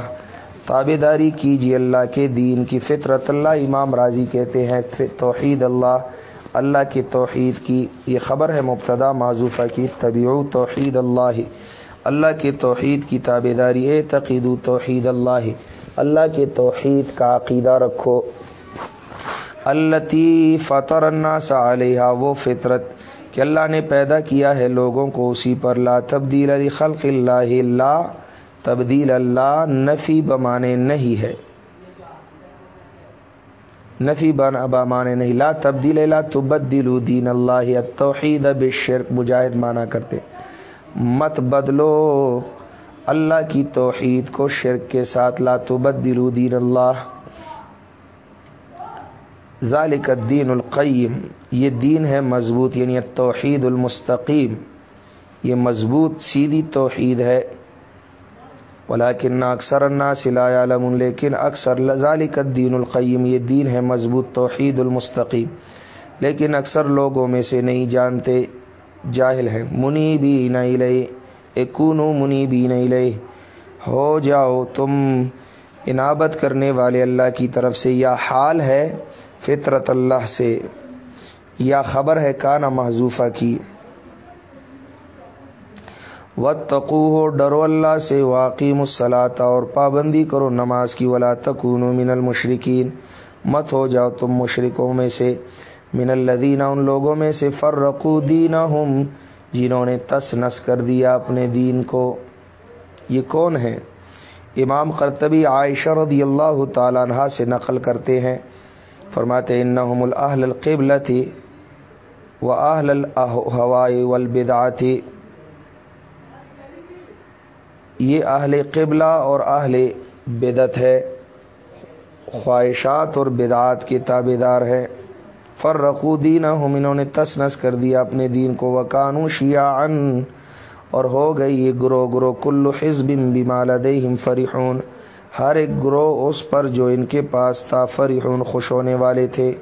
تابے داری کیجیے اللہ کے دین کی فطرت۔ اللہ امام راضی کہتے ہیں توحید اللہ اللہ کی توحید کی، یہ خبر ہے مبتدا معذوفہ کی۔ طبیع توحید اللہ اللہ کے توحید کی تابے داری اے تقید توحید اللہ اللہ کے توحید کا عقیدہ رکھو۔ اللہ فطر الناس علیہ وہ فطرت کہ اللہ نے پیدا کیا ہے لوگوں کو اسی پر۔ لا تبدیل علی خلق اللہ، لا تبدیل اللہ نفی بمانے نہیں ہے۔ نفی بن ابا مانے نہیں۔ لا تبدیل لا تبدیل دین اللہ توحید اب شرک مجاہد مانا کرتے۔ مت بدلو۔ اللہ کی توحید کو شرک کے ساتھ لا تبدیل دین اللہ۔ ذالک الدین القیم۔ یہ دین ہے مضبوط یعنی توحید المستقیم۔ یہ مضبوط، سیدھی توحید ہے۔ ولیکن اکثر الناس لا علم لیکن اکثر ذالک الدین القیم، یہ دین ہے مضبوط، توحید المستقیم۔ لیکن اکثر لوگوں میں سے نہیں جانتے، جاہل ہیں۔ منی بھی نہیں لے ایکون منی بھی نہیں ہو جاؤ تم انابت کرنے والے اللہ کی طرف سے، یا حال ہے فطرت اللہ سے، یا خبر ہے کانا محضوفہ کی۔ و تقو ہو ڈرو اللہ سے واقعی مسلاطہ اور پابندی کرو نماز کی، ولا تکون من المشرقین مت ہو جاؤ تم مشرقوں میں سے۔ من الدینہ ان لوگوں میں سے فرقو دین ہم جنہوں نے تس نس کر دیا اپنے دین کو۔ یہ کون ہے امام قرطبی عائشہ رضی اللہ تعالیٰ عنہ سے نقل کرتے ہیں۔ فرماتے انہم الاہل القبل تھی و اہل الہوائی والبدعہ تھی یہ اہل قبلہ اور اہل بدت ہے۔ خواہشات اور بدعات کے تابے دار ہے۔ فر رقو دین ہم انہوں نے تس نس کر دیا اپنے دین کو۔ وکانو شیعہ ان اور ہو گئی یہ گرو گرو کلو حزب بمال دہم فریحون ہر ایک گروہ اس پر جو ان کے پاس تھا فریحون خوش ہونے والے تھے۔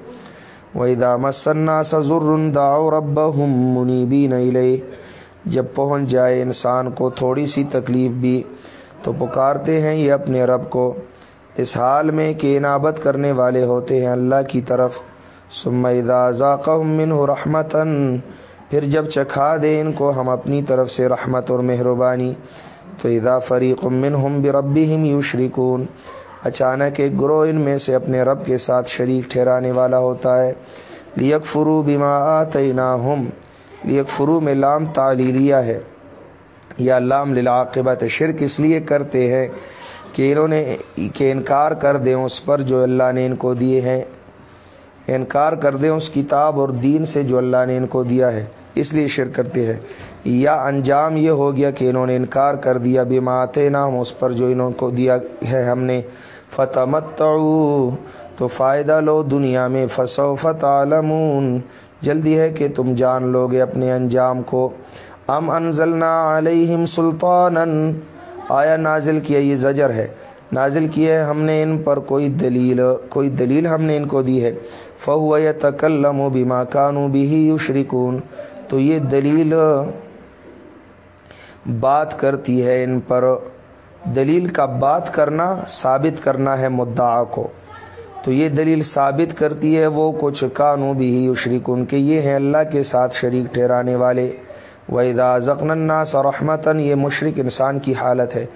وہ دامسنا سزر داؤ رب ہم منی بھی نہیں لے جب پہنچ جائے انسان کو تھوڑی سی تکلیف بھی، تو پکارتے ہیں یہ اپنے رب کو۔ اس حال میں کہ انابت کرنے والے ہوتے ہیں اللہ کی طرف۔ سمدا ذاکہ من ہو رحمتن پھر جب چکھا دے ان کو ہم اپنی طرف سے رحمت اور مہربانی۔ تو ادا فریق من ہم بربی ہم یو اچانک ایک گروہ ان میں سے اپنے رب کے ساتھ شریک ٹھہرانے والا ہوتا ہے۔ لیک فرو بیما آتینا ہم یہ فرو میں لام تعلیلیہ ہے۔ یا لام للاقبت شرک اس لیے کرتے ہیں کہ انہوں نے کہ انکار کر دیں اس پر جو اللہ نے ان کو دیے ہیں۔ انکار کر دیں اس کتاب اور دین سے جو اللہ نے ان کو دیا ہے۔ اس لیے شرک کرتے ہیں۔ یا انجام یہ ہو گیا کہ انہوں نے انکار کر دیا بیماتے نہ ہم اس پر جو انہوں کو دیا ہے ہم نے۔ فتح تو فائدہ لو دنیا میں۔ فسو عالمون جلدی ہے کہ تم جان لو گے اپنے انجام کو۔ ام انزلنا علیہم سلطان آیا نازل کیا یہ زجر ہے؟ نازل کیا ہے ہم نے ان پر کوئی دلیل کوئی دلیل ہم نے ان کو دی ہے۔ فہو یا تکلم و بیما کانو بھی یشرکون۔ تو یہ دلیل بات کرتی ہے ان پر۔ دلیل کا بات کرنا، ثابت کرنا ہے مدعا کو۔ تو یہ دلیل ثابت کرتی ہے وہ کچھ کانو بھی شریک ان کے یہ ہیں اللہ کے ساتھ شریک ٹھہرانے والے۔ ویدا ذخن سا رحمتاً، یہ مشرق انسان کی حالت ہے۔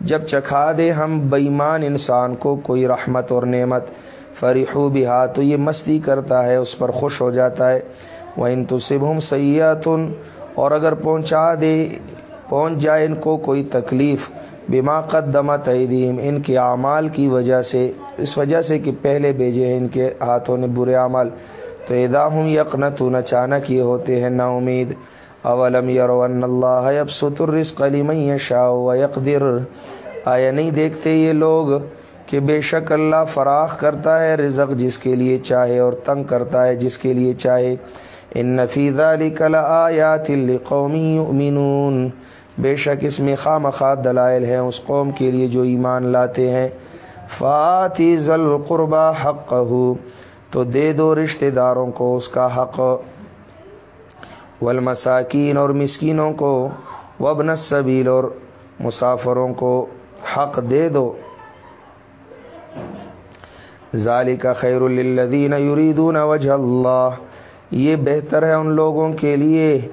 جب چکھا دے ہم بےمان انسان کو کوئی رحمت اور نعمت فریحو بہا تو یہ مستی کرتا ہے، اس پر خوش ہو جاتا ہے۔ وہ ان تو سبھم سیاتن اور اگر پہنچا دے، پہنچ جائے ان کو کوئی تکلیف بما قدمت ایدیم ان کے اعمال کی وجہ سے، اس وجہ سے کہ پہلے بھیجے ہیں ان کے ہاتھوں نے برے اعمال تو ادا ہوں یقنتون اچانک یہ ہوتے ہیں نا امید اولم یرو ان اللہ اب ستر رزق علی شاہ و یقدر آیا نہیں دیکھتے یہ لوگ کہ بے شک اللہ فراخ کرتا ہے رزق جس کے لیے چاہے اور تنگ کرتا ہے جس کے لیے چاہے۔ ان نفیزہ علی کلا آیا تل قومی بے شک اس میں خواہ دلائل ہیں اس قوم کے لیے جو ایمان لاتے ہیں۔ فاتی ذل قربا حق تو دے دو رشتہ داروں کو اس کا حق۔ والمساکین اور مسکینوں کو۔ وبن السبیل اور مسافروں کو حق دے دو۔ ظالی کا خیر الدین یریدون وجہ اللہ یہ بہتر ہے ان لوگوں کے لیے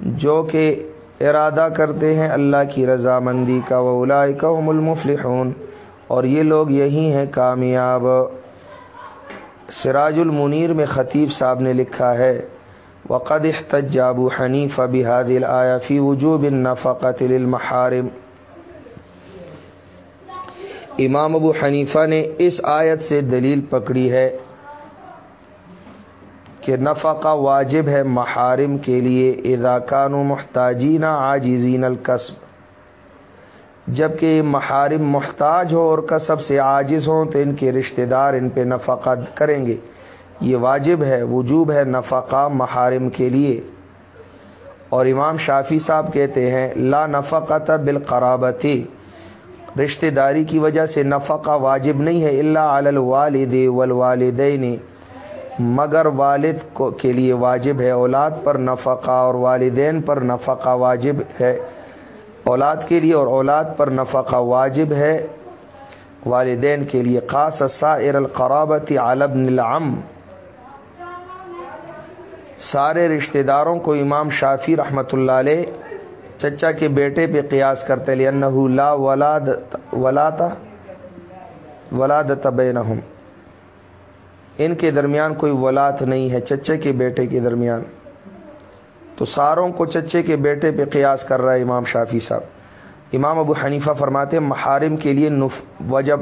جو کہ ارادہ کرتے ہیں اللہ کی رضامندی کا وہ کا المفلحون۔ اور یہ لوگ یہی ہیں کامیاب۔ سراج المنیر میں خطیب صاحب نے لکھا ہے، وقد احتج ابو حنیف بهذه الايه في وجوب النفقه للمحارم۔ امام ابو حنیفہ نے اس آیت سے دلیل پکڑی ہے۔ کہ نفقہ واجب ہے محارم کے لیے اذا كانوا محتاجین عاجزین القصب جبکہ محارم محتاج ہو اور کسب سے عاجز ہوں تو ان کے رشتہ دار ان پہ نفقہ کریں گے۔ یہ واجب ہے، وجوب ہے نفقہ محارم کے لیے۔ اور امام شافی صاحب کہتے ہیں، لا نفقت بالقرابتی رشتہ داری کی وجہ سے نفقہ واجب نہیں ہے اللہ الوالد والوالدین۔ مگر والد کو کے لیے واجب ہے اولاد پر نفقہ اور والدین پر نفقہ واجب ہے۔ اولاد کے لیے اور اولاد پر نفقہ واجب ہے۔ والدین کے لیے خاص سائر القرابتی عالب العم۔ سارے رشتہ داروں کو امام شافی رحمۃ اللہ علیہ چچا کے بیٹے پہ قیاس کرتے لے لا ولاد ولاتا ولاد تب ان کے درمیان کوئی ولاد نہیں ہے، چچے کے بیٹے کے درمیان۔ تو ساروں کو چچے کے بیٹے پہ قیاس کر رہا ہے امام شافی صاحب۔ امام ابو حنیفہ فرماتے محارم کے لیے وجب،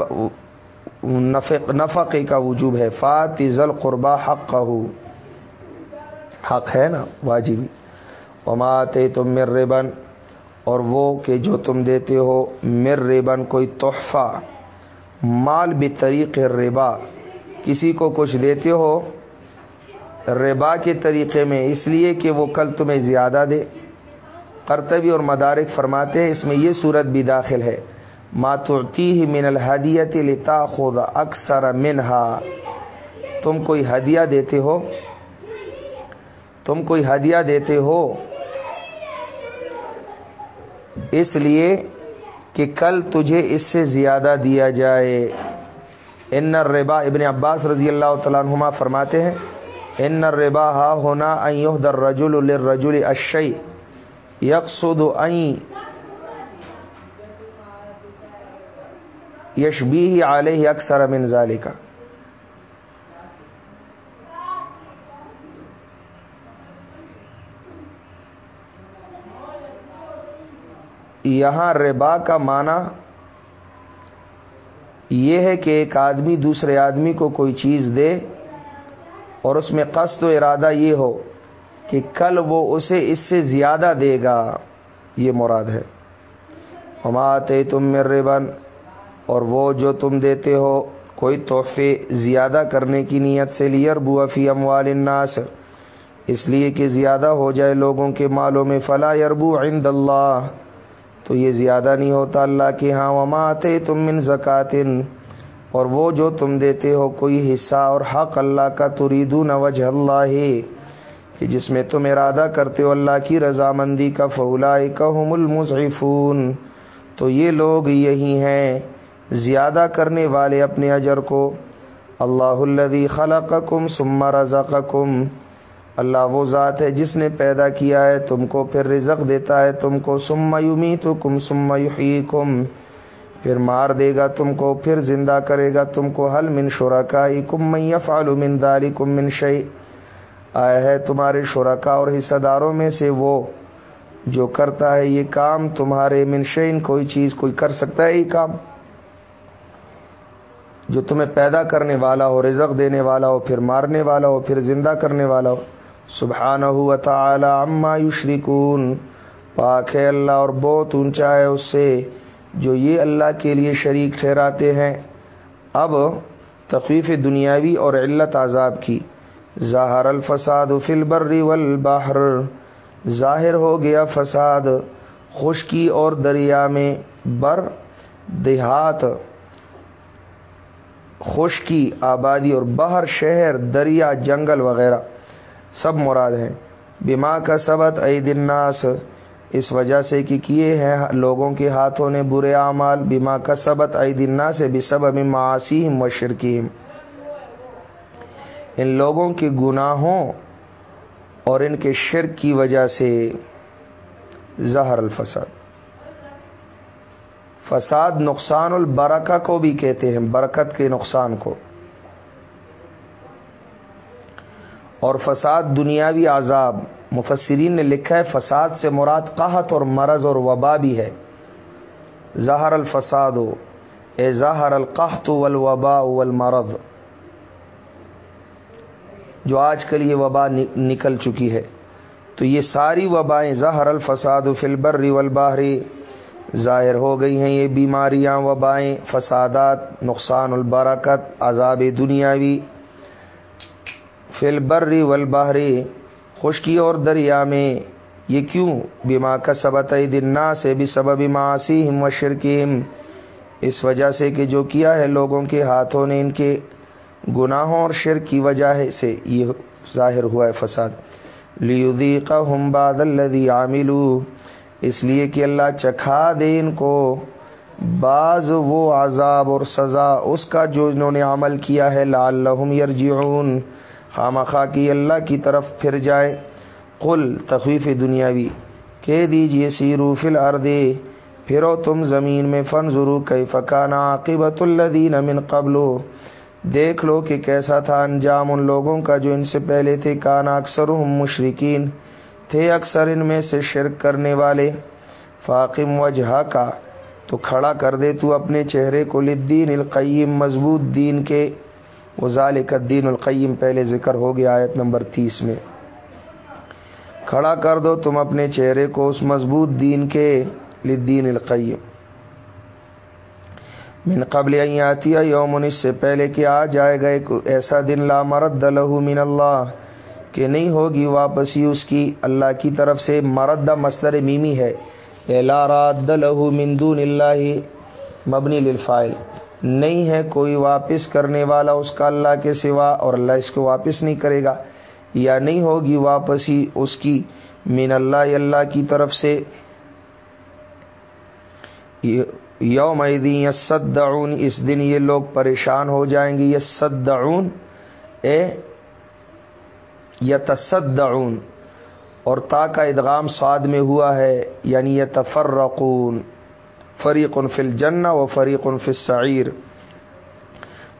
نفق کا وجوب ہے۔ فاتل قربا حق کا حق ہے نا؟ واجبی وماتے تم مر ریبن اور وہ کہ جو تم دیتے ہو مر ریبن کوئی تحفہ۔ مال بھی طریق ربا کسی کو کچھ دیتے ہو ربا کے طریقے میں، اس لیے کہ وہ کل تمہیں زیادہ دے۔ کرتبی اور مدارک فرماتے ہیں، اس میں یہ صورت بھی داخل ہے۔ ماترتی ہی من الحدیت لتا خود اکثر منہا۔ تم کوئی ہدیہ دیتے ہو؟ تم کوئی ہدیہ دیتے ہو؟ اس لیے کہ کل تجھے اس سے زیادہ دیا جائے۔ ان ربا ابن عباس رضی اللہ تعالیٰ عنہما فرماتے ہیں، ان ربا ہا ہونا در رجول الرجول اشئی یکسود یشبی علیہ اکثر من ذالکہ۔ یہاں ربا کا معنی یہ ہے کہ ایک آدمی دوسرے آدمی کو کوئی چیز دے اور اس میں قصد و ارادہ یہ ہو کہ کل وہ اسے اس سے زیادہ دے گا، یہ مراد ہے۔ ہماتے تم مر ربن اور وہ جو تم دیتے ہو، کوئی تحفے زیادہ کرنے کی نیت سے لیئر بوفی اموال الناس، اس لیے کہ زیادہ ہو جائے لوگوں کے مالوں میں، فلا یربو عند اللہ تو یہ زیادہ نہیں ہوتا اللہ کے ہاں۔ وما آتے تم من زکاتن اور وہ جو تم دیتے ہو کوئی حصہ اور حق اللہ کا تریدو وجہ اللہ کہ جس میں تم ارادہ کرتے ہو اللہ کی رضامندی کا فولا کا المضعفون۔ تو یہ لوگ یہی ہیں، زیادہ کرنے والے اپنے اجر کو۔ اللہ الدی خلق کم سما رضم اللہ وہ ذات ہے جس نے پیدا کیا ہے، تم کو پھر رزق دیتا ہے تم کو سما یومی تو کم سما کم پھر مار دے گا تم کو، پھر زندہ کرے گا تم کو۔ حل من شرکا کم یفعل من داری کم من شعی آیا ہے تمہارے شرکا اور حصہ داروں میں سے وہ جو کرتا ہے یہ کام، تمہارے منشین کوئی چیز کوئی کر سکتا ہے یہ کام؟ جو تمہیں پیدا کرنے والا ہو، رزق دینے والا ہو، پھر مارنے والا ہو، پھر زندہ کرنے والا ہو۔ سبحان ہو تعالی اما یشرکون۔ پاک ہے اللہ اور بہت اونچا ہے اس سے جو یہ اللہ کے لیے شریک ٹھہراتے ہیں۔ اب تخفیف دنیاوی اور علت عذاب کی۔ ظاہر الفساد فل بری والبحر۔ ظاہر ہو گیا فساد خشکی اور دریا میں۔ بر، دیہات، خشکی، آبادی اور بہر شہر، دریا، جنگل وغیرہ۔ سب مراد ہیں۔ بیما کا سبت عید الناس، اس وجہ سے کہ کیے ہیں لوگوں کے ہاتھوں نے برے اعمال۔ بیما کا سبت عید الناس بھی سب ابھی معاشیم و شرکیم ان لوگوں کے گناہوں اور ان کے شرک کی وجہ سے زہر الفساد۔ فساد نقصان البرکہ کو بھی کہتے ہیں، برکت کے نقصان کو۔ اور فساد دنیاوی عذاب۔ مفسرین نے لکھا ہے، فساد سے مراد قحط اور مرض اور وبا بھی ہے۔ ظاہر الفساد، اے ظاہر القحط والوبا والمرض۔ جو آج کل یہ وبا نکل چکی ہے۔ تو یہ ساری وبائیں ظاہر الفساد فلبر والبحری ظاہر ہو گئی ہیں۔ یہ بیماریاں، وبائیں، فسادات، نقصان البرکت، عذاب دنیاوی۔ فلبری والبحری خشکی اور دریا میں۔ یہ کیوں؟ بیما کا سبت دنا سے بھی سبب معاشی و شرکیم اس وجہ سے کہ جو کیا ہے لوگوں کے ہاتھوں نے ان کے گناہوں اور شر کی وجہ سے یہ ظاہر ہوا ہے فساد۔ لیودی کا ہم باد الدی عاملو اس لیے کہ اللہ چکھا دے ان کو بعض وہ عذاب اور سزا اس کا جو انہوں نے عمل کیا ہے لال لہم یرجعون۔ خام خا کی اللہ کی طرف پھر جائے۔ قل، تخویف دنیاوی، کہہ دیجیے سیرو فل اردے پھرو تم زمین میں فن ضرور کئی فکانہ عقبت الدین امن قبل۔ دیکھ لو کہ کیسا تھا انجام ان لوگوں کا جو ان سے پہلے تھے۔ کانا اکثر مشرقین تھے اکثر ان میں سے شرک کرنے والے۔ فاقم وجہ کا تو کھڑا کر دے تو اپنے چہرے کو لدین القیم، مضبوط دین کے۔ وزالک الدین القیم، پہلے ذکر ہو گیا آیت نمبر تیس میں۔ کھڑا کر دو تم اپنے چہرے کو اس مضبوط دین کے لدین القیم۔ من قبل آتی یوم اس سے پہلے کہ آ جائے گا ایک ایسا دن، لا مرد لہو من اللہ، کہ نہیں ہوگی واپسی اس کی۔ اللہ کی طرف سے مرد مستر میمی ہے۔ لا راد لہو من دون اللہ مبنی للفائل نہیں ہے کوئی واپس کرنے والا اس کا اللہ کے سوا اور اللہ اس کو واپس نہیں کرے گا، یا نہیں ہوگی واپسی اس کی من اللہ اللہ کی طرف سے۔ یوم یس اس دن یہ لوگ پریشان ہو جائیں گے۔ یس اے یتصدعون، اور تا کا ادغام سعد میں ہوا ہے یعنی یتفرقون۔ فریق فل جن و فریق فل سعیر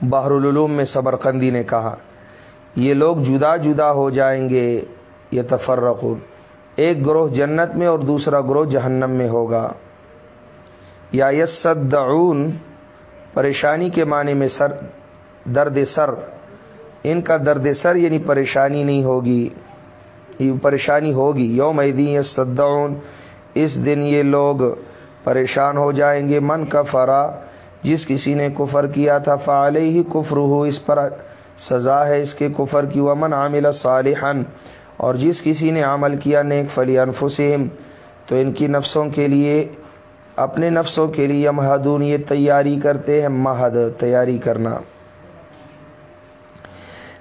بحر العلوم میں صبر قندی نے کہا، یہ لوگ جدا جدا ہو جائیں گے یہ تفرقون ایک گروہ جنت میں اور دوسرا گروہ جہنم میں ہوگا۔ یا یسدعون پریشانی کے معنی میں سر، درد سر۔ ان کا درد سر یعنی پریشانی نہیں ہوگی پریشانی ہوگی۔ یوم دین یسدعون اس دن یہ لوگ پریشان ہو جائیں گے۔ من کا فرا جس کسی نے کفر کیا تھا فعال ہی کفر ہو اس پر سزا ہے اس کے کفر کی۔ ومن عامل صالحن اور جس کسی نے عمل کیا نیک، فلی انفسم تو ان کی نفسوں کے لیے، اپنے نفسوں کے لیے مہدون یہ تیاری کرتے ہیں، مہد تیاری کرنا۔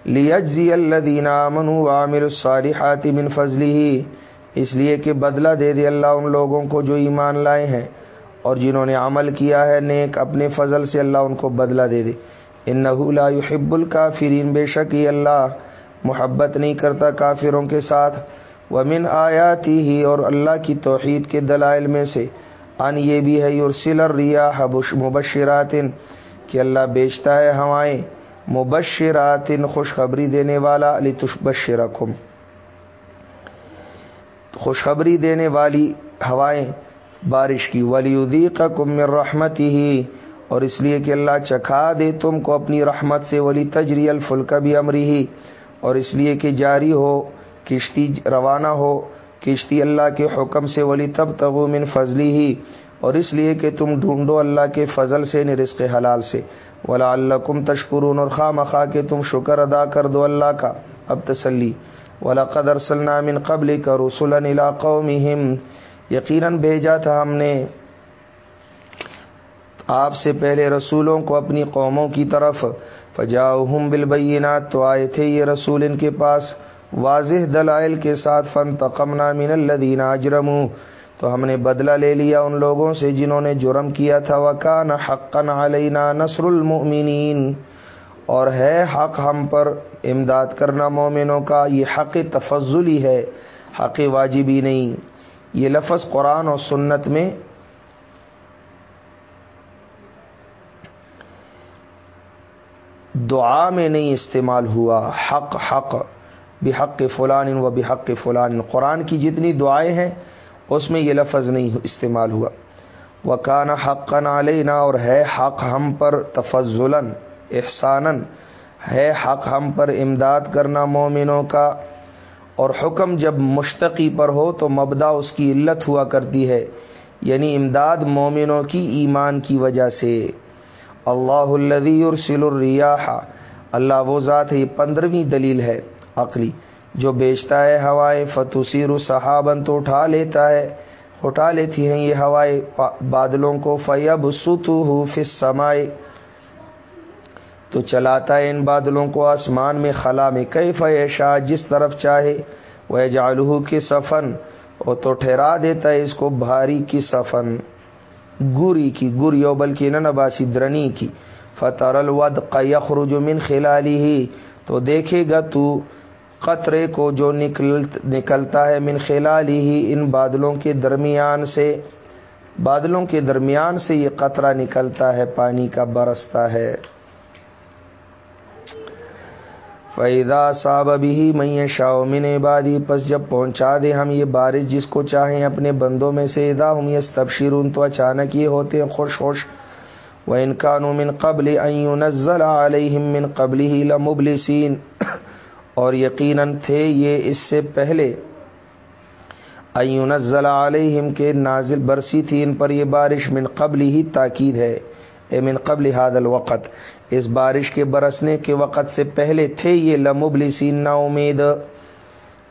لیجزی اللہ دینا من عامر الصالحات من فضلی ہی اس لیے کہ بدلہ دے دے اللہ ان لوگوں کو جو ایمان لائے ہیں اور جنہوں نے عمل کیا ہے، نیک اپنے فضل سے اللہ ان کو بدلہ دے دے۔ ان لا يحب الکافرین، بے شک یہ اللہ محبت نہیں کرتا کافروں کے ساتھ۔ ومن آیاتی ہی اور اللہ کی توحید کے دلائل میں سے۔ ان یہ بھی ہے یورسل الریاح مبشرات کہ اللہ بیچتا ہے ہوائیں۔ مبشرات خوشخبری دینے والا علی تشبشرکم خوشخبری دینے والی ہوائیں بارش کی ولی کا کم رحمت ہی اور اس لیے کہ اللہ چکھا دے تم کو اپنی رحمت سے ولی تجری الفلک بھی امری ہی اور اس لیے کہ جاری ہو، کشتی روانہ ہو، کشتی اللہ کے حکم سے ولی تب تغو من فضلی ہی اور اس لیے کہ تم ڈھونڈو اللہ کے فضل سے یعنی رزق حلال سے۔ ولا اللہ کم تشکرون۔ اور خواہ مخواہ کہ تم شکر ادا کر دو اللہ کا۔ اب تسلی۔ ولا قدر من قبل کا رسول قومہم یقیناً بھیجا تھا ہم نے آپ سے پہلے رسولوں کو اپنی قوموں کی طرف۔ فجاؤہم بالبینات، تو آئے تھے یہ رسول ان کے پاس۔ واضح دلائل کے ساتھ فن تقمنا من الذین اجرموا، تو ہم نے بدلہ لے لیا ان لوگوں سے جنہوں نے جرم کیا تھا۔ وکان حقا علینا نصر المؤمنین۔ اور ہے حق ہم پر امداد کرنا مومنوں کا، یہ حق تفضلی ہے، حق واجبی نہیں۔ یہ لفظ قرآن اور سنت میں دعا میں نہیں استعمال ہوا۔ حق حق، بحق فلان و بحق فلان۔ قرآن کی جتنی دعائیں ہیں، اس میں یہ لفظ نہیں استعمال ہوا۔ وہ حق علینا اور ہے حق ہم پر تفضل احسان ہے حق ہم پر امداد کرنا مومنوں کا۔ اور حکم جب مشتقی پر ہو تو مبدا اس کی علت ہوا کرتی ہے یعنی امداد مومنوں کی ایمان کی وجہ سے۔ اللہ الدی ارسل الریاح۔ اللہ وہ ذات ہے، یہ پندرہویں دلیل ہے عقلی، جو بیچتا ہے ہوائیں فتوسیر صحابن تو اٹھا لیتا ہے۔ اٹھا لیتی ہیں یہ ہوائیں بادلوں کو۔ فیب ستو فس سمائے تو چلاتا ہے ان بادلوں کو آسمان میں، خلا میں۔ کئی فیشا جس طرف چاہے۔ وہ جالو کی سفن اور تو ٹھہرا دیتا ہے اس کو بھاری کی سفن گوری کی، گوری بلکہ نباسی، درنی کی۔ فتح الود قیخرج من خلالی ہی تو دیکھے گا تو قطرے کو جو نکل، نکلتا ہے من خلالی ہی ان بادلوں کے درمیان سے۔ بادلوں کے درمیان سے یہ قطرہ نکلتا ہے، پانی کا برستا ہے۔ فیدا صاب ابھی میں شاؤ من عبادی پس جب پہنچا دے ہم یہ بارش جس کو چاہیں اپنے بندوں میں سے ادا ہم یہ تبشیرون تو اچانک یہ ہوتے ہیں خوش خوش وہ ان من قبل نزل علیہم من قبل ہی لمبلسین۔ اور یقیناً تھے یہ اس سے پہلے نزل علیہم کے نازل برسی تھی، ان پر یہ بارش من قبل ہی تاکید ہے۔ اے من قبل حاد الوقت۔ اس بارش کے برسنے کے وقت سے پہلے تھے یہ لمبلسی نا امید۔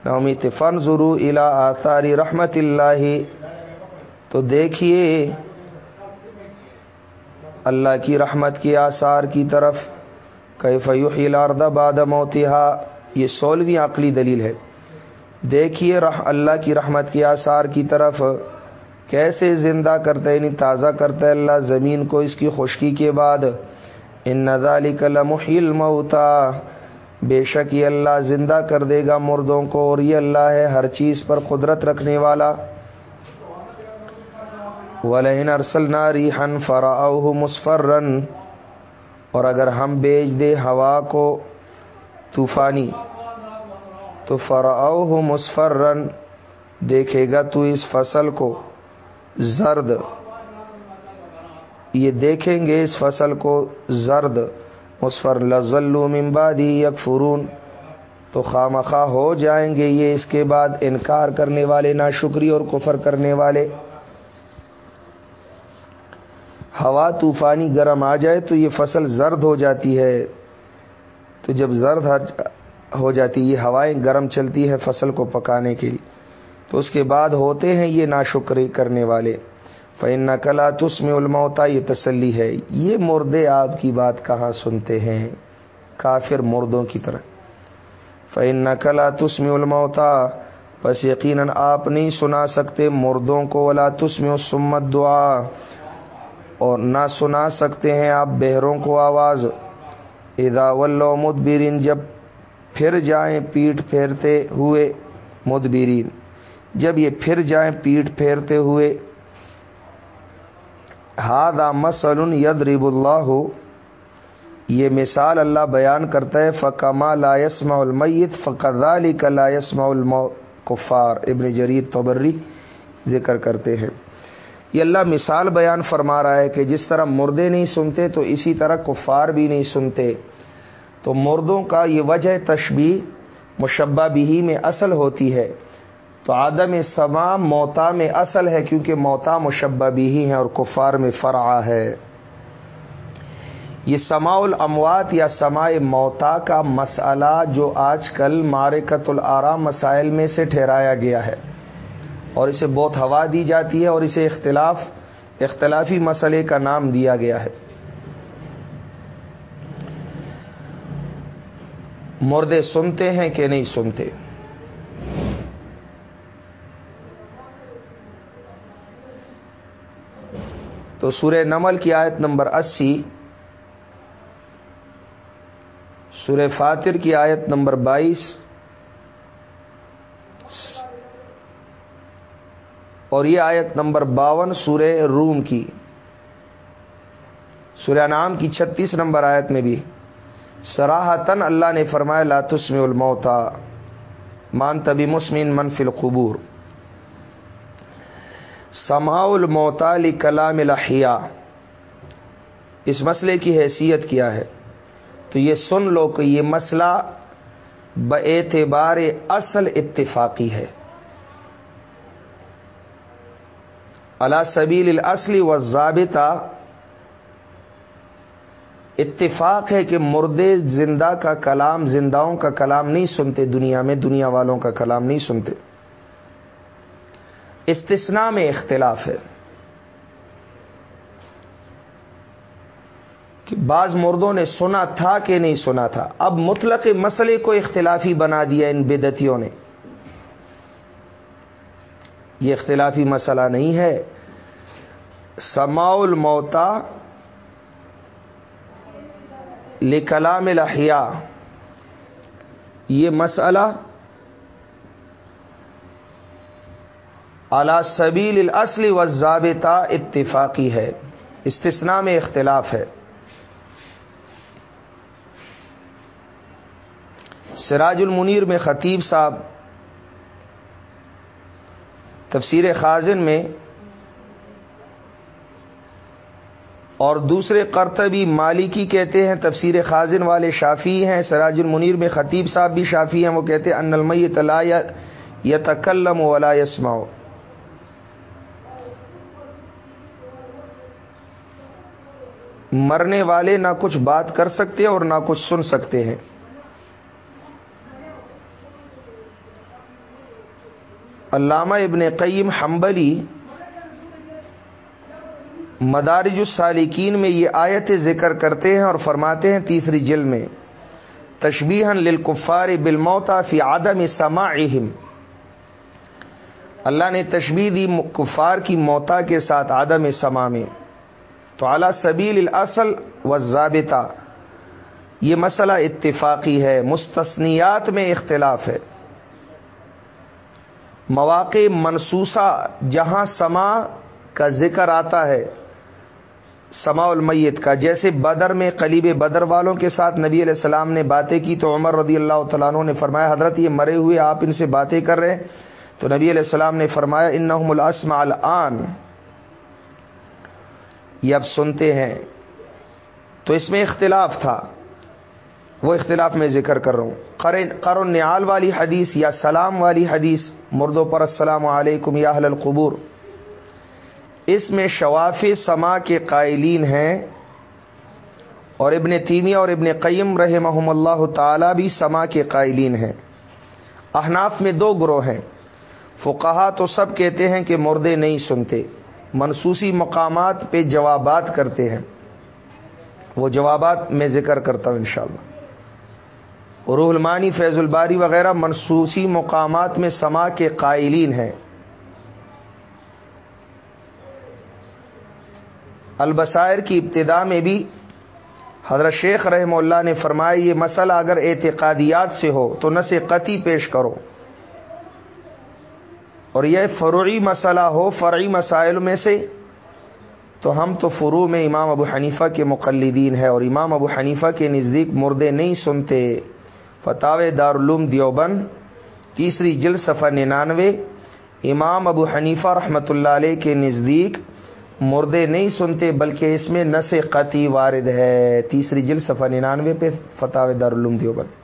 نا امید فن ضرو الا آثاری رحمت اللہ۔ تو دیکھیے اللہ کی رحمت کی آثار کی طرف کئی فیوحی الارض بعد موتہا۔ یہ سولہویں عقلی دلیل ہے۔ دیکھیے اللہ کی رحمت کی آثار کی طرف کیسے زندہ کرتا ہے یعنی تازہ کرتا ہے۔ اللہ زمین کو اس کی خشکی کے بعد ان نظالی کلمحل موتا بے شک یہ اللہ زندہ کر دے گا مردوں کو اور یہ اللہ ہے ہر چیز پر قدرت رکھنے والا۔ ولین ارسل ناری ہن فرا مسفرن اور اگر ہم بیچ دے ہوا کو طوفانی، تو فرا مسفرن دیکھے گا تو اس فصل کو زرد۔ یہ دیکھیں گے اس فصل کو زرد مسفر لزل ممبادی یک فرون تو خواہ ہو جائیں گے یہ اس کے بعد انکار کرنے والے نا شکری اور کفر کرنے والے۔ ہوا طوفانی گرم آ جائے تو یہ فصل زرد ہو جاتی ہے۔ تو جب زرد ہو جاتی، یہ ہوائیں گرم چلتی ہے فصل کو پکانے کے لیے۔ تو اس کے بعد ہوتے ہیں یہ ناشکری کرنے والے۔ فن کلا تس میں یہ تسلی ہے۔ یہ مردے آپ کی بات کہاں سنتے ہیں؟ کافر مردوں کی طرح۔ فن کلا تس میں بس یقیناً آپ نہیں سنا سکتے مردوں کو، ولا تسم سمت دعا اور نہ سنا سکتے ہیں آپ بہروں کو آواز۔ ادا مدبرین جب پھر جائیں پیٹ پھیرتے ہوئے مدبرین۔ جب یہ پھر جائیں پیٹ پھیرتے ہوئے ہاد مسل ید رب اللہ ہو یہ مثال اللہ بیان کرتا ہے فقما لاسما المیت فقضا علی کا لاسما الکفار ابن جرید توبری ذکر کرتے ہیں۔ یہ اللہ مثال بیان فرما رہا ہے کہ جس طرح مردے نہیں سنتے تو اسی طرح کفار بھی نہیں سنتے۔ تو مردوں کا یہ وجہ تشبی مشبہ بھی میں اصل ہوتی ہے۔ تو آدم سما موتا میں اصل ہے کیونکہ موتا مشبہ بھی ہے اور کفار میں فرع ہے۔ یہ سماع الاموات یا سماع موتا کا مسئلہ جو آج کل مارکت العرا مسائل میں سے ٹھہرایا گیا ہے۔ اور اسے بہت ہوا دی جاتی ہے اور اسے اختلاف، اختلافی مسئلے کا نام دیا گیا ہے۔ مردے سنتے ہیں کہ نہیں سنتے؟ تو سورہ نمل کی آیت نمبر اسی، سورہ فاتر کی آیت نمبر بائیس، اور یہ آیت نمبر باون سورہ روم کی، سورہ نام کی چھتیس نمبر آیت میں بھی۔ سراہتن اللہ نے فرمایا لاتسم الموتا مان تبھی مسمین منفل قبور سما الموتا کلام الحیا اس مسئلے کی حیثیت کیا ہے؟ تو یہ سن لو کہ یہ مسئلہ اعتبار اصل اتفاقی ہے۔ اللہ سبیل الاصلی و ضابطہ اتفاق ہے کہ مردے زندہ کا کلام، زنداؤں کا کلام نہیں سنتے، دنیا میں دنیا والوں کا کلام نہیں سنتے۔ استثناء میں اختلاف ہے کہ بعض مردوں نے سنا تھا کہ نہیں سنا تھا۔ اب مطلق مسئلے کو اختلافی بنا دیا ان بدتیوں نے۔ یہ اختلافی مسئلہ نہیں ہے۔ سماع الموتا لکلام الاحیاء۔ یہ مسئلہ اعلی سبیل الاصل و ضابطہ اتفاقی ہے۔ استثناء میں اختلاف ہے۔ سراج المنیر میں خطیب صاحب تفسیر خازن میں اور دوسرے کرتبی مالکی کہتے ہیں، تفسیر خازن والے شافی ہیں، سراج المنیر میں خطیب صاحب بھی شافی ہیں، وہ کہتے ہیں، ان المئی تلا یا تکلم ولا یسماؤ مرنے والے نہ کچھ بات کر سکتے اور نہ کچھ سن سکتے ہیں۔ علامہ ابن قیم حنبلی مدارج السالکین میں یہ آیت ذکر کرتے ہیں اور فرماتے ہیں تیسری جل میں تشبیہن للکفار بالموتا فی عدم سماعہم۔ اللہ نے تشبیح دی کفار کی موتا کے ساتھ عدم سما میں۔ تو اعلی سبیل الاصل و ضابطہ یہ مسئلہ اتفاقی ہے، مستثنیات میں اختلاف ہے۔ مواقع منسوسہ جہاں سما کا ذکر آتا ہے سما المیت کا، جیسے بدر میں قلیب بدر والوں کے ساتھ نبی علیہ السلام نے باتیں کی تو عمر رضی اللہ تعالیٰ عنہ نے فرمایا، حضرت یہ مرے ہوئے آپ ان سے باتیں کر رہے ہیں؟ تو نبی علیہ السلام نے فرمایا ان الاسما الان۔ یہ اب سنتے ہیں، تو اس میں اختلاف تھا۔ وہ اختلاف میں ذکر کر رہا ہوں۔ قرن نیال والی حدیث یا سلام والی حدیث، مردوں پر السلام علیکم یا اہل القبور۔ اس میں شواف سما کے قائلین ہیں۔ اور ابن تیمیہ اور ابن قیم رحمہم اللہ تعالی بھی سما کے قائلین ہیں۔ احناف میں دو گروہ ہیں۔ فقہا تو سب کہتے ہیں کہ مردے نہیں سنتے۔ منصوصی مقامات پہ جوابات کرتے ہیں۔ وہ جوابات میں ذکر کرتا ہوں انشاءاللہ۔ روح المانی، فیض الباری وغیرہ منصوصی مقامات میں سما کے قائلین ہیں۔ البصائر کی ابتدا میں بھی حضرت شیخ رحم اللہ نے فرمایا، یہ مسئلہ اگر اعتقادیات سے ہو تو نس قطعی پیش کرو۔ اور یہ فروعی مسئلہ ہو، فرعی مسائل میں سے، تو ہم تو فرو میں امام ابو حنیفہ کے مقلدین ہے اور امام ابو حنیفہ کے نزدیک مردے نہیں سنتے۔ فتح دارالعلوم دیوبند، تیسری جل صفحہ ننانوے، امام ابو حنیفہ رحمۃ اللہ علیہ کے نزدیک مردے نہیں سنتے، بلکہ اس میں نس قطعی وارد ہے۔ تیسری جل صفحہ ننانوے پہ فتح دارالعلوم دیوبند۔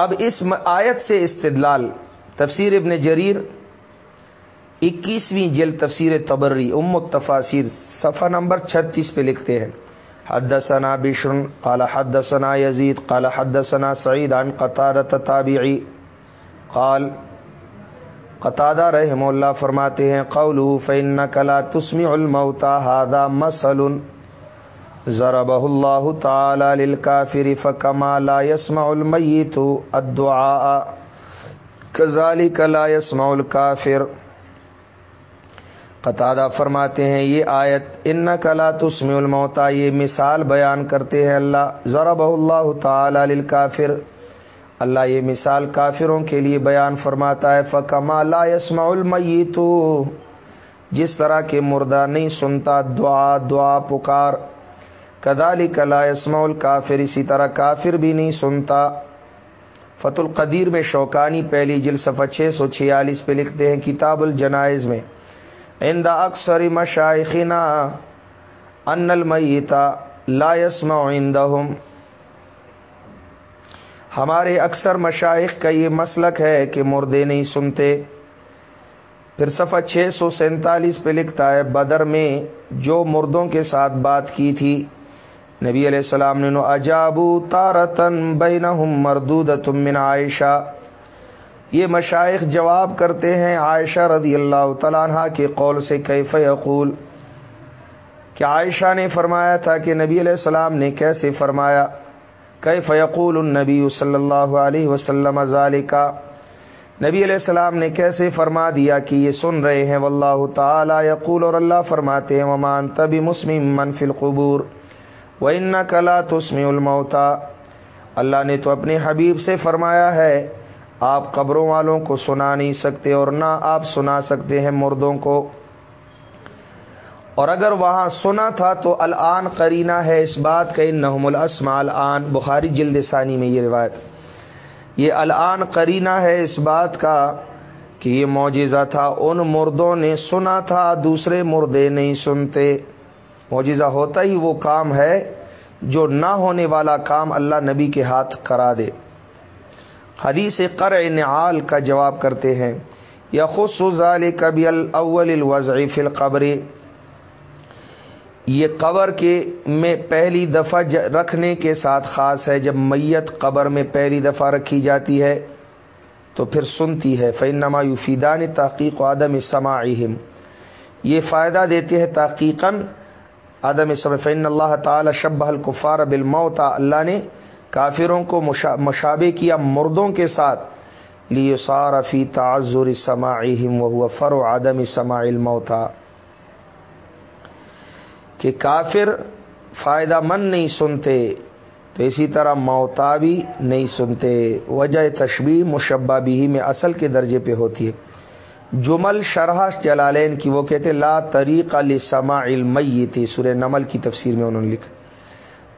اب اس آیت سے استدلال، تفسیر ابن جریر، اکیسویں جلد تفسیر تبری ام التفاصیر صفحہ نمبر چھتیس پہ لکھتے ہیں حد ثنا بشن قال حد ثنا یزید، قال حد ثنا سعید عن قطارت تابعی، قال، قطادہ رحم اللہ فرماتے ہیں قول فن کلا تسمی الموتا ہادا مسل ضربہ اللہ تعالی للکافر فکما لا يسمع المیت الدعاء. كذلك لا يسمع الکافر قطادہ فرماتے ہیں، یہ آیت ان کلا تسمی الموتا یہ مثال بیان کرتے ہیں اللہ ضرب اللہ تعالی للکافر اللہ یہ مثال کافروں کے لیے بیان فرماتا ہے فکما لا يسمع المیت جس طرح کے مردہ نہیں سنتا، دعا دعا، پکار کدالی کلا اسما الکافر، اسی طرح کافر بھی نہیں سنتا۔ فت القدیر میں شوکانی پہلی جل صفحہ چھ سو چھیالیس پہ لکھتے ہیں، کتاب الجنائز میں اندا اکثر مشائقنا ان المیتا لا يسمع عندهم ہمارے اکثر مشائق کا یہ مسلک ہے کہ مردے نہیں سنتے۔ پھر صفحہ چھ سو سینتالیس پہ لکھتا ہے، بدر میں جو مردوں کے ساتھ بات کی تھی نبی علیہ السلام نے نو، اجابو تارتن بین مردود من عائشہ یہ مشائق جواب کرتے ہیں عائشہ رضی اللہ تعالیٰ عنہ کے قول سے، کیف یقول کہ عائشہ نے فرمایا تھا کہ نبی علیہ السلام نے کیسے فرمایا، کیف یقول النبی صلی اللہ علیہ وسلم ذالکا نبی علیہ السلام نے کیسے فرما دیا کہ یہ سن رہے ہیں، واللہ تعالی یقول اور اللہ فرماتے ہیں ومان تبھی مسلم منفی القبور وہ ان کلا تسمی الموتا اللہ نے تو اپنے حبیب سے فرمایا ہے، آپ قبروں والوں کو سنا نہیں سکتے اور نہ آپ سنا سکتے ہیں مردوں کو۔ اور اگر وہاں سنا تھا تو الان کرینہ ہے اس بات کا ان نحم الاسما الان۔ بخاری جلد ثانی میں یہ روایت۔ یہ الان کرینہ ہے اس بات کا کہ یہ معجزہ تھا، ان مردوں نے سنا تھا، دوسرے مردے نہیں سنتے۔ معجزہ ہوتا ہی وہ کام ہے جو نہ ہونے والا کام اللہ نبی کے ہاتھ کرا دے۔ حدیث قرع نعال کا جواب کرتے ہیں۔ یا خصوص کبھی الاول الوضع القبر۔ یہ قبر کے میں پہلی دفعہ رکھنے کے ساتھ خاص ہے۔ جب میت قبر میں پہلی دفعہ رکھی جاتی ہے تو پھر سنتی ہے۔ فینما یفیدان تحقیق و عدم سماعہم یہ فائدہ دیتے ہیں تحقیقاً عدم فن اللہ تعالی شب الکفار بالموت اللہ نے کافروں کو مشابے کیا مردوں کے ساتھ لیے فی تعذر سماعہم و فر و عدم سماع الموتا کہ کافر فائدہ مند نہیں سنتے، تو اسی طرح موتا بھی نہیں سنتے۔ وجہ تشبیح مشبہ بھی میں اصل کے درجے پہ ہوتی ہے۔ جمل شرح جلالین کی وہ کہتے لا طریق علی سما المیت سر نمل کی تفسیر میں انہوں نے لکھا۔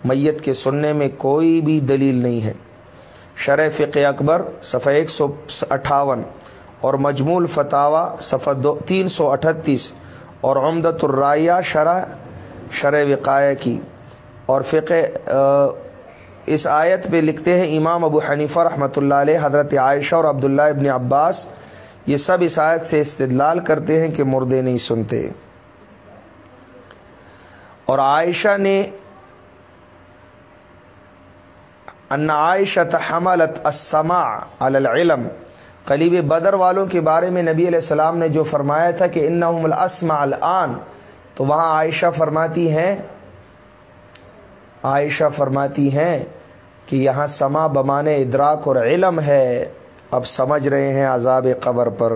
میت کے سننے میں کوئی بھی دلیل نہیں ہے۔ شرح فقہ اکبر، صفحہ ایک سو اٹھاون، اور مجمول فتوا صفحہ دو، تین سو اٹھتیس، اور عمدت الرائیہ شرح شرح وقایہ کی۔ اور فقہ اس آیت پہ لکھتے ہیں، امام ابو حنیفہ رحمۃ اللہ علیہ، حضرت عائشہ اور عبداللہ ابن عباس یہ سب اس آیت سے استدلال کرتے ہیں کہ مردے نہیں سنتے۔ اور عائشہ نے ان عائشہ حملت السماع علی العلم، قلیب بدر والوں کے بارے میں نبی علیہ السلام نے جو فرمایا تھا کہ ان الاسما الان، تو وہاں عائشہ فرماتی ہیں، عائشہ فرماتی ہیں کہ یہاں سما بمانے ادراک اور علم ہے۔ اب سمجھ رہے ہیں عذاب قبر پر۔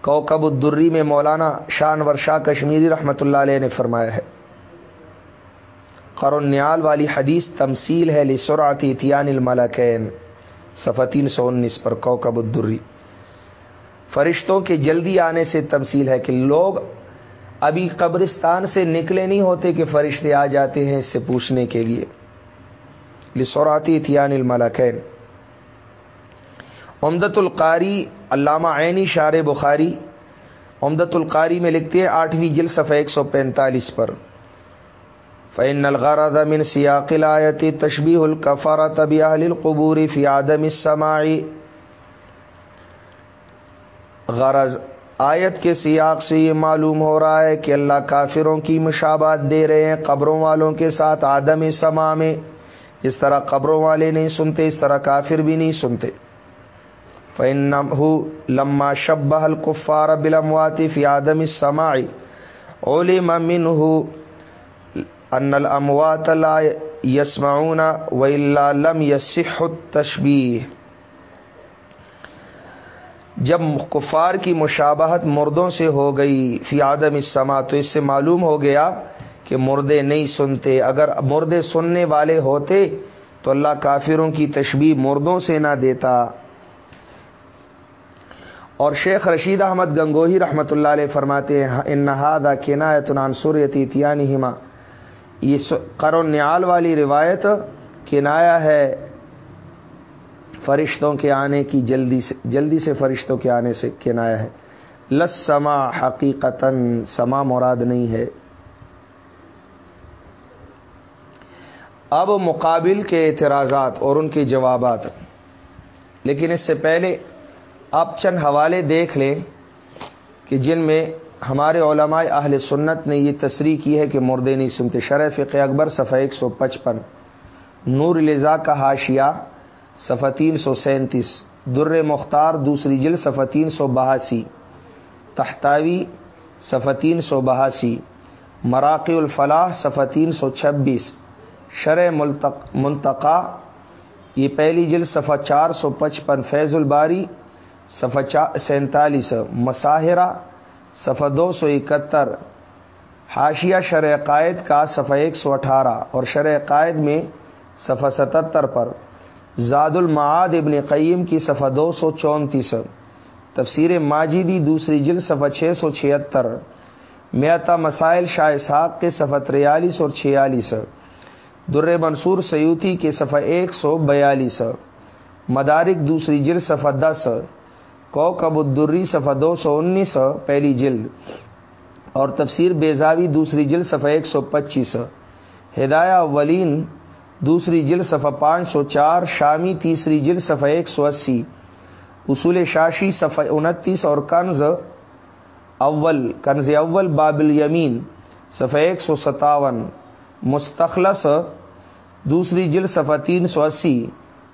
کوکب الدری میں مولانا شانور شاہ کشمیری رحمۃ اللہ علیہ نے فرمایا ہے قرنیال والی حدیث تمثیل ہے لسرعت اتیان الملکین، صفحہ تین سو انیس پر کوکب الدری۔ فرشتوں کے جلدی آنے سے تمثیل ہے کہ لوگ ابھی قبرستان سے نکلے نہیں ہوتے کہ فرشتے آ جاتے ہیں اس سے پوچھنے کے لیے۔ لسوراتی اتیان الملکین۔ امدت القاری علامہ عینی شار بخاری امدت القاری میں لکھتے ہیں آٹھویں جل صفحہ ایک سو پینتالیس پر۔ فعن الغرض من سیاق الآیت تشبیح القفار طبی القبوری فی عدم السماعی غرض، آیت کے سیاق سے یہ معلوم ہو رہا ہے کہ اللہ کافروں کی مشابات دے رہے ہیں قبروں والوں کے ساتھ آدم سما میں۔ جس طرح قبروں والے نہیں سنتے، اس طرح کافر بھی نہیں سنتے۔ فن لما شب القفار بلمواتی فی آدم سماعی علم منه ان الاموات لا يسمعون والا لم يصح التشبیہ جب کفار کی مشابہت مردوں سے ہو گئی فی آدم السما تو اس سے معلوم ہو گیا کہ مردے نہیں سنتے۔ اگر مردے سننے والے ہوتے تو اللہ کافروں کی تشبیح مردوں سے نہ دیتا۔ اور شیخ رشید احمد گنگوہی رحمۃ اللہ علیہ فرماتے ہیں، ان نہادا کنایت سوریتی ہما یہ نیال والی روایت کنایا ہے فرشتوں کے آنے کی، جلدی سے جلدی سے فرشتوں کے آنے سے کنایا ہے۔ لس سما حقیقت سما مراد نہیں ہے۔ اب مقابل کے اعتراضات اور ان کے جوابات، لیکن اس سے پہلے آپ چند حوالے دیکھ لیں کہ جن میں ہمارے علماء اہل سنت نے یہ تصریح کی ہے کہ مردے نہیں سنتے شرح فقہ اکبر صفحہ ایک سو پچپن، نور لذا کا حاشیہ صفحہ تین سو سینتیس، در مختار دوسری جل صفحہ تین سو بہاسی، تحتاوی صفحہ تین سو بہاسی مراقی الفلاح صفحہ تین سو چھبیس شرح منتقا، یہ پہلی جل صفحہ چار سو پچپن، فیض الباری صفحہ سینتالیس مساہرہ صفحہ دو سو اکہتر، حاشیہ شرح قائد کا صفحہ ایک سو اٹھارہ اور شرح قائد میں صفحہ ستتر پر زاد المعاد ابن قیم کی صفحہ دو سو چونتیس، تفسیر ماجدی دوسری جل صفحہ چھ سو چھہتر میتا مسائل شاہ صاحب کے صفحہ تریالیس اور چھیالیس، در منصور سیوتی کے صفحہ ایک سو بیالیس، مدارک دوسری جلد صفحہ دس کو کب الدری صفحہ دو سو انیس، پہلی جلد۔ اور تفسیر بیزاوی دوسری جلد، صفحہ ایک سو پچیس۔ ہدایہ ولین دوسری جل صفحہ پانچ سو چار۔ شامی، تیسری جل صفحہ ایک سو اسی۔ اصول شاشی، صفحہ انتیس اور کنز اول کنز اول بابل یمین صفحہ ایک سو ستاون۔ مستخلص، دوسری جل صفحہ تین سو اسی۔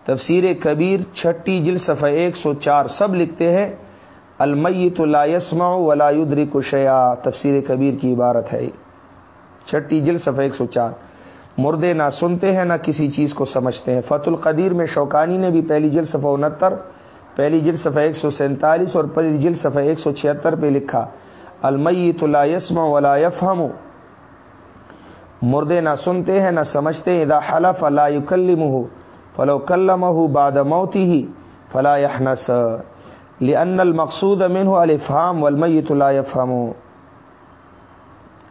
تفسیر کبیر چھٹی جل صفحہ ایک سو چار سب لکھتے ہیں، المیت لا یسمع ولا يدرك شیعہ تفسیر کبیر کی عبارت ہے چھٹی جل صفحہ ایک سو چار۔ مردے نہ سنتے ہیں، نہ کسی چیز کو سمجھتے ہیں۔ فت القدیر میں شوکانی نے بھی پہلی جلد صفحہ انہتر، پہلی جلد صفحہ ایک سو سینتالیس اور پہلی جلد صفحہ ایک سو چھہتر پہ لکھا۔ المیت لا یسم ولا یفہم۔ مردے نہ سنتے ہیں، نہ سمجھتے، اذا حلف لا یکلمہ۔ فلو کلمہ بعد موتی ہی فلا یحنس. لأن المقصود منه الافهام والمیت لا یفہم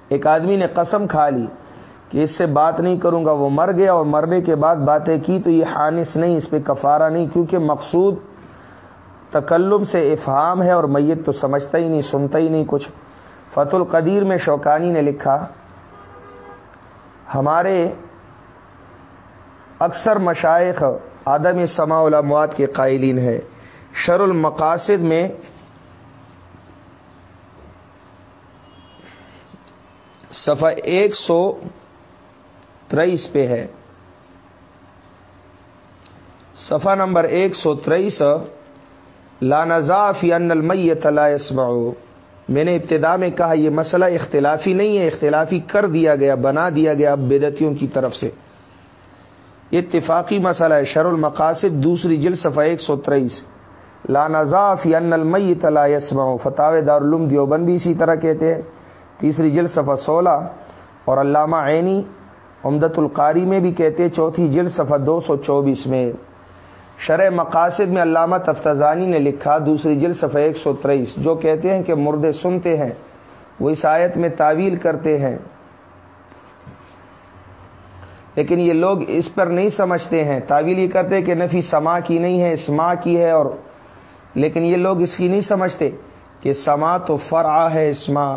ایک آدمی نے قسم کھا لی کہ اس سے بات نہیں کروں گا، وہ مر گیا اور مرنے کے بعد باتیں کی تو یہ حانث نہیں، اس پہ کفارہ نہیں، کیونکہ مقصود تکلم سے افہام ہے اور میت تو سمجھتا ہی نہیں، سنتا ہی نہیں کچھ۔ فت القدیر میں شوکانی نے لکھا، ہمارے اکثر مشائق آدم سما الاموات کے قائلین ہے شر المقاصد میں صفحہ ایک سو تریس پہ ہے۔ صفحہ نمبر ایک سو تریس لانزافی ان المیت لا يسمعو میں نے ابتدا میں کہا یہ مسئلہ اختلافی نہیں ہے، اختلافی کر دیا گیا، بنا دیا گیا بدتیوں کی طرف سے۔ یہ اتفاقی مسئلہ ہے، شر المقاصد، دوسری جل صفحہ ایک سو تریس لانزاف ان المئی تلا یسما فتح دارالعلوم دیوبند بھی اسی طرح کہتے ہیں۔ تیسری جل صفحہ سولہ۔ اور علامہ عینی امدت القاری میں بھی کہتے ہیں، چوتھی جل صفحہ دو سو چوبیس میں۔ شرح مقاصد میں علامہ تفتزانی نے لکھا، دوسری جل صفحہ ایک سو تریس جو کہتے ہیں کہ مردے سنتے ہیں، وہ اس آیت میں تعویل کرتے ہیں۔ لیکن یہ لوگ اس پر نہیں سمجھتے ہیں۔ تعویل یہ کرتے کہ نفی سما کی نہیں ہے اسما کی ہے اور لیکن یہ لوگ اس کی نہیں سمجھتے کہ سما تو فرع ہے اسما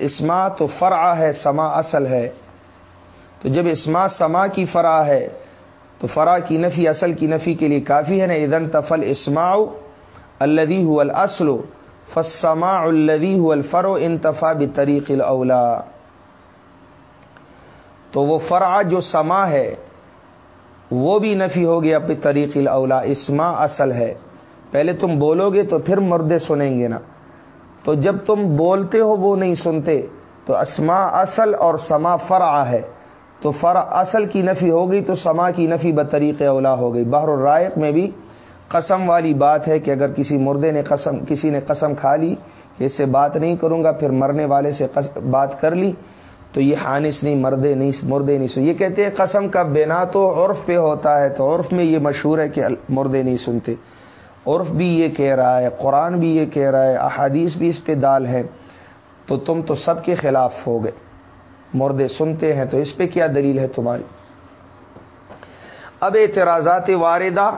اسما تو فرع ہے، سما اصل ہے۔ تو جب اسما سما کی فرا ہے تو فرا کی نفی، اصل کی نفی کے لیے کافی ہے۔ نا ادن تفل اسماع الدی ہو السلو فسما الدی ہو الفرو انتفا بطریق الاولا تو وہ فرا جو سما ہے، وہ بھی نفی ہو گیا اپنی طریق الاولا اسما اصل ہے۔ پہلے تم بولو گے تو پھر مردے سنیں گے نا۔ تو جب تم بولتے ہو وہ نہیں سنتے، تو اسما اصل اور سما فرع ہے۔ تو فرع اصل کی نفی ہو گئی تو سما کی نفی بطریق اولا ہو گئی۔ بحر الرائق میں بھی قسم والی بات ہے کہ اگر کسی مردے نے قسم، کسی نے قسم کھا لی کہ اس سے بات نہیں کروں گا، پھر مرنے والے سے بات کر لی۔ تو یہ حانس نہیں مردے نہیں مردے نہیں سن۔ یہ کہتے ہیں قسم کا بنا تو عرف پہ ہوتا ہے، تو عرف میں یہ مشہور ہے کہ مردے نہیں سنتے۔ عرف بھی یہ کہہ رہا ہے، قرآن بھی یہ کہہ رہا ہے، احادیث بھی اس پہ دال ہے۔ تو تم تو سب کے خلاف ہو گئے۔ مردے سنتے ہیں تو اس پہ کیا دلیل ہے تمہاری؟ اب اعتراضات واردہ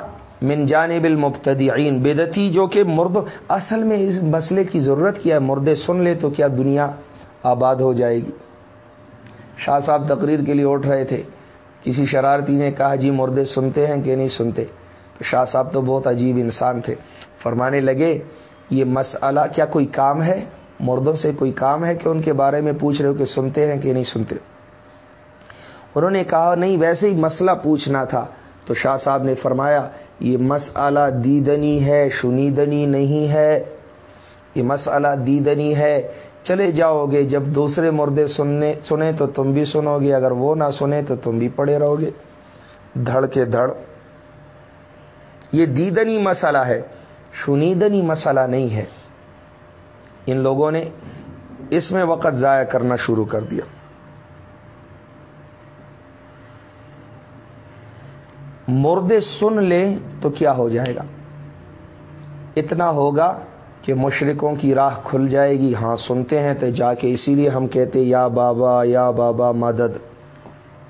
من جانب المبتدعین بدتی جو کہ مرد، اصل میں اس مسئلے کی ضرورت کیا ہے؟ مردے سن لے تو کیا دنیا آباد ہو جائے گی؟ شاہ صاحب تقریر کے لیے اٹھ رہے تھے۔ کسی شرارتی نے کہا جی مردے سنتے ہیں کہ نہیں سنتے؟ تو شاہ صاحب تو بہت عجیب انسان تھے۔ فرمانے لگے، یہ مسئلہ کیا کوئی کام ہے؟ مردوں سے کوئی کام ہے کہ ان کے بارے میں پوچھ رہے ہو کہ سنتے ہیں کہ نہیں سنتے؟ انہوں نے کہا، نہیں، ویسے ہی مسئلہ پوچھنا تھا۔ تو شاہ صاحب نے فرمایا، یہ مسئلہ دیدنی ہے، شنیدنی نہیں ہے۔ یہ مسئلہ دیدنی ہے۔ چلے جاؤ گے، جب دوسرے مردے سننے سنے تو تم بھی سنو گے، اگر وہ نہ سنے تو تم بھی پڑے رہو گے۔ دھڑ کے دھڑ۔ یہ دیدنی مسئلہ ہے، شنیدنی مسئلہ نہیں ہے۔ ان لوگوں نے اس میں وقت ضائع کرنا شروع کر دیا۔ مردے سن لے تو کیا ہو جائے گا؟ اتنا ہوگا کہ مشرقوں کی راہ کھل جائے گی۔ ہاں سنتے ہیں تو جا کے اسی لیے ہم کہتے یا بابا یا بابا مدد۔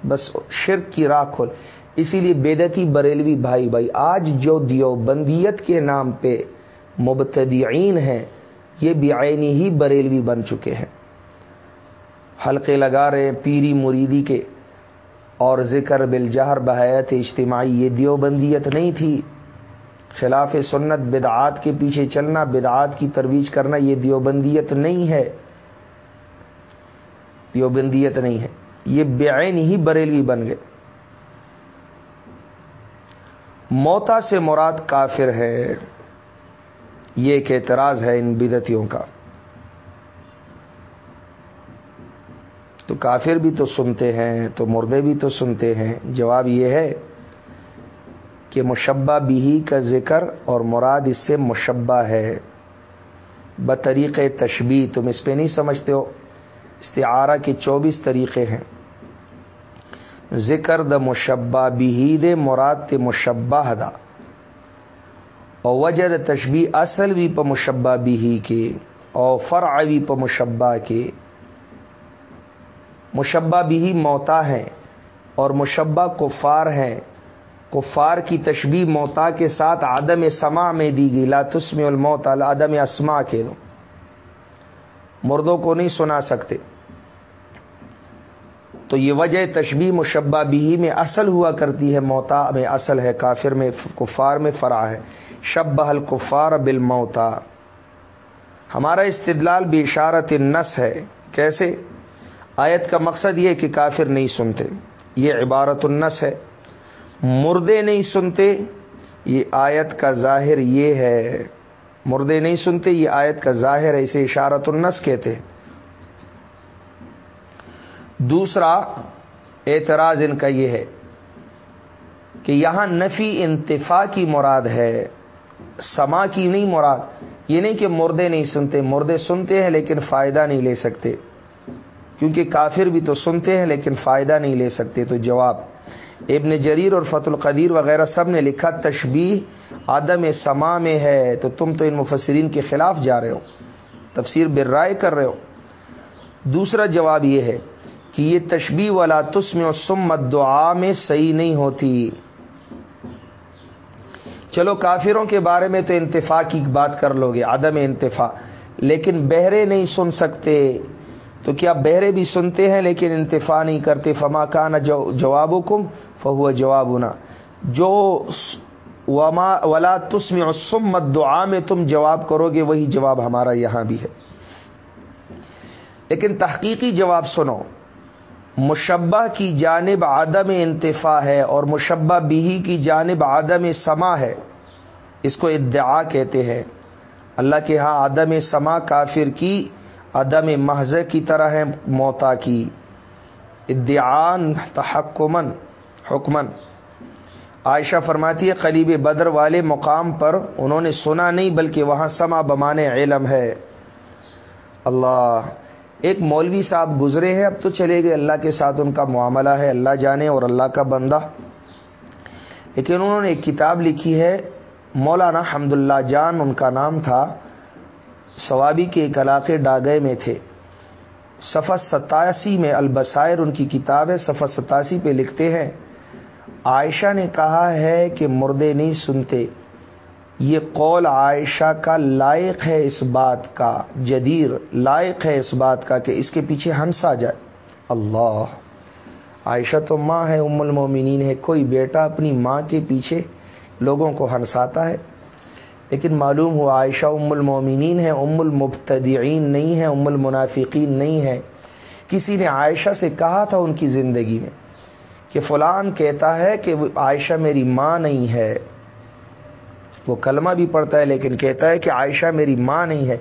بس شرک کی راہ کھل۔ اسی لیے بیدتی بریلوی بھائی بھائی، آج جو دیوبندیت کے نام پہ مبتدعین ہیں، یہ بھی آئینی ہی بریلوی بن چکے ہیں۔ حلقے لگا رہے ہیں پیری مریدی کے۔ اور ذکر بالجہر بحیت اجتماعی، یہ دیوبندیت نہیں تھی۔ خلاف سنت بدعات کے پیچھے چلنا، بدعات کی ترویج کرنا، یہ دیوبندیت نہیں ہے۔ دیوبندیت نہیں ہے۔ یہ بے ہی بریلوی بن گئے۔ موتا سے مراد کافر ہے۔ یہ ایک اعتراض ہے ان بدتیوں کا۔ تو کافر بھی تو سنتے ہیں، تو مردے بھی تو سنتے ہیں۔ جواب یہ ہے کہ مشبہ بھی کا ذکر اور مراد اس سے مشبہ ہے۔ بطریق تشبی تم اس پہ نہیں سمجھتے ہو۔ استعارہ کے چوبیس طریقے ہیں۔ ذکر د مشبہ بہید مراد ت مشبہ دا۔ اور وجر تشبی اصل بھی پ مشبہ بھی کے، اور فرع بھی پ مشبہ کے۔ مشبہ بھی موتا ہے اور مشبہ کفار ہیں۔ کفار کی تشبیح موتا کے ساتھ عدم سما میں دی گئی۔ لاتسم الموت، عدم اسما کے دو۔ مردوں کو نہیں سنا سکتے۔ تو یہ وجہ تشبیح مشبہ بھی میں اصل ہوا کرتی ہے، موتا میں اصل ہے، کافر میں، کفار میں فرا ہے۔ شب بحل کفار بل موتا ہمارا استدلال بھی اشارت نس ہے۔ کیسے؟ آیت کا مقصد یہ کہ کافر نہیں سنتے۔ یہ عبارت النس ہے۔ مردے نہیں سنتے، یہ آیت کا ظاہر یہ ہے۔ مردے نہیں سنتے، یہ آیت کا ظاہر ہے، اسے اشارت النس کہتے ہیں۔ دوسرا اعتراض ان کا یہ ہے کہ یہاں نفی انتفا کی مراد ہے سما کی نہیں مراد۔ یہ نہیں کہ مردے نہیں سنتے، مردے سنتے ہیں لیکن فائدہ نہیں لے سکتے۔ کیونکہ کافر بھی تو سنتے ہیں لیکن فائدہ نہیں لے سکتے، تو جواب۔ ابن جریر اور فت القدیر وغیرہ سب نے لکھا تشبیح آدم سما میں ہے، تو تم تو ان مفسرین کے خلاف جا رہے ہو، تفسیر برائے کر رہے ہو۔ دوسرا جواب یہ ہے کہ یہ تشبیح والا تسم و سمت دعا میں صحیح نہیں ہوتی۔ چلو کافروں کے بارے میں تو انتفا کی بات کر لو گے، عدم انتفا لیکن بہرے نہیں سن سکتے۔ تو کیا بہرے بھی سنتے ہیں لیکن انتفا نہیں کرتے؟ فما کا نہ جواب کم فہو جواب جو ولا تسم سمت دعا میں تم جواب کرو گے، وہی جواب ہمارا یہاں بھی ہے۔ لیکن تحقیقی جواب سنو۔ مشبہ کی جانب عدم انتفا ہے اور مشبہ بھی کی جانب عدم سما ہے۔ اس کو ادعا کہتے ہیں۔ اللہ کے ہاں عدم سما کافر کی عدم محض کی طرح ہے موتا کی۔ ادعان تحکمن حکمن عائشہ فرماتی ہے قلیب بدر والے مقام پر انہوں نے سنا نہیں، بلکہ وہاں سما بمانے علم ہے۔ اللہ، ایک مولوی صاحب گزرے ہیں، اب تو چلے گئے۔ اللہ کے ساتھ ان کا معاملہ ہے، اللہ جانے اور اللہ کا بندہ۔ لیکن انہوں نے ایک کتاب لکھی ہے، مولانا حمد اللہ جان، ان کا نام تھا۔ ثوابی کے ایک علاقے ڈاگے میں تھے۔ صفحہ ستاسی میں البسائر ان کی کتاب ہے، صفحہ ستاسی پہ لکھتے ہیں، عائشہ نے کہا ہے کہ مردے نہیں سنتے۔ یہ قول عائشہ کا لائق ہے اس بات کا، جدیر لائق ہے اس بات کا کہ اس کے پیچھے ہنسا جائے۔ اللہ۔ عائشہ تو ماں ہے، ام المومنین ہے، کوئی بیٹا اپنی ماں کے پیچھے لوگوں کو ہنساتا ہے۔ لیکن معلوم ہوا عائشہ ام المومنین ہے ام المبتدعین نہیں ہے ام المنافقین نہیں ہے کسی نے عائشہ سے کہا تھا ان کی زندگی میں کہ فلان کہتا ہے کہ عائشہ میری ماں نہیں ہے۔ وہ کلمہ بھی پڑھتا ہے لیکن کہتا ہے کہ عائشہ میری ماں نہیں ہے۔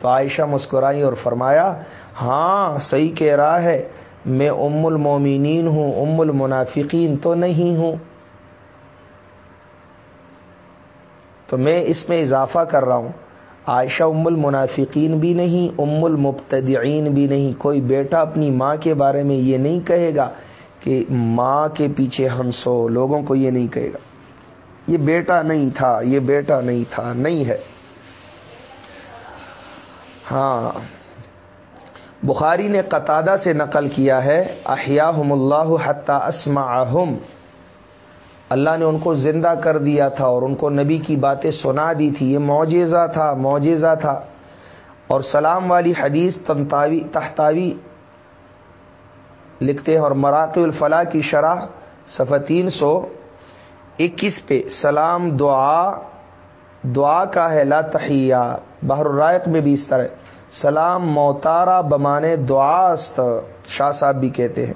تو عائشہ مسکرائی اور فرمایا ہاں صحیح کہہ رہا ہے، میں ام المومنین ہوں، ام المنافقین تو نہیں ہوں۔ تو میں اس میں اضافہ کر رہا ہوں، عائشہ ام المنافقین بھی نہیں ام المبتدعین بھی نہیں، کوئی بیٹا اپنی ماں کے بارے میں یہ نہیں کہے گا کہ ماں کے پیچھے ہنسو لوگوں کو یہ نہیں کہے گا۔ یہ بیٹا نہیں تھا، یہ بیٹا نہیں تھا، نہیں ہے۔ ہاں۔ بخاری نے قطادہ سے نقل کیا ہے، احیاہم اللہ حتہ اسما اللہ نے ان کو زندہ کر دیا تھا اور ان کو نبی کی باتیں سنا دی تھی۔ یہ معجزہ تھا معجزہ تھا۔ اور سلام والی حدیث تنتاوی، تحتاوی لکھتے ہیں اور مراقب الفلاح کی شرح صفح تین سو اکیس پہ سلام دعا دعا کا ہے لا تحیہ۔ بحر الرائق میں بھی اس طرح۔ سلام موتارا بمانے دعا است، شاہ صاحب بھی کہتے ہیں۔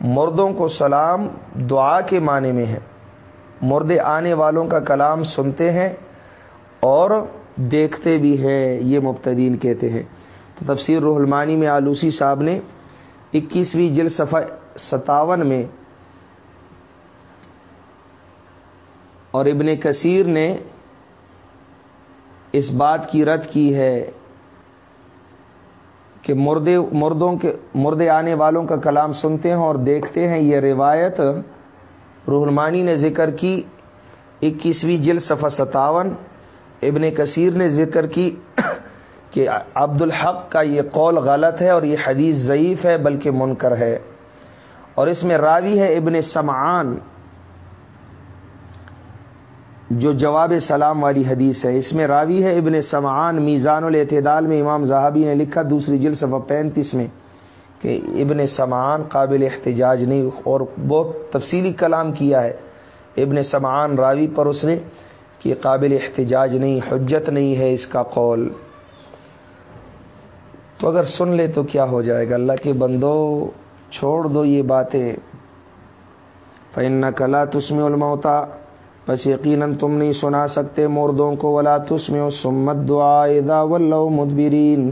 مردوں کو سلام دعا کے معنی میں ہے۔ مرد آنے والوں کا کلام سنتے ہیں اور دیکھتے بھی ہیں، یہ مبتدین کہتے ہیں۔ تو تفسیر روح المانی میں آلوسی صاحب نے اکیسویں جل صفحہ ستاون میں اور ابن کثیر نے اس بات کی رد کی ہے کہ مردے، مردوں کے، مردے آنے والوں کا کلام سنتے ہیں اور دیکھتے ہیں، یہ روایت روحلمانی نے ذکر کی اکیسویں جل صفحہ ستاون، ابن کثیر نے ذکر کی کہ عبد الحق کا یہ قول غلط ہے اور یہ حدیث ضعیف ہے بلکہ منکر ہے۔ اور اس میں راوی ہے ابن سمعان، جو جواب سلام والی حدیث ہے۔ اس میں راوی ہے ابن سمعان، میزان الاعتدال میں امام زہابی نے لکھا، دوسری جل صفحہ پینتیس میں۔ کہ ابن سمعان قابل احتجاج نہیں، اور بہت تفصیلی کلام کیا ہے۔ ابن سمعان راوی پر اس نے کہ قابل احتجاج نہیں، حجت نہیں ہے اس کا قول۔ تو اگر سن لے تو کیا ہو جائے گا؟ اللہ کے بندو، چھوڑ دو یہ باتیں۔ فن کلا تسم الموتا بس یقیناً تم نہیں سنا سکتے مردوں کو۔ ولا تسم سمت دعا ادا مدبرین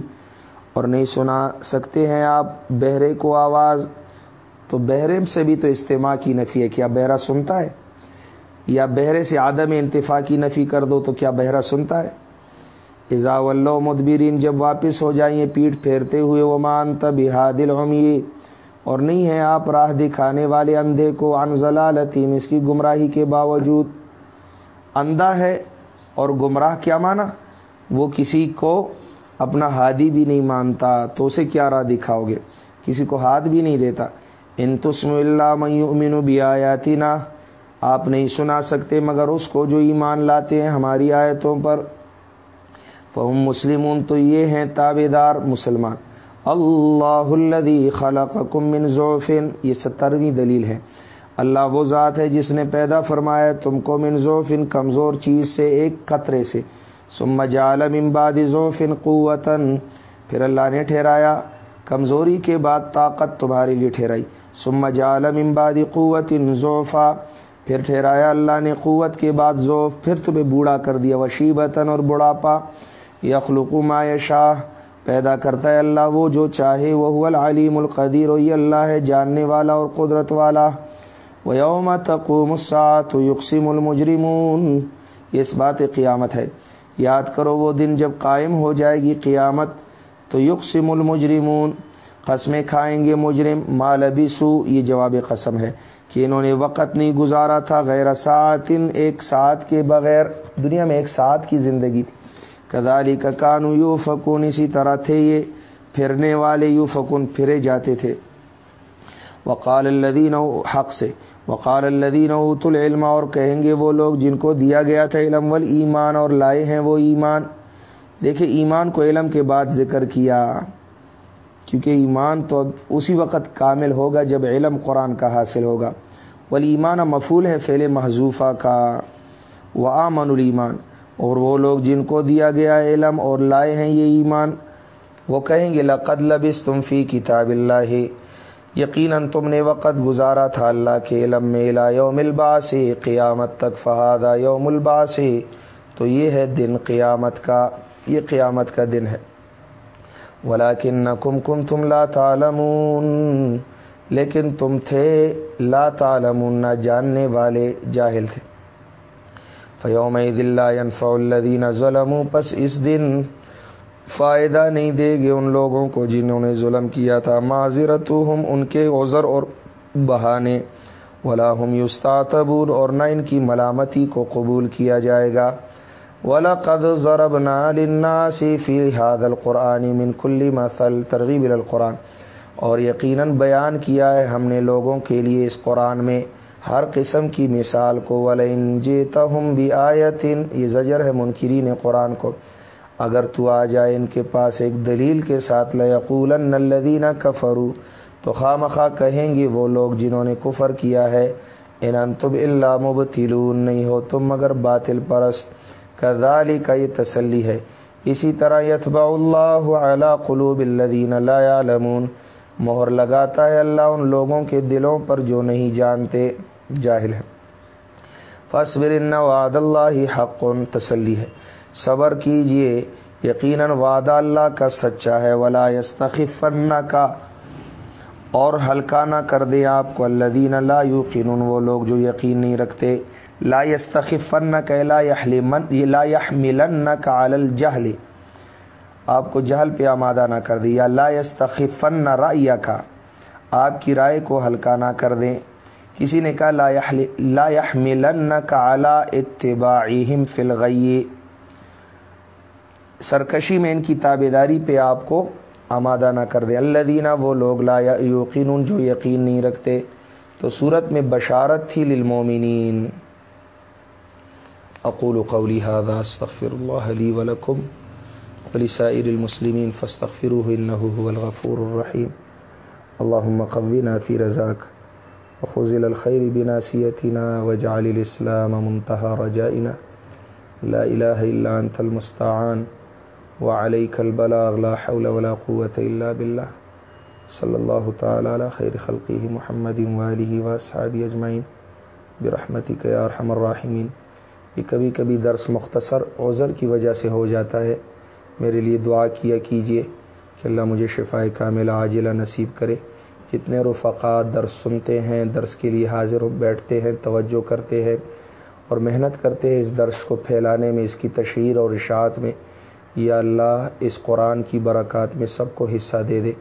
اور نہیں سنا سکتے ہیں آپ بہرے کو آواز۔ تو بہرے سے بھی تو استماع کی نفی ہے، کیا بہرا سنتا ہے؟ یا بہرے سے عدم انتفا کی نفی کر دو تو کیا بہرا سنتا ہے؟ ایزا و مدبرین جب واپس ہو جائیں پیٹ پھیرتے ہوئے وہ مانتا بحادل اور نہیں ہے آپ راہ دکھانے والے اندھے کو انزلہ لطیم اس کی گمراہی کے باوجود۔ اندھا ہے اور گمراہ کیا مانا وہ کسی کو اپنا ہادی بھی نہیں مانتا تو اسے کیا راہ دکھاؤ گے؟ کسی کو ہاتھ بھی نہیں دیتا۔ ان تسم اللہ میو آیاتی نا آپ نہیں سنا سکتے مگر اس کو جو ایمان لاتے ہیں ہماری آیتوں پر۔ فہم مسلمون تو یہ ہیں تابے دار مسلمان۔ اللہ الدی خلق من ضوفن یہ سترویں دلیل ہے۔ اللہ وہ ذات ہے جس نے پیدا فرمایا تم کو من ضوفن کمزور چیز سے، ایک قطرے سے۔ سم جال امباد ذوفن قوتن پھر اللہ نے ٹھہرایا، کمزوری کے بعد طاقت تمہارے لیے ٹھہرائی. سم جال امبادی قوت ذوفا پھر ٹھہرایا اللہ نے قوت کے بعد ذوف پھر تمہیں بوڑھا کر دیا، وشیبتاً اور بڑھاپا. یخلق ما شاہ پیدا کرتا ہے اللہ وہ جو چاہے. وہ العلیم القدیر و یہ اللہ ہے، جاننے والا اور قدرت والا. وہ یوم تقوم الساط یقسم المجرمون. یہ اس بات قیامت ہے۔ یاد کرو وہ دن جب قائم ہو جائے گی قیامت، تو یقسم المجرمون، قسمیں کھائیں گے مجرم مال سو یہ جواب قسم ہے کہ انہوں نے وقت نہیں گزارا تھا غیر سات ایک ساتھ کے بغیر، دنیا میں ایک ساتھ کی زندگی تھی۔ کدالی کا کانو یو فکون اسی طرح تھے یہ پھرنے والے یو فکون پھرے جاتے تھے۔ وقال الدین حق سے وقال الدین اوت العلم اور کہیں گے وہ لوگ جن کو دیا گیا تھا علم وال ایمان اور لائے ہیں وہ ایمان۔ دیکھیں ایمان کو علم کے بعد ذکر کیا، کیونکہ ایمان تو اب اسی وقت کامل ہوگا جب علم قرآن کا حاصل ہوگا۔ ولی ایمان مفول ہے فعل محضوفہ کا۔ وہ آمن المان اور وہ لوگ جن کو دیا گیا علم اور لائے ہیں یہ ایمان۔ وہ کہیں گے لقد لبس تم فی کتاب اللہ۔ یقیناً تم نے وقت گزارا تھا اللہ کے علم میں لا یوم الباس قیامت تک فہادہ یوم الباس تو یہ ہے دن قیامت کا، یہ قیامت کا دن ہے۔ ولاکن کم کم تم لا تعلمون۔ لیکن تم تھے لا تعلمون، نہ جاننے والے جاہل تھے۔ فیوم دلّہ الدین ظلم پس اس دن فائدہ نہیں دے گے ان لوگوں کو جنہوں نے ظلم کیا تھا۔ معذرت ہم ان کے عذر اور بہانے۔ ولا ہم یستاتبون اور نہ ان کی ملامتی کو قبول کیا جائے گا۔ ولا قد ضرب نالناسی فی حاد القرآن من کلی مثل ترغیب القرآن۔ اور یقیناً بیان کیا ہے ہم نے لوگوں کے لیے اس قرآن میں۔ ہر قسم کی مثال کو۔ ولین جیتا ہم بھی آیتن یہ زجر ہے منکرین قرآن کو۔ اگر تو آ جائے ان کے پاس ایک دلیل کے ساتھ لقول الدینہ کفرو تو خواہ کہیں گے وہ لوگ جنہوں نے کفر کیا ہے، ان تب اللہ مبتلون۔ نہیں ہو تم مگر باطل پرست۔ کذالی کا یہ تسلی ہے۔ اسی طرح یتبع اللہ علی قلوب الذین لا يعلمون۔ مہر لگاتا ہے اللہ ان لوگوں کے دلوں پر جو نہیں جانتے۔ جاہل ہے فصبر وعد اللہ حق۔ تسلی ہے۔ صبر کیجیے، یقیناً وعدہ اللہ کا سچا ہے، ولا یستخفن کا اور ہلکا نہ کر دیں آپ کو اللہ لا یقین وہ لوگ جو یقین نہیں رکھتے۔ لا یستخفن کا لا یحلمن لا یحملن کا الجہل آپ کو جہل پہ آمادہ نہ کر دیں یا لا یستخفن رائے کا آپ کی رائے کو ہلکا نہ کر دیں کسی نے کہا، لا يحملنك على اتباعهم في الغی سرکشی میں ان کی تابے داری پہ آپ کو آمادہ نہ کر دے۔ اللہ دینا وہ لوگ لا یقین جو یقین نہیں رکھتے۔ تو صورت میں بشارت تھی للمومنین اقول قولی هذا استغفر الله لي ولكم ولسائر المسلمين فاستغفروه انه هو الغفور الرحيم اللهم قونا في رزاك وفضل الخير بناسيتنا واجعل الإسلام منتهى رجائنا۔ لا إله إلا أنت المستعان۔ وعليك البلاغ لا حول ولا قوة إلا بالله. صلى الله تعالى على خير خلقه محمد وآله وأصحابه أجمعين. برحمتك يا أرحم الراحمين. یہ کبھی کبھی درس مختصر عذر کی وجہ سے ہو جاتا ہے. میرے لیے دعا کیا کیجیے کہ اللہ مجھے شفا کاملہ عاجلہ نصیب کرے. جتنے رفقات درس سنتے ہیں، درس کے لیے حاضر بیٹھتے ہیں، توجہ کرتے ہیں اور محنت کرتے ہیں اس درس کو پھیلانے میں، اس کی تشہیر اور اشاعت میں یا اللہ اس قرآن کی برکات میں سب کو حصہ دے دے،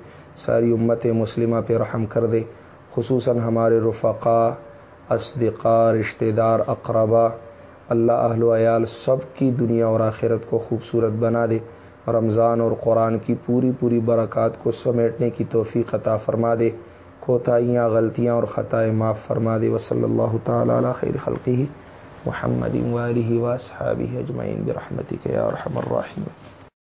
ساری امت مسلمہ پہ رحم کر دے، خصوصاً ہمارے رفقا، اصدقاء رشتہ دار اقربا، اللہ اہل و عیال سب کی دنیا اور آخرت کو خوبصورت بنا دے، رمضان اور قرآن کی پوری پوری برکات کو سمیٹنے کی توفیق عطا فرما دے کوتاہیاں غلطیاں اور خطائیں معاف فرما دے، وصلی اللہ تعالیٰ علی خیر خلقی محمد والی و صحابی اجمعین برحمتی کے یا رحم الرحیم